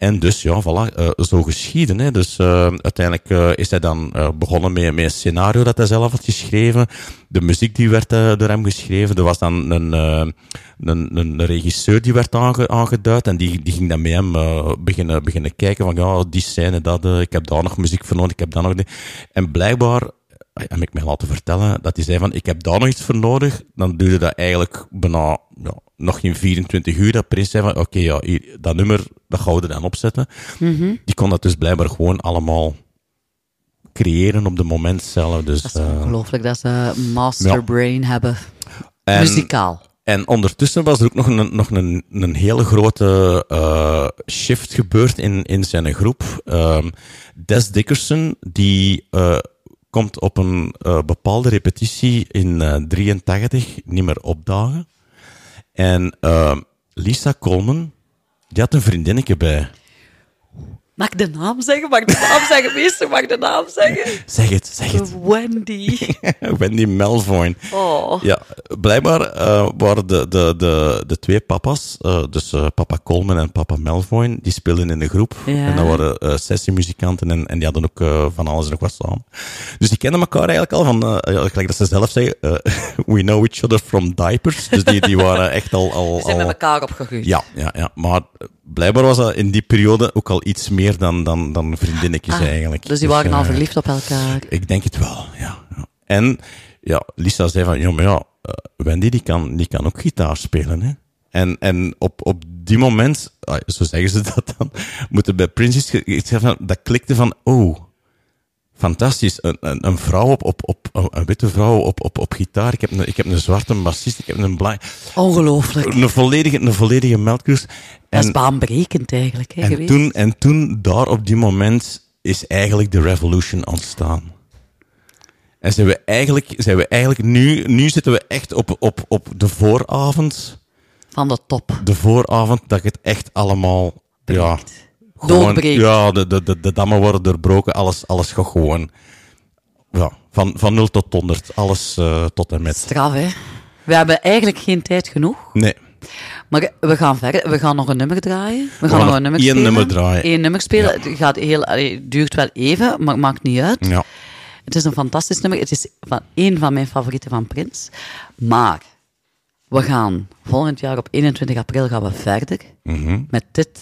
En dus, ja, voilà, eh, zo geschieden. Hè. Dus eh, uiteindelijk eh, is hij dan begonnen met, met een scenario dat hij zelf had geschreven. De muziek die werd door hem geschreven. Er was dan een, een, een regisseur die werd aange, aangeduid. En die, die ging dan met hem beginnen, beginnen kijken van, ja, die scène, dat, ik heb daar nog muziek voor nodig, ik heb daar nog... die- En blijkbaar heb ik mij laten vertellen dat hij zei van, ik heb daar nog iets voor nodig. Dan duurde dat eigenlijk bijna ja, nog geen 24 uur. Dat Prins zei van, oké, ja, hier, dat nummer, dat gaan we er dan opzetten. Mhm. Die kon dat dus blijkbaar gewoon allemaal creëren op de moment zelf. Dus, Dat is eh, ongelooflijk dat ze masterbrain hebben. en- Muzikaal. En ondertussen was er ook nog een, nog een, een hele grote eh, shift gebeurd in, in zijn groep. Ehm, Des Dickerson, die eh, komt op een bepaalde repetitie in eh 83 niet meer opdagen. En ehm, Lisa Coleman, die had een vriendinnetje bij. Mag ik de naam zeggen? Mag ik de naam zeggen? Meester, mag ik de naam zeggen? Zeg het, zeg het. Wendy. [laughs] Wendy Melvoin. Oh. Ja, blijkbaar eh, waren de, de, de, de twee papa's, eh, dus eh, papa Coleman en papa Melvoin, die speelden in de groep. Ja. En dat waren sessiemuzikanten en, en die hadden ook van alles en nog wat samen. Dus die kenden elkaar eigenlijk al van, gelijk dat ze zelf zeggen, [laughs] we know each other from diapers. Dus die, die waren echt al... al, Ze zijn met al elkaar opgegroeid. ja, ja, ja, maar blijkbaar was dat in die periode ook al iets meer dan, dan, dan vriendinnetjes Ah, eigenlijk. Dus die waren al eh, verliefd op elkaar. ik denk het wel, ja. En ja, Lisa zei van, ja, maar ja, eh, Wendy die kan, die kan ook gitaar spelen, hè. En, en op, op die moment, ah, zo zeggen ze [laughs] dat dan, moeten bij Princess, ik zeg van, dat klikte van, oh, fantastisch, een, een, een vrouw op, op, op, een witte vrouw op, op, op gitaar, ik heb een, ik heb een zwarte bassist, ik heb een blank, Ongelooflijk. een volledige, een volledige melkkoers. Dat is En- baanbrekend eigenlijk, hè, en geweest. toen, en toen, daar op die moment, is eigenlijk de revolution ontstaan. En zijn we eigenlijk, zijn we eigenlijk nu, nu zitten we echt op, op, op de vooravond. Van de top. De vooravond dat het echt allemaal, ja, gewoon, ja, de, de, de, de dammen worden doorbroken, alles, alles gaat gewoon, ja, van, van 0 tot 100, alles eh, tot en met. Straf, hè? We hebben eigenlijk geen tijd genoeg. Nee. Maar we gaan verder. We gaan nog een nummer draaien. We, gaan gaan nog een nummer spelen. nummer draaien. Eén nummer spelen. Het gaat heel, duurt wel even, maar het maakt niet uit. Ja. Het is een fantastisch nummer. Het is van één van mijn favorieten van Prins. Maar we gaan volgend jaar op 21 april gaan we verder Mhm. met dit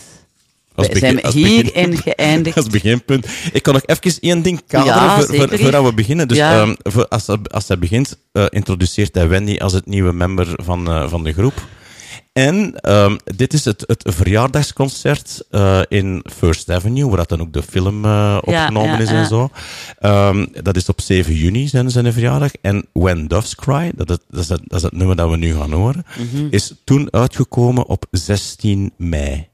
Begin- zijn als hierin geëindigd. [laughs] Als beginpunt. Ik kan nog even één ding kaderen Ja, voor, voordat we beginnen. Dus Ja. ehm, voor, als, hij- als hij begint, eh, introduceert hij Wendy als het nieuwe member van, eh, van de groep. En ehm, dit is het, het verjaardagsconcert eh, in First Avenue, waar dat dan ook de film opgenomen ja, is ja. en zo. Ehm, dat is op 7 juni, zijn, zijn verjaardag. En When Doves Cry, dat, is- dat, is, het, dat is het nummer dat we nu gaan horen, Mhm. is toen uitgekomen op 16 mei.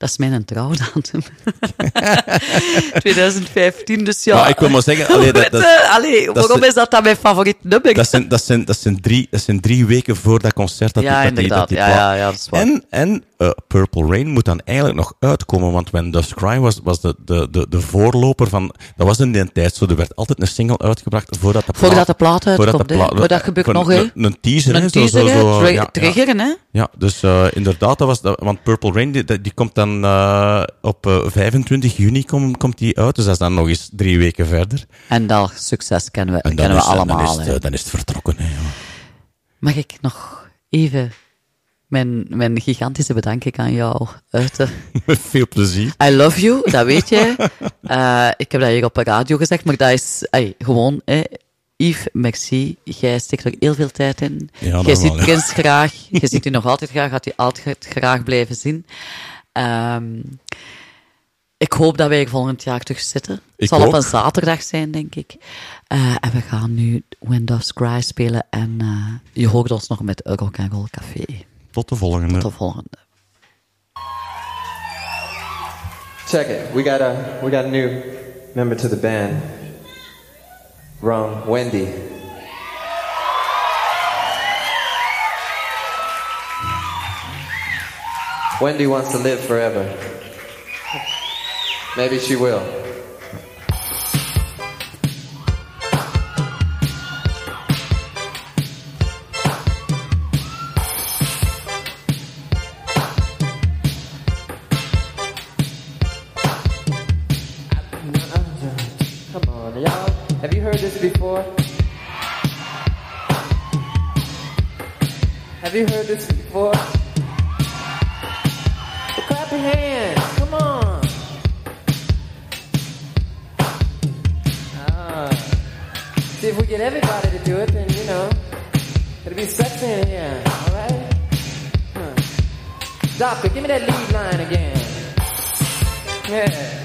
Dat is mijn trouwdatum. [laughs] 2015, dus ja. Maar ik wil maar zeggen, allee, [laughs] dat- dat- Eh, allee, dat waarom is- is dat dan mijn favoriet nummer? Dat zijn, dat, zijn, dat, zijn drie, dat zijn drie weken voor dat concert dat Ja, die, dat die, dat die Ja, ja, ja, dat is waar. En, en eh, Purple Rain moet dan eigenlijk nog uitkomen, want When Doves Cry was, was de, de, de, de voorloper van... Dat was in die tijd zo, er werd altijd een single uitgebracht voordat de plaat... Voordat de plaat uitkomt, voordat de hè. plaat- Maar dat gebeurt nog, een- hè. Een, een teaser, Een teaser, zo, zo, hè. zo, Tri- ja, ja. triggeren, hè. Ja, dus eh, inderdaad, dat was... Dat, want Purple Rain, die, die komt dan eh, op eh, 25 juni kom, komt die uit, dus dat is dan nog eens drie weken verder. En dat succes kennen we, kennen we is, dan allemaal. is, het, dan is het vertrokken, hè. ja. Mag ik nog even mijn, mijn gigantische bedankje aan jou uiten? Met veel plezier. I love you, dat weet je. [laughs] Eh, ik heb dat hier op de radio gezegd, maar dat is gewoon... Yves, merci. Jij steekt er heel veel tijd in. Ja, Jij ziet ja. Prins graag. Je ziet u nog altijd graag. Gaat u altijd graag blijven zien. Ehm, ik hoop dat wij volgend jaar terug zitten. Het zal op een zaterdag zijn, denk ik. Eh, en we gaan nu Windows Cry spelen. En eh, je hoort ons nog met Rock and Roll Café. Tot de volgende. Tot de volgende. Check it. We got a we got a new member to the band. Wrong, Wendy. Wendy wants to live forever. Maybe she will. You heard this before? Clap your hands. Come on. Ah. See if we get everybody to do it, then you know it'll be sexy in here. All right. Huh. Doctor, give me that lead line again. Yeah.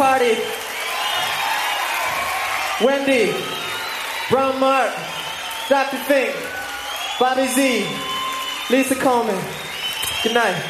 Party. Wendy, Brown Mark, Dr. Fink, Bobby Z, Lisa Coleman. Good night.